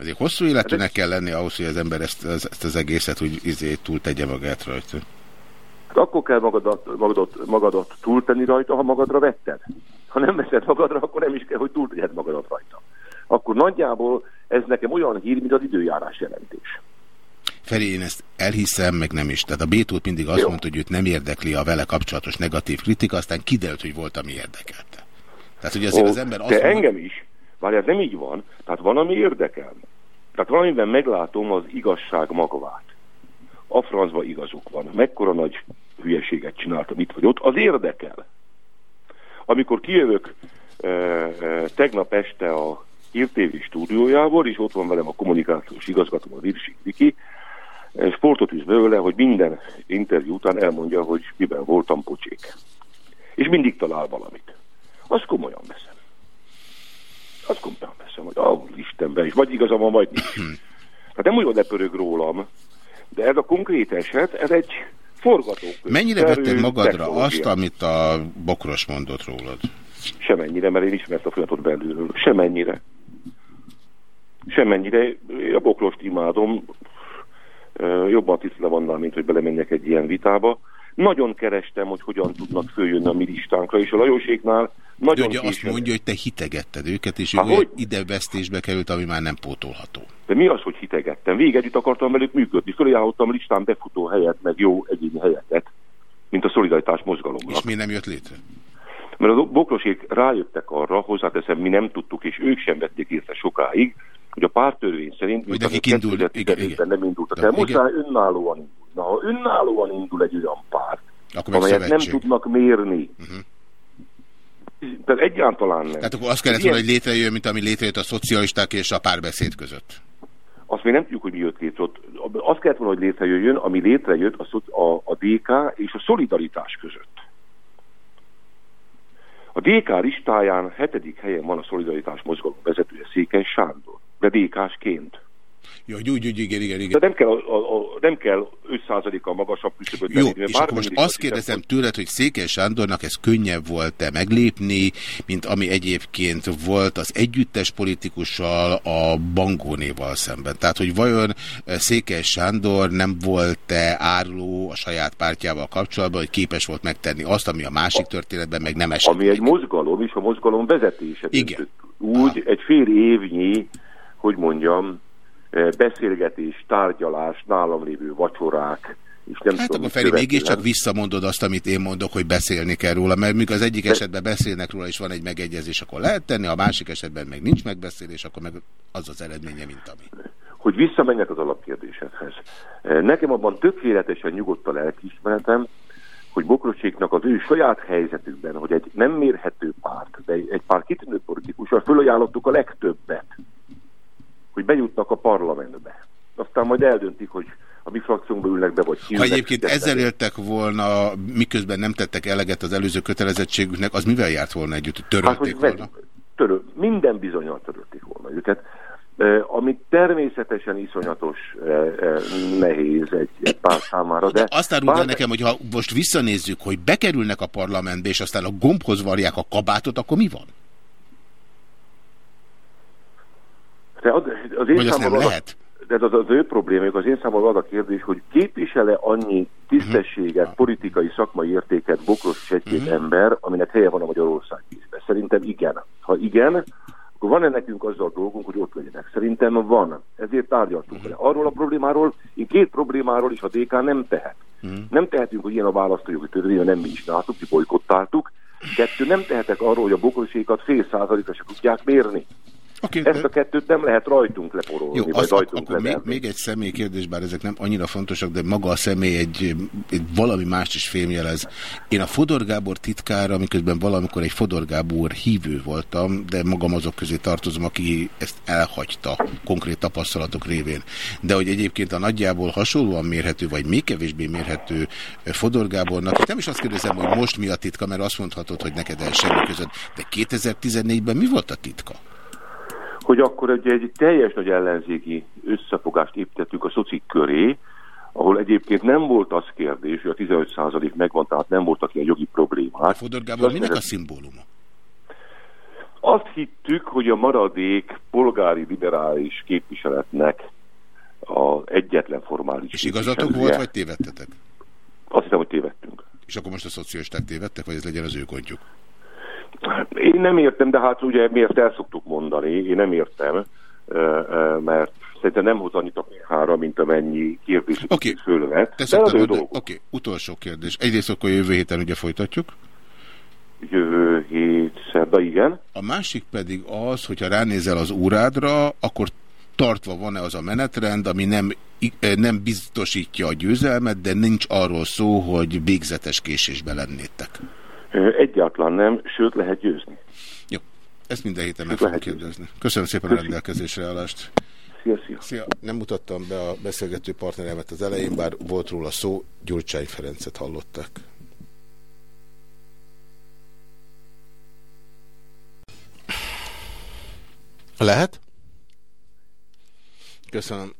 Azért hosszú életűnek kell lenni ahhoz, hogy az ember ezt, ezt, ezt az egészet úgy izé, túl tegye magát rajta. Hát akkor kell magadat, magadat, magadat túltenni rajta, ha magadra vetted. Ha nem veszed magadra, akkor nem is kell, hogy túltegyed magadat rajta. Akkor nagyjából ez nekem olyan hír, mint az időjárás jelentés. Feri, én ezt elhiszem, meg nem is. Tehát a Bétót mindig azt Jó. mondta, hogy őt nem érdekli a vele kapcsolatos negatív kritika, aztán kiderült, hogy volt, ami érdekelte. Tehát, hogy azért Ó, az ember azt de mondja, engem is. Várj, nem így van. Tehát van, ami érdekel. Tehát valamiben meglátom az igazság magvát. A francba igazuk van. Mekkora nagy hülyeséget csináltam itt vagy ott. Az érdekel. Amikor kijövök e, e, tegnap este a Hír TV stúdiójából, és ott van velem a kommunikációs igazgató, a Virsik Viki, e, sportot is belőle, hogy minden interjú után elmondja, hogy miben voltam pocsék. És mindig talál valamit. Azt komolyan veszem. Azt komolyan veszem, hogy ah, Istenben is, vagy igaza van, vagy nincs. *clears throat* Hát nem olyan lepörög rólam, de ez a konkrét eset, ez egy forgatókönyv. mennyire vetted magadra technológia. azt, amit a Bokros mondott rólad? Semennyire, mert én ismert a folyamatot belülről. Semennyire. Semennyire. Én a boklost imádom. Jobban tisztele vannál, mint hogy belemenjek egy ilyen vitába. Nagyon kerestem, hogy hogyan tudnak följönni a mi listánkra, és a Lajoséknál De nagyon ugye azt mondja, hogy te hitegetted őket, és Há, hogy? ide vesztésbe került, ami már nem pótolható. De mi az, hogy hitegettem? Végig együtt akartam velük működni. Fölajánlottam listán befutó helyet, meg jó egyéni helyeket, mint a szolidaritás mozgalomnak. És mi nem jött létre? Mert a bokrosék rájöttek arra, hozzáteszem, mi nem tudtuk, és ők sem vették észre sokáig, hogy a pártörvény szerint, Hogy nekik indul- 2015-ben nem indultak Igen, el, most igen. már önállóan indul. Na, ha önállóan indul egy olyan párt, Akkor amelyet nem tudnak mérni, Uh-huh. Tehát egyáltalán nem. Tehát akkor azt kellett volna, hogy létrejön, mint ami létrejött a szocialisták és a párbeszéd között. Azt még nem tudjuk, hogy mi jött létre. Azt kellett volna, hogy létrejöjjön, ami létrejött a, a, a DK és a szolidaritás között. A DK listáján hetedik helyen van a szolidaritás mozgalom vezetője Székely Sándor, de DK-sként. Jó, úgy, úgy, úgy, igen, igen, De igen. nem kell, a, a, a, nem kell 5%-kal magasabb küszöböt Jó, és akkor most azt kérdezem tőled, hogy Székely Sándornak ez könnyebb volt-e meglépni, mint ami egyébként volt az együttes politikussal a Bangónéval szemben. Tehát, hogy vajon eh, Székely Sándor nem volt-e áruló a saját pártjával kapcsolatban, hogy képes volt megtenni azt, ami a másik történetben meg nem esett. ami egy mozgalom, és a mozgalom vezetése. Igen. Úgy egy fél évnyi, hogy mondjam, beszélgetés, tárgyalás, nálam lévő vacsorák, és nem Hát tudom, akkor Feri, mégiscsak visszamondod azt, amit én mondok, hogy beszélni kell róla, mert míg az egyik esetben beszélnek róla, és van egy megegyezés, akkor lehet tenni, a másik esetben meg nincs megbeszélés, akkor meg az az eredménye, mint ami. hogy visszamenjek az alapkérdésedhez. Eh, Nekem abban tökéletesen nyugodt a lelkiismeretem, hogy Bokroséknak az ő saját helyzetükben, hogy egy nem mérhető párt, de egy, pár kitűnő politikussal fölajánlottuk a legtöbbet, hogy bejutnak a parlamentbe. Aztán majd eldöntik, hogy a mi frakciónkba ülnek be, vagy Ha kiülnek. egyébként ezzel éltek volna, miközben nem tettek eleget az előző kötelezettségüknek, az mivel járt volna együtt? hogy Hát, Törölték hogy volna? töröl, minden bizonyal törölték volna őket. Ami természetesen iszonyatos eh, eh, nehéz egy, egy pár számára, de... Azt áruld el bár- nekem, hogy ha most visszanézzük, hogy bekerülnek a parlamentbe, és aztán a gombhoz varják a kabátot, akkor mi van? De az, az én Vagy azt nem lehet? De az, az ő problémájuk, az én számomra az a kérdés, hogy képvisele annyi tisztességet, politikai, szakmai értéket Bokros és egy-két ember, aminek helye van a Magyarország vízbe. Szerintem igen. Ha igen, akkor van-e nekünk azzal dolgunk, hogy ott legyenek? Szerintem van. Ezért tárgyaltunk vele. Arról a problémáról, én két problémáról is a DK nem tehet. Nem tehetünk, hogy ilyen a választójogi törvény, nem mi is csináltuk, mi bolykottáltuk. Kettő, nem tehetek arról, hogy a bokrosékat fél százalékra se tudják mérni. Okay, Ezt a kettőt nem lehet rajtunk leporolni, Jó, vagy azt, rajtunk akkor még, még egy személy kérdés, bár ezek nem annyira fontosak, de maga a személy egy, egy valami mást is fémjelez. Én a Fodor Gábor titkára, miközben valamikor egy Fodor Gábor hívő voltam, de magam azok közé tartozom, aki ezt elhagyta konkrét tapasztalatok révén. De hogy egyébként a nagyjából hasonlóan mérhető, vagy még kevésbé mérhető Fodor Gábornak, nem is azt kérdezem, hogy most mi a titka, mert azt mondhatod, hogy neked el semmi között, de 2014-ben mi volt a titka? Hogy akkor egy, egy teljes nagy ellenzéki összefogást építettük a szocik köré, ahol egyébként nem volt az kérdés, hogy a 15% megvan, tehát nem voltak ilyen jogi problémák. Fodor Gábor Azt minek a szimbóluma? Azt hittük, hogy a maradék polgári liberális képviseletnek az egyetlen formális És igazatok volt, vagy tévedtetek? Azt hiszem, hogy tévedtünk. És akkor most a szocialisták tévedtek, vagy ez legyen az ő gondjuk? Én nem értem, de hát ugye miért el szoktuk mondani, én nem értem, mert szerintem nem hoz annyit a hára, mint amennyi kérdés okay. fölvet. Oké, utolsó kérdés. Egyrészt akkor jövő héten ugye folytatjuk. Jövő hét szerda, igen. A másik pedig az, hogyha ránézel az órádra, akkor tartva van-e az a menetrend, ami nem, eh, nem biztosítja a győzelmet, de nincs arról szó, hogy végzetes késésben lennétek. Egyáltalán nem, sőt lehet győzni. Jó, ezt minden héten meg fogom kérdezni. Köszönöm szépen a rendelkezésre állást. Szia, szia. Szia. Nem mutattam be a beszélgető partneremet az elején, bár volt róla szó, Gyurcsány Ferencet hallották. Lehet? Köszönöm.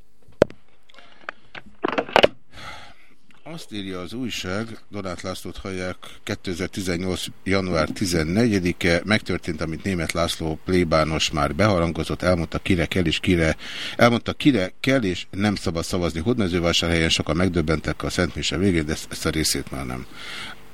Azt írja az újság, Donát Lászlót hallják, 2018. január 14-e, megtörtént, amit német László plébános már beharangozott, elmondta kire kell és kire, elmondta kire kell és nem szabad szavazni. Hódmezővásárhelyen sokan megdöbbentek a Szent Mise végén, de ezt a részét már nem.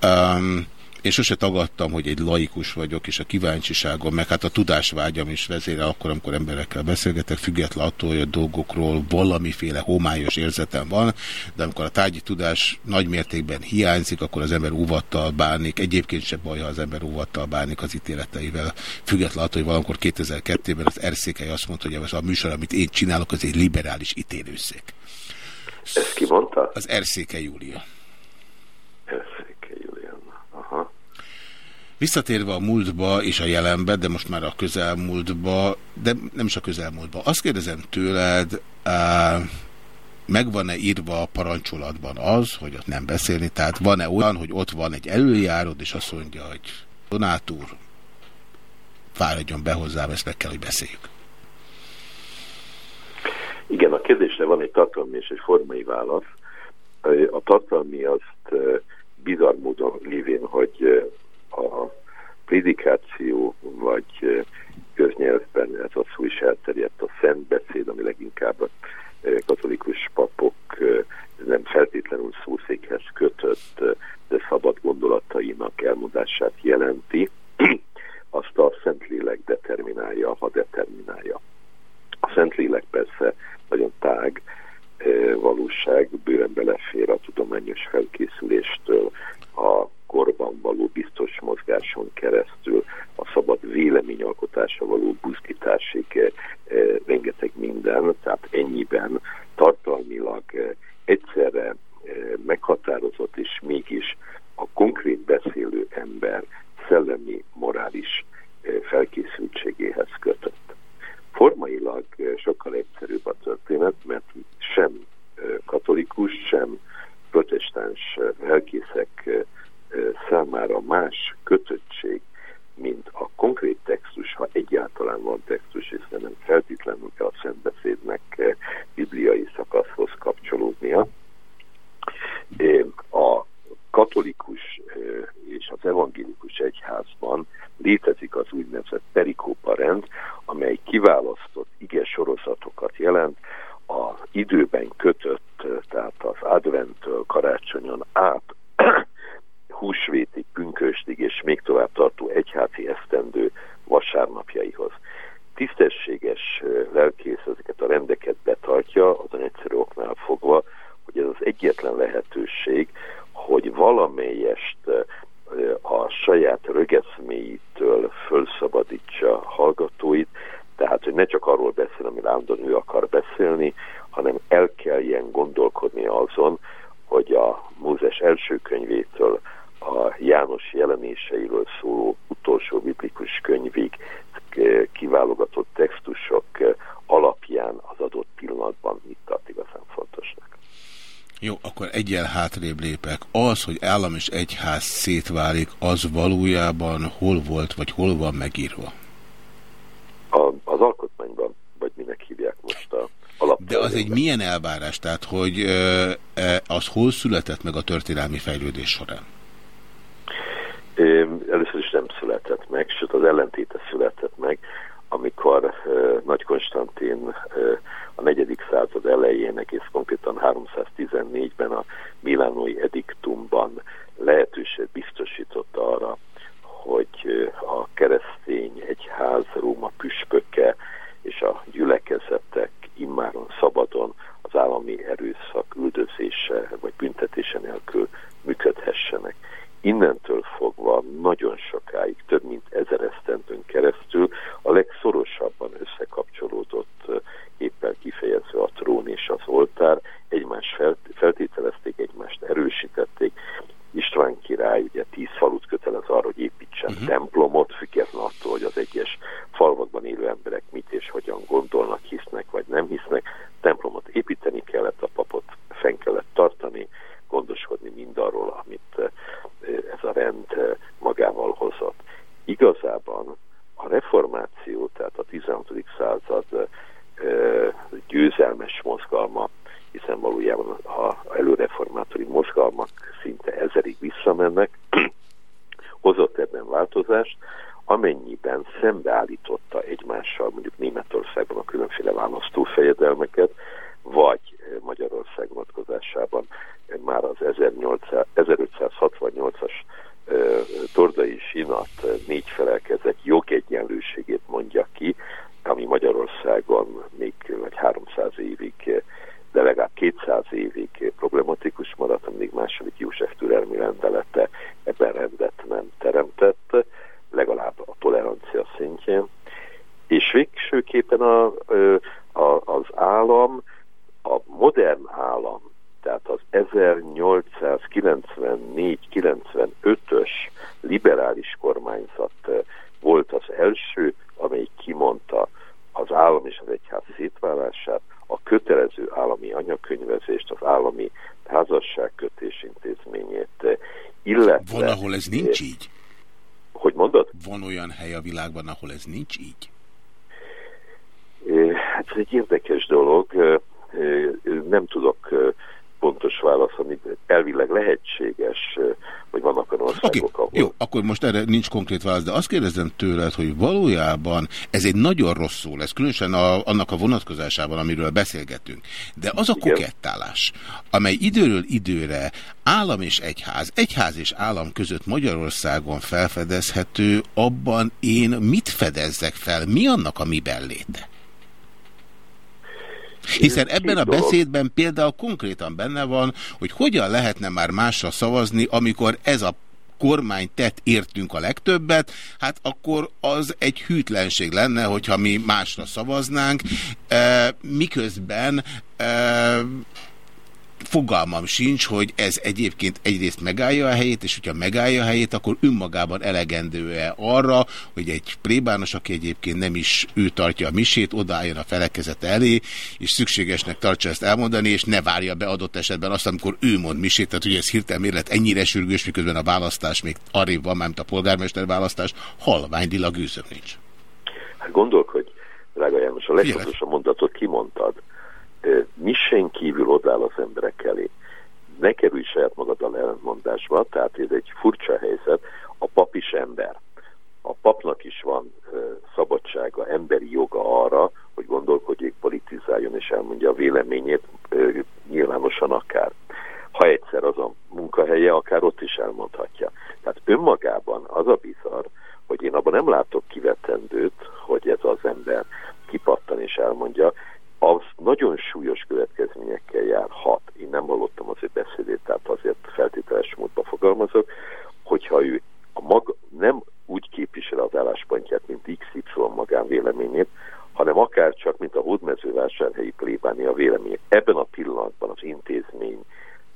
Um, én sose tagadtam, hogy egy laikus vagyok, és a kíváncsiságom, meg hát a tudásvágyam is vezére akkor, amikor emberekkel beszélgetek, független attól, hogy a dolgokról valamiféle homályos érzetem van, de amikor a tárgyi tudás nagy mértékben hiányzik, akkor az ember óvattal bánik. Egyébként sem baj, ha az ember óvattal bánik az ítéleteivel, független attól, hogy valamikor 2002-ben az Erszékely azt mondta, hogy ez a műsor, amit én csinálok, az egy liberális ítélőszék. Ezt ki mondta? Az Erszékely Júlia. Erszéke. Visszatérve a múltba és a jelenbe, de most már a közelmúltba, de nem is a közelmúltba. Azt kérdezem tőled, megvan-e írva a parancsolatban az, hogy ott nem beszélni, tehát van-e olyan, hogy ott van egy előjárod, és azt mondja, hogy Donát úr, fáradjon be hozzám, ezt meg kell, hogy beszéljük. Igen, a kérdésre van egy tartalmi és egy formai válasz. A tartalmi azt bizarr módon lévén, hogy a prédikáció vagy köznyelvben ez a szó is elterjedt, a szentbeszéd, ami leginkább a katolikus papok nem feltétlenül szószékhez kötött, de szabad gondolatainak elmondását jelenti, *clears throat* azt a Szentlélek determinálja, ha determinálja. A Szentlélek persze nagyon tág valóság, bőven belefér a tudományos felkészüléstől, a korban való biztos mozgáson keresztül, a szabad véleményalkotása való buzdításig rengeteg minden, tehát ennyiben tartalmilag egyszerre meghatározott és mégis a konkrét beszélő ember szellemi, morális felkészültségéhez kötött. Formailag sokkal egyszerűbb a történet, mert sem katolikus, sem protestáns lelkészek számára más kötöttség, mint a konkrét textus, ha egyáltalán van textus, hiszen nem feltétlenül kell a szentbeszédnek bibliai szakaszhoz kapcsolódnia. A katolikus és az evangélikus egyházban létezik az úgynevezett perikópa rend, amely kiválasztott ige sorozatokat jelent, az időben kötött, tehát az adventtől karácsonyon át húsvétig, pünköstig és még tovább tartó egyházi esztendő vasárnapjaihoz. Tisztességes lelkész ezeket a rendeket betartja, azon egyszerű oknál fogva, hogy ez az egyetlen lehetőség, hogy valamelyest a saját rögeszméitől fölszabadítsa hallgatóit, tehát, hogy ne csak arról beszél, ami állandóan ő akar beszélni, hanem el kelljen gondolkodni azon, hogy a múzes első könyvétől a János jelenéseiről szóló utolsó biblikus könyvig kiválogatott textusok alapján az adott pillanatban mit tart igazán fontosnak. Jó, akkor egyel hátrébb lépek. Az, hogy állam és egyház szétválik, az valójában hol volt, vagy hol van megírva? A, az alkotmányban, vagy minek hívják most a De az egy milyen elvárás? Tehát, hogy az hol született meg a történelmi fejlődés során? Először is nem született meg, sőt az ellentéte született meg, amikor Nagy Konstantin a negyedik század elején, egész konkrétan 314-ben a Milánói ediktumban lehetőség biztosította arra, hogy a keresztény egyház Róma püspöke és a gyülekezetek immáron szabadon az állami erőszak üldözése vagy büntetése nélkül működhessenek innentől fogva nagyon sokáig, több mint ezer esztendőn keresztül a legszorosabban összekapcsolódott éppen kifejezve a trón és az oltár, egymást feltételezték, egymást erősítették. István király ugye tíz falut kötelez arra, hogy építsen uh-huh. templomot, független attól, hogy az egyes falvakban élő emberek mit és hogyan gondolnak, hisznek vagy nem hisznek. Templomot építeni kellett, a papot fenn kellett tartani, gondoskodni mindarról, amit ez a rend magával hozott. Igazában a reformáció, tehát a 16. század győzelmes mozgalma, hiszen valójában a előreformátori mozgalmak szinte ezerig visszamennek, hozott ebben változást, amennyiben szembeállította egymással mondjuk Németországban a különféle választófejedelmeket, vagy Magyarország vonatkozásában már az 1568-as Tordai Sinat négy felelkezett jogegyenlőségét mondja ki, ami Magyarországon még vagy 300 évig, de legalább 200 évig problematikus maradt, amíg második József türelmi rendelete ebben rendet nem teremtett, legalább a tolerancia szintjén. És végsőképpen a, a, az állam, a modern állam tehát az 1894-95-ös liberális kormányzat eh, volt az első, amely kimondta az állam és az egyház szétválását, a kötelező állami anyakönyvezést, az állami házasságkötés intézményét, eh, illetve... Van, ahol ez nincs így? Hogy mondod? Van olyan hely a világban, ahol ez nincs így? Hát ez egy érdekes dolog. Nem tudok pontos válasz, ami elvileg lehetséges, hogy vannak olyan országok, okay. ahol... Jó, akkor most erre nincs konkrét válasz, de azt kérdezem tőled, hogy valójában ez egy nagyon rossz szó lesz, különösen a, annak a vonatkozásában, amiről beszélgetünk. De az a Igen. kokettálás, amely időről időre állam és egyház, egyház és állam között Magyarországon felfedezhető, abban én mit fedezzek fel? Mi annak a mi belléte? Hiszen ebben a beszédben például konkrétan benne van, hogy hogyan lehetne már másra szavazni, amikor ez a kormány tett értünk a legtöbbet, hát akkor az egy hűtlenség lenne, hogyha mi másra szavaznánk, miközben fogalmam sincs, hogy ez egyébként egyrészt megállja a helyét, és hogyha megállja a helyét, akkor önmagában elegendő-e arra, hogy egy plébános, aki egyébként nem is ő tartja a misét, odálljon a felekezet elé, és szükségesnek tartsa ezt elmondani, és ne várja be adott esetben azt, amikor ő mond misét, tehát ugye ez hirtelen miért ennyire sürgős, miközben a választás még arrébb van, mert a polgármester választás, halványdilag gőzöm nincs. Hát gondolkodj, drága János, a legfontosabb mondatot kimondtad misén kívül odáll az emberek elé. Ne kerülj saját magaddal ellentmondásba, tehát ez egy furcsa helyzet, a pap is ember. A papnak is van szabadsága, emberi joga arra, hogy gondolkodjék, politizáljon és elmondja a véleményét, nyilvánosan akár. Ha egyszer az a munkahelye, akár ott is elmondhatja. Tehát önmagában az a bizarr, hogy én abban nem látok kivetendőt, hogy ez az ember kipattan és elmondja, az nagyon súlyos következményekkel járhat. Én nem hallottam az ő beszédét, tehát azért feltételes módban fogalmazok, hogyha ő a maga, nem úgy képvisel az álláspontját, mint XY magánvéleményét, hanem akár csak, mint a hódmezővásárhelyi plébánia véleményét. Ebben a pillanatban az intézmény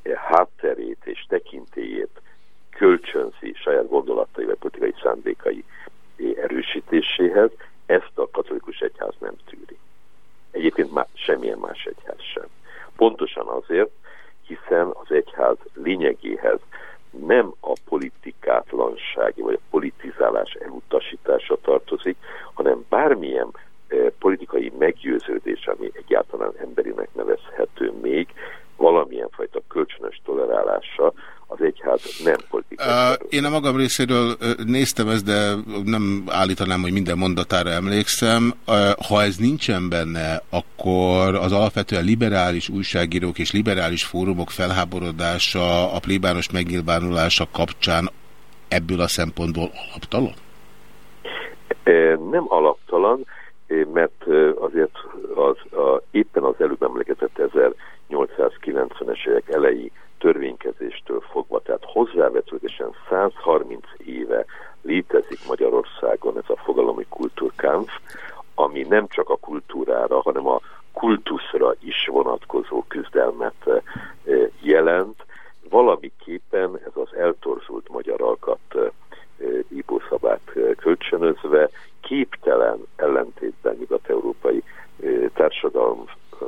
eh, hátterét és tekintélyét kölcsönzi saját gondolatai vagy politikai szándékai eh, erősítéséhez, ezt a katolikus egyház nem tűri. Egyébként má, semmilyen más egyház sem. Pontosan azért, hiszen az egyház lényegéhez nem a politikátlansági vagy a politizálás elutasítása tartozik, hanem bármilyen eh, politikai meggyőződés, ami egyáltalán emberinek nevezhető még, valamilyen fajta kölcsönös tolerálása az egyház nem politikai. Én a magam részéről néztem ezt, de nem állítanám, hogy minden mondatára emlékszem. Ha ez nincsen benne, akkor az alapvetően liberális újságírók és liberális fórumok felháborodása, a plébános megnyilvánulása kapcsán ebből a szempontból alaptalan? Nem alaptalan, mert azért az, a, éppen az előbb emlegetett 1890-es évek elejé törvénykezéstől fogva, tehát hozzávetőlegesen 130 éve létezik Magyarországon ez a fogalom, kultúrkampf, ami nem csak a kultúrára, hanem a kultuszra is vonatkozó küzdelmet jelent. Valamiképpen ez az eltorzult magyar alkat íbószabát kölcsönözve képtelen ellentétben nyugat-európai társadalom,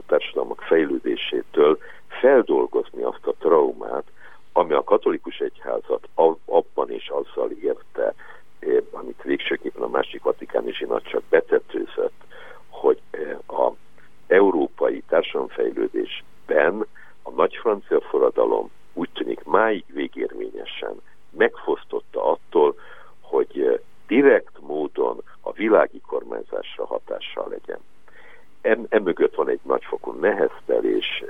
társadalmak fejlődésétől feldolgozni azt a traumát, ami a katolikus egyházat abban és azzal érte, amit végsőképpen a másik vatikáni zsinat csak betetőzött, hogy a európai társadalomfejlődésben a nagy francia forradalom úgy tűnik máig végérvényesen megfosztotta attól, hogy direkt módon a világi kormányzásra hatással legyen. Em, emögött van egy nagyfokú neheztelés,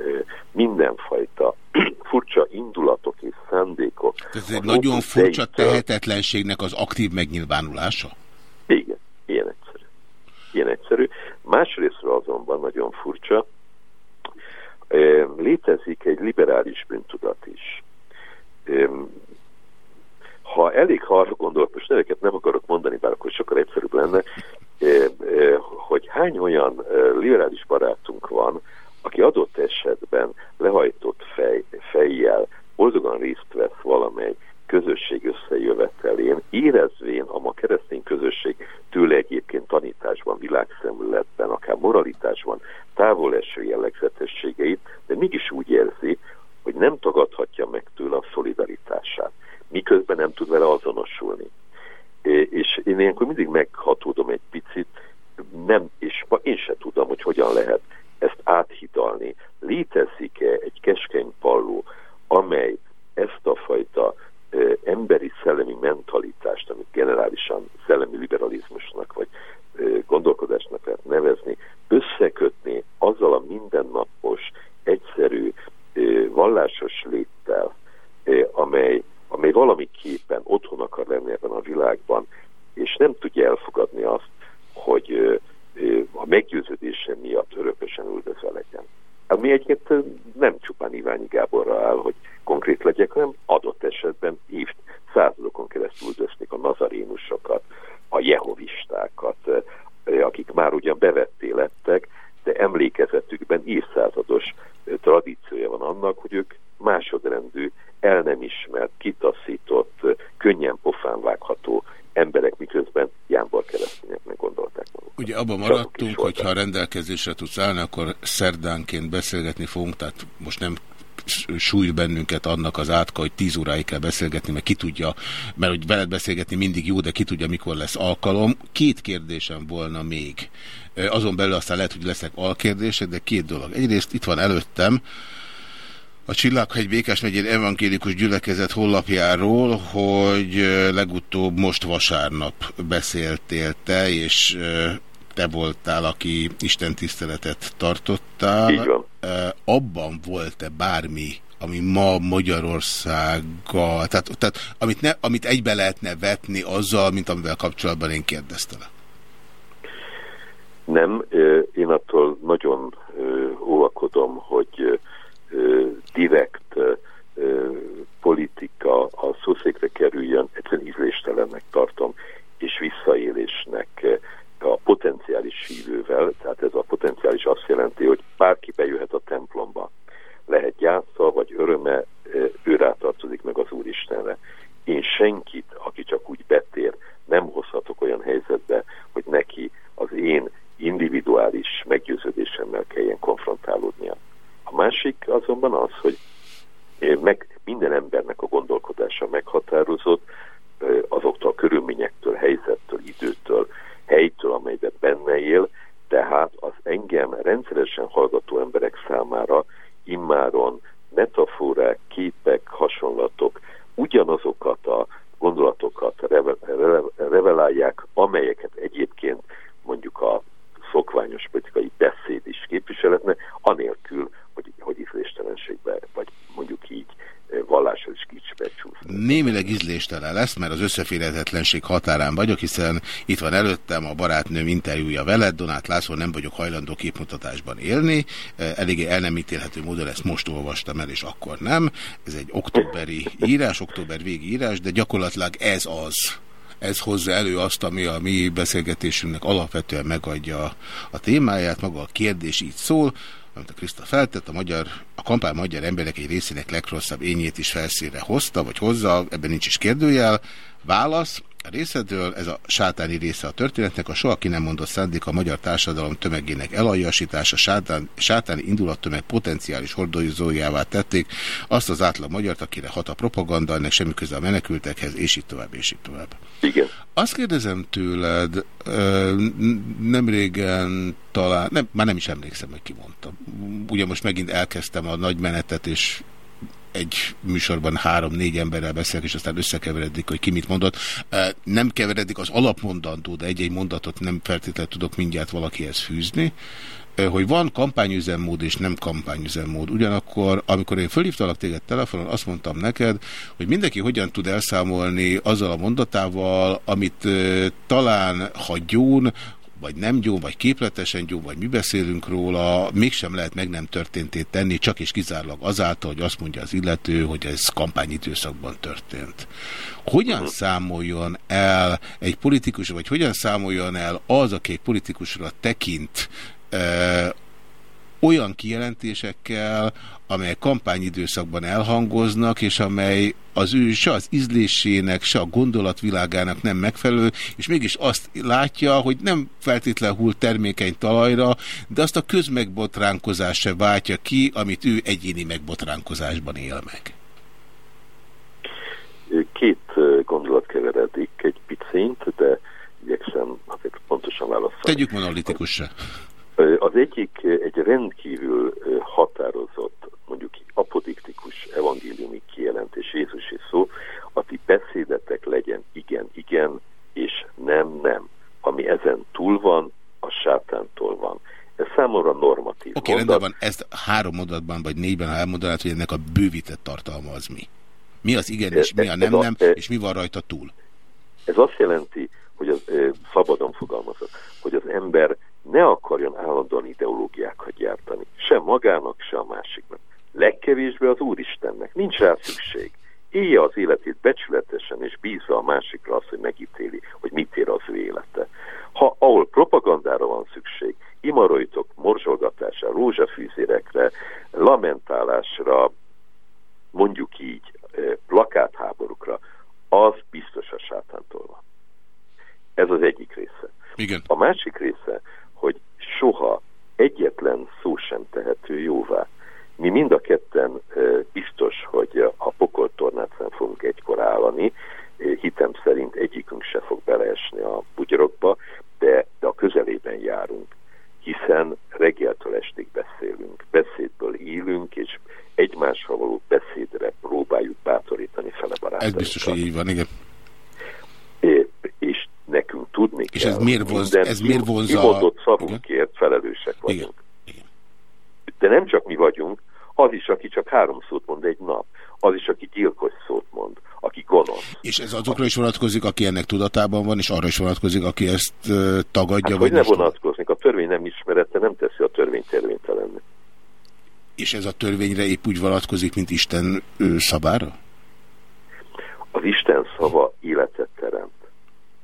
mindenfajta *clears throat* furcsa indulatok és szándékok. Ez egy nagyon furcsa tehetetlenségnek az aktív megnyilvánulása? Igen, ilyen egyszerű. Ilyen egyszerű. Másrésztről azonban nagyon furcsa, létezik egy liberális bűntudat is ha elég, ha arra gondolok, most neveket nem akarok mondani, bár akkor sokkal egyszerűbb lenne, hogy hány olyan liberális barátunk van, aki adott esetben lehajtott fej, fejjel boldogan részt vesz valamely közösség összejövetelén, érezvén a ma keresztény közösség tőle egyébként tanításban, világszemületben, akár moralitásban távol eső jellegzetességeit, de mégis úgy érzi, hogy nem tagadhatja meg tőle a szolidaritását miközben nem tud vele azonosulni. És én ilyenkor mindig meghatódom egy picit, nem, és én se tudom, hogy hogyan lehet ezt áthidalni. Létezik-e egy keskeny palló, amely ezt a fajta emberi szellemi mentalitást, amit generálisan szellemi liberalizmusnak vagy gondolkodásnak lehet nevezni, összekötni azzal a mindennapos, egyszerű, vallásos léttel, amely amely valamiképpen otthon akar lenni ebben a világban, és nem tudja elfogadni azt, hogy a meggyőződése miatt örökösen üldözve legyen. Ami egyébként nem csupán Iványi Gáborra áll, hogy konkrét legyek, hanem adott esetben év századokon keresztül üldözték a nazarénusokat, a jehovistákat, akik már ugyan bevetté lettek, de emlékezetükben évszázados tradíciója van annak, hogy ők másodrendű, el nem ismert, kitaszított, könnyen pofán vágható emberek, miközben Jánbor keresztényeknek gondolták magukat. Ugye abban maradtunk, hogy ha rendelkezésre tudsz állni, akkor szerdánként beszélgetni fogunk, tehát most nem súly bennünket annak az átka, hogy tíz óráig kell beszélgetni, mert ki tudja, mert hogy veled beszélgetni mindig jó, de ki tudja, mikor lesz alkalom. Két kérdésem volna még. Azon belül aztán lehet, hogy lesznek alkérdések, de két dolog. Egyrészt itt van előttem, a Csillaghegy Békás megyén evangélikus gyülekezet hollapjáról, hogy legutóbb most vasárnap beszéltél te, és te voltál, aki Isten tiszteletet tartottál. Így van. Abban volt-e bármi, ami ma Magyarországgal, tehát, tehát amit, ne, amit egybe lehetne vetni azzal, mint amivel kapcsolatban én kérdeztelek? Nem, én attól nagyon óvakodom, hogy direkt politika a szószékre kerüljön, egyszerűen ízléstelennek tartom, és visszaélésnek a potenciális hívővel, tehát ez a potenciális azt jelenti, hogy bárki bejöhet a templomba, lehet gyásza vagy öröme, ő rátartozik meg az Úristenre. Én senkit, aki csak úgy betér, nem hozhatok olyan helyzetbe, hogy neki az én individuális meggyőződésemmel kelljen konfrontálódnia. A másik azonban az, hogy meg minden embernek a gondolkodása meghatározott, eh, azoktól a körülményektől, helyzettől, időtől, helytől, amelyben benne él, tehát az engem rendszeresen hallgató emberek számára immáron metaforák, képek, hasonlatok ugyanazokat a gondolatokat reve, reve, revelálják, amelyeket egyébként mondjuk a szokványos politikai beszéd is képviseletne, anélkül, hogy, hogy ízléstelenségbe, vagy mondjuk így eh, vallással is kicsbe csúszni. Némileg ízléstelen lesz, mert az összeférhetetlenség határán vagyok, hiszen itt van előttem a barátnőm interjúja veled, Donát László, nem vagyok hajlandó képmutatásban élni, Eh, eléggé el nem ítélhető módon ezt most olvastam el, és akkor nem. Ez egy októberi írás, október végi írás, de gyakorlatilag ez az. Ez hozza elő azt, ami a mi beszélgetésünknek alapvetően megadja a témáját, maga a kérdés így szól, amit a Kriszta feltett, a, magyar, a kampány magyar emberek egy részének legrosszabb ényét is felszínre hozta, vagy hozza, ebben nincs is kérdőjel. Válasz, részedről, ez a sátáni része a történetnek, a soha ki nem mondott szándék a magyar társadalom tömegének elaljasítása, sátán, sátáni indulattömeg potenciális hordozójává tették azt az átlag magyart, akire hat a propaganda, ennek semmi köze a menekültekhez, és így tovább, és így tovább. Igen. Azt kérdezem tőled, nem régen talán, nem, már nem is emlékszem, hogy ki mondta. Ugye most megint elkezdtem a nagy menetet, és egy műsorban három-négy emberrel beszélek, és aztán összekeveredik, hogy ki mit mondott. Nem keveredik az alapmondandó, de egy-egy mondatot nem feltétlenül tudok mindjárt valakihez fűzni hogy van kampányüzemmód és nem kampányüzemmód. Ugyanakkor, amikor én fölhívtalak téged telefonon, azt mondtam neked, hogy mindenki hogyan tud elszámolni azzal a mondatával, amit talán ha vagy nem gyón, vagy képletesen gyón, vagy mi beszélünk róla, mégsem lehet meg nem történtét tenni, csak és kizárólag azáltal, hogy azt mondja az illető, hogy ez kampányidőszakban történt. Hogyan számoljon el egy politikus, vagy hogyan számoljon el az, aki egy politikusra tekint, olyan kijelentésekkel, amelyek kampányidőszakban elhangoznak, és amely az ő se az ízlésének, se a gondolatvilágának nem megfelelő, és mégis azt látja, hogy nem feltétlenül hull termékeny talajra, de azt a közmegbotránkozás se váltja ki, amit ő egyéni megbotránkozásban él meg. Két gondolat keveredik egy picint, de igyekszem azért pontosan válaszolni. Tegyük monolitikusra. Az egyik egy rendkívül határozott, mondjuk apodiktikus evangéliumi kijelentés Jézusi szó, a ti beszédetek legyen igen, igen, és nem, nem. Ami ezen túl van, a sátántól van. Ez számomra normatív. Oké, okay, rendben van, ezt három mondatban vagy négyben, ha elmondanád, hogy ennek a bővített tartalma az mi? Mi az igen, és mi a nem, nem, és mi van rajta túl? Ez azt jelenti, hogy az, szabadon fogalmazok, hogy az ember ne akarjon állandóan ideológiákat gyártani. Sem magának, sem a másiknak. Legkevésbé az Úristennek. Nincs rá szükség. Élje az életét becsületesen, és bízza a másikra azt, hogy megítéli, hogy mit ér az ő élete. Ha ahol propagandára van szükség, imarojtok morzsolgatásra, rózsafűzérekre, lamentálásra, mondjuk így, plakátháborúkra, az biztos a sátántól van. Ez az egyik része. Igen. A másik része, hogy soha egyetlen szó sem tehető jóvá. Mi mind a ketten biztos, hogy a pokoltornát fogunk egykor állani, hitem szerint egyikünk se fog beleesni a bugyrokba, de, de a közelében járunk, hiszen reggeltől estig beszélünk, beszédből élünk, és egymással való beszédre próbáljuk bátorítani fele barátainkat. Ez biztos, hogy így van, igen. Nekünk tudni És kell. ez miért, vonz, ez miért vonza... Kimondott szavunkért felelősek vagyunk. Igen. De nem csak mi vagyunk, az is, aki csak három szót mond egy nap. Az is, aki gyilkos szót mond, aki gonosz. És ez azokra is vonatkozik, aki ennek tudatában van, és arra is vonatkozik, aki ezt uh, tagadja? Hát, vagy hogy ne vonatkozik, a törvény nem ismerete nem teszi a törvényt érvénytelenni. És ez a törvényre épp úgy vonatkozik, mint Isten szabára? Az Isten szava életet teremt.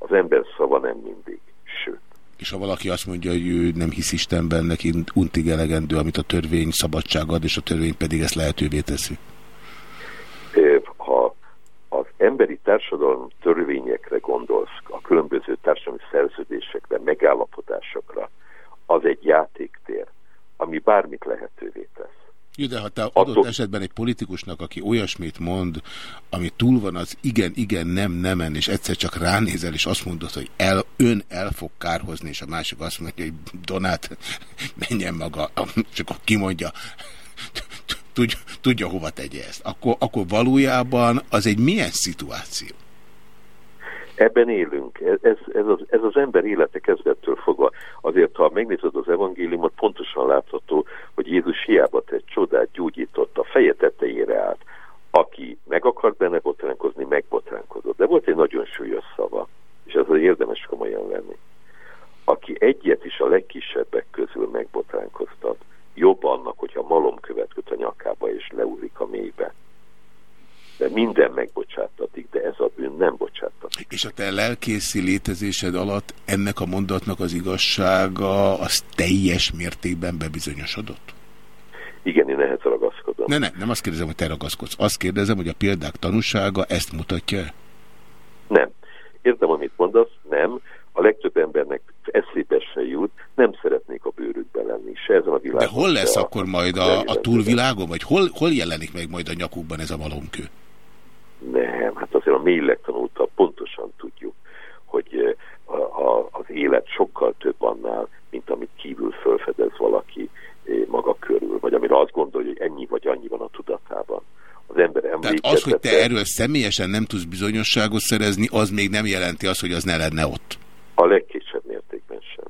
Az ember szava nem mindig. Sőt. És ha valaki azt mondja, hogy ő nem hisz Istenben, neki untig elegendő, amit a törvény szabadság ad, és a törvény pedig ezt lehetővé teszi. Ha az emberi társadalom törvényekre gondolsz, a különböző társadalmi szerződésekre, megállapodásokra, az egy játéktér, ami bármit lehetővé tesz. Jó, de ha te adott esetben egy politikusnak, aki olyasmit mond, ami túl van az igen, igen, nem, nemen, és egyszer csak ránézel, és azt mondod, hogy el, ön el fog kárhozni, és a másik azt mondja, hogy Donát, *laughs* menjen maga, *laughs* és akkor kimondja, *laughs* tudja, tudja hova tegye ezt. Akkor, akkor valójában az egy milyen szituáció? Ebben élünk. Ez, ez, az, ez az ember élete kezdettől fogva. Azért, ha megnézed az evangéliumot, pontosan látható, hogy Jézus hiába tett csodát, gyógyított, a feje tetejére állt. Aki meg akart benne botránkozni, megbotránkozott. De volt egy nagyon súlyos szava, és ez érdemes komolyan venni. Aki egyet is a legkisebbek közül megbotránkoztat, jobb annak, hogyha malomkövet köt a nyakába és leúrik a mélybe. De minden megbocsátatik, de ez a bűn nem bocsátatik. És a te lelkészi létezésed alatt ennek a mondatnak az igazsága az teljes mértékben bebizonyosodott? Igen, én ehhez ragaszkodom. Ne, ne, nem azt kérdezem, hogy te ragaszkodsz. Azt kérdezem, hogy a példák tanúsága ezt mutatja -e? Nem. Értem, amit mondasz, nem. A legtöbb embernek eszébe se jut, nem szeretnék a bőrükbe lenni, se ezen a világon. De hol lesz akkor majd a, a túlvilágon, vagy hol, hol jelenik meg majd a nyakukban ez a malomkő? Nem, hát azért a mély legtanultabb pontosan tudjuk, hogy eh, a, a, az élet sokkal több annál, mint amit kívül felfedez valaki eh, maga körül, vagy amire azt gondolja, hogy ennyi vagy annyi van a tudatában. Az ember Tehát az, hogy te erről személyesen nem tudsz bizonyosságot szerezni, az még nem jelenti azt, hogy az ne lenne ott. A legkisebb mértékben sem.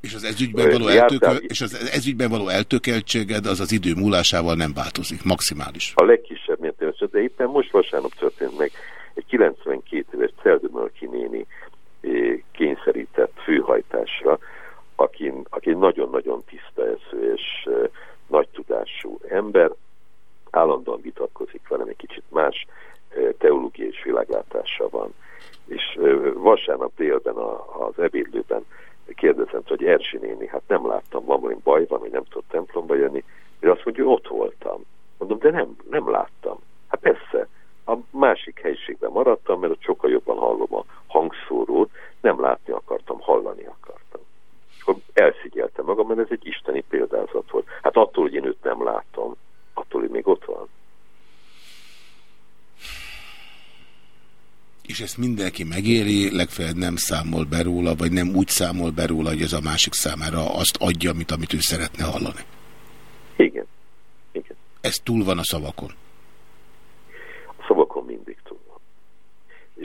És az ezügyben való, eltököl, és az ezügyben való eltökeltséged az az idő múlásával nem változik, maximális. A legkisebb mértékben sem, de éppen most vasárnap történt meg egy 92 éves Celdömölki néni eh, kényszerített főhajtásra, aki, aki nagyon-nagyon tiszta eszű és eh, nagy tudású ember, állandóan vitatkozik velem, egy kicsit más eh, teológiai és világlátása van. És vasárnap délben a, az ebédlőben kérdezem, hogy Erzsi néni, hát nem láttam, van valami baj van, hogy nem tudott templomba jönni, és azt mondja, hogy ott voltam. Mondom, de nem, nem láttam. Hát persze, a másik helyiségben maradtam, mert ott sokkal jobban hallom a hangszórót, nem látni akartam, hallani akartam. És akkor elszigyeltem magam, mert ez egy isteni példázat volt. Hát attól, hogy én őt nem látom, attól, hogy még ott van. És ezt mindenki megéri, legfeljebb nem számol be róla, vagy nem úgy számol be róla, hogy ez a másik számára azt adja, mint amit ő szeretne hallani. Igen. Igen. Ez túl van a szavakon. A szavakon mindig túl van.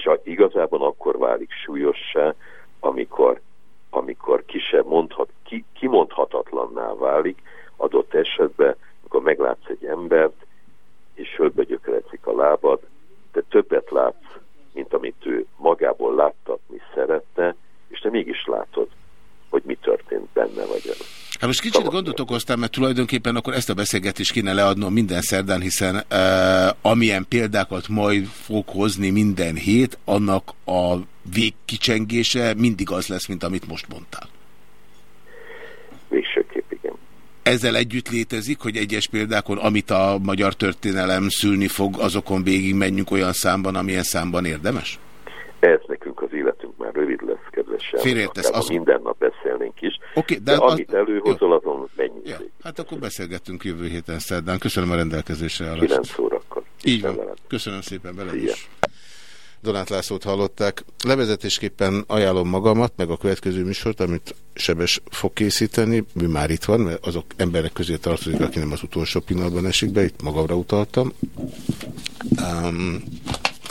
És a, igazában akkor válik súlyossá, amikor, amikor ki sem mondhat, ki, kimondhatatlanná válik adott esetben, amikor meglátsz egy embert, és földbe gyökerezik a lábad, de többet látsz, mint amit ő magából láttatni szeretne, és te mégis látod, hogy mi történt benne vagy előtt. Hát most kicsit gondot okoztam, mert tulajdonképpen akkor ezt a beszélgetést kéne leadnom minden szerdán, hiszen uh, amilyen példákat majd fog hozni minden hét, annak a végkicsengése mindig az lesz, mint amit most mondtál. Végsőképp igen. Ezzel együtt létezik, hogy egyes példákon, amit a magyar történelem szülni fog, azokon végig menjünk olyan számban, amilyen számban érdemes? Ez nekünk az életünk már rövid Félreértesz, Akár az- minden nap beszélnénk is. Oké, de, de de az- amit előhozol, azon menjünk. Ja, hát akkor beszélgettünk jövő héten szerdán. Köszönöm a rendelkezésre állást. 9 órakor. Így van. Köszönöm szépen veled is. Donát Lászlót hallották. Levezetésképpen ajánlom magamat, meg a következő műsort, amit Sebes fog készíteni. Mi már itt van, mert azok emberek közé tartozik, aki nem az utolsó pillanatban esik be, itt magamra utaltam. Um,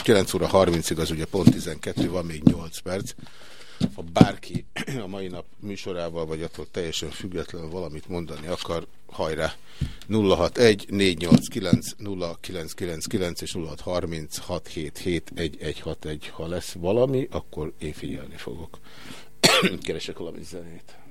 9 óra 30-ig az ugye pont 12, van még 8 perc. Ha bárki a mai nap műsorával, vagy attól teljesen függetlenül valamit mondani akar, hajrá! 061 489 0999 és 0636771161. Ha lesz valami, akkor én figyelni fogok. *coughs* Keresek valami zenét.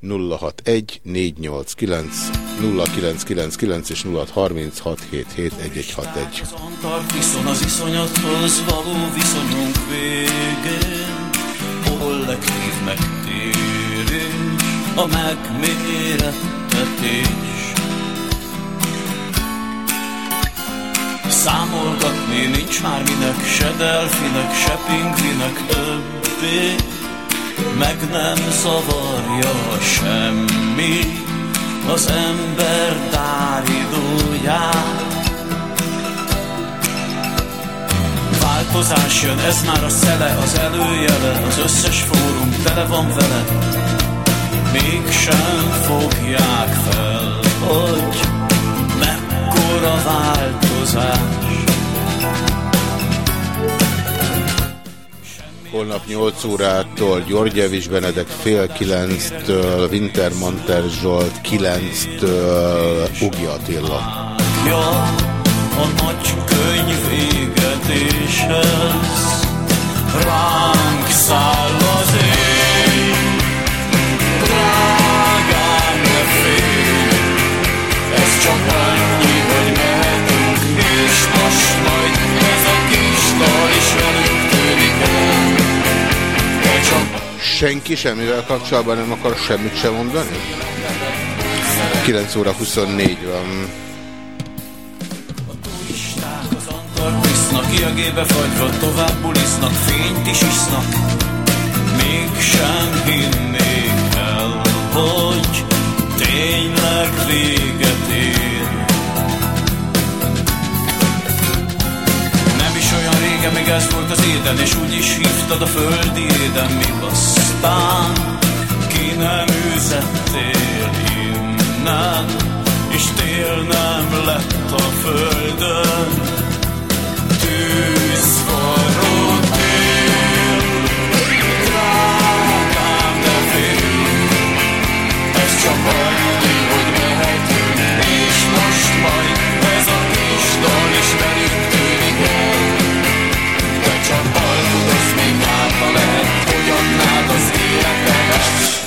061 489 0999 és 0636771161. Tart viszon az iszonyathoz való viszonyunk végén, kollektív megtérés, a megmérettetés. Számolgatni nincs már minek, se delfinek, se pingvinek többé, meg nem zavarja semmi az ember dáridóját. Változás jön, ez már a szele, az előjele, az összes fórum tele van vele, mégsem fogják fel, hogy mekkora változás. Holnap 8 órától György Evis Benedek fél 9-től, Wintermanter Zsolt 9-től, Ugi Attila. Ja, a nagy könyv végetéshez ránk száll az ég. Senki semmivel kapcsolatban nem akar semmit sem mondani? 9 óra 24 van. Visznak ilyegébe fagyva, tovább bulisznak, fényt is isznak. Mégsem hinnék el, hogy tényleg véget régen, még ez volt az éden, és úgy is hívtad a földi éden, míg aztán ki nem üzettél innen, és tél nem lett a földön tűz forró tél. Drágám, ne félj, ez csak annyi, adnád az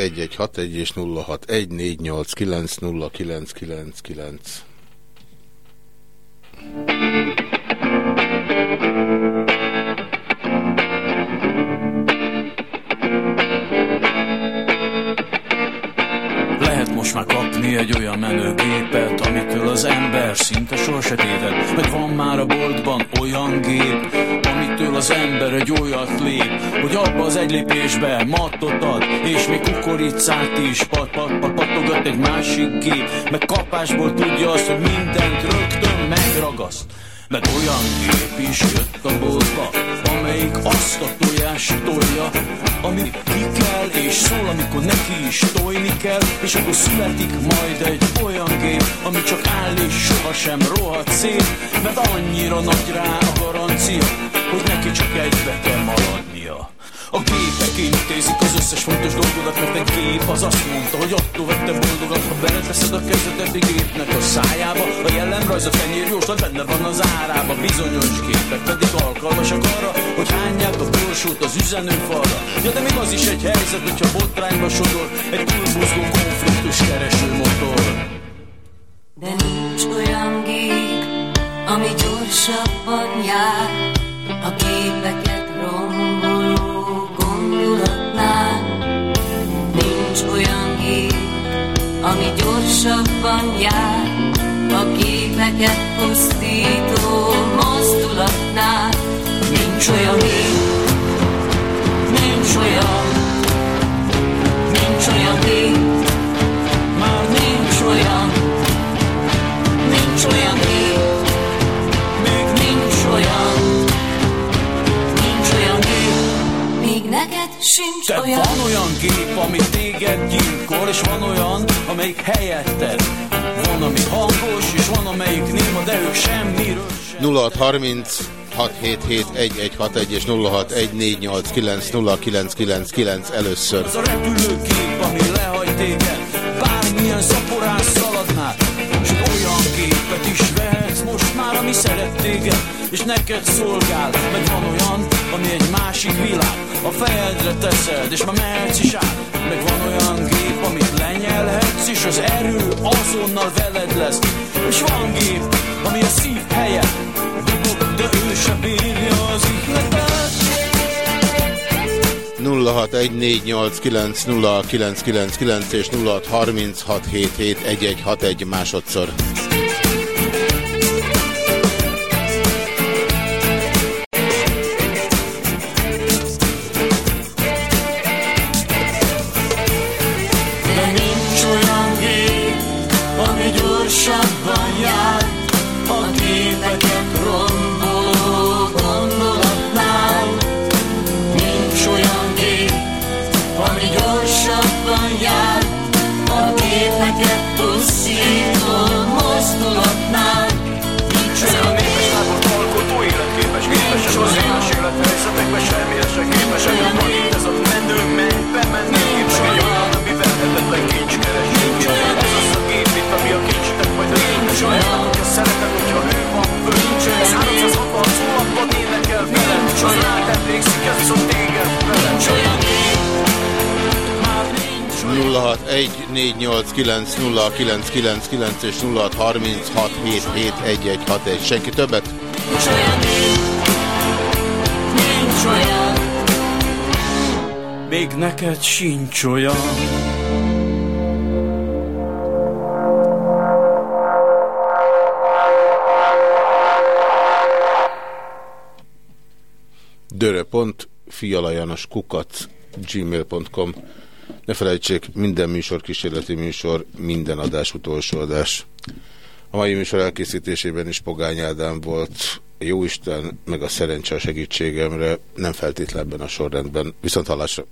0636771161 és 0614890999. kapni egy olyan menőgépet, amitől az ember szinte sorse téved. Meg van már a boltban olyan gép, amitől az ember egy olyat lép, hogy abba az egy lépésbe mattot ad, és még kukoricát is pat, pat, pat, patogat egy másik gép, meg kapásból tudja azt, hogy mindent rögtön megragaszt. Meg olyan gép is jött a boltba, amelyik azt a tojást tolja, ami ki kell, és szól, amikor neki is tojni kell, és akkor születik majd egy olyan gép, ami csak áll sem rohadt szép, mert annyira nagy rá a garancia, hogy neki csak egybe kell maradnia. A gépek intézik az összes fontos dolgodat, mert egy gép az azt mondta, hogy attól vette boldogat, ha beleteszed a kezedet egy gépnek a szájába. A jellemrajz a fenyérjóslat benne van az árába, bizonyos gépek pedig alkalmasak arra, hogy hányják a borsót az üzenőfalra. Ja, de még az is egy helyzet, hogyha botrányba sodor egy túlmozgó konfliktus kereső motor. De nincs olyan gép, ami gyorsabban jár, a képeket ami gyorsabban jár, a képeket pusztító mozdulatnál. Nincs olyan gép, nincs olyan, nincs olyan gép, neked sincs Te olyan. van olyan gép, ami téged gyilkol, és van olyan, amelyik helyetted. Van, ami hangos, és van, amelyik néma, de ők semmiről 0630 677 és 0614890999 először. Az a repülőgép, ami lehagy téged, bármilyen szaporán szaladnál, és olyan gépet is vehetsz ami szeret téged, és neked szolgál, meg van olyan, ami egy másik világ, a fejedre teszed, és már mehetsz is át, meg van olyan gép, amit lenyelhetsz, és az erő azonnal veled lesz, és van gép, ami a szív helye, dobog, de ő se bírja az ihletet. 0614890999 és 0636771161 másodszor. 0614890999 és 0636771161. Senki többet? Nincs olyan nincs olyan. Még neked sincs olyan. dörö.pont fialajanos kukac gmail.com Ne felejtsék, minden műsor kísérleti műsor, minden adás utolsó adás. A mai műsor elkészítésében is Pogány Ádám volt, Jóisten, meg a szerencse a segítségemre, nem feltétlenben a sorrendben. Viszont hallásra!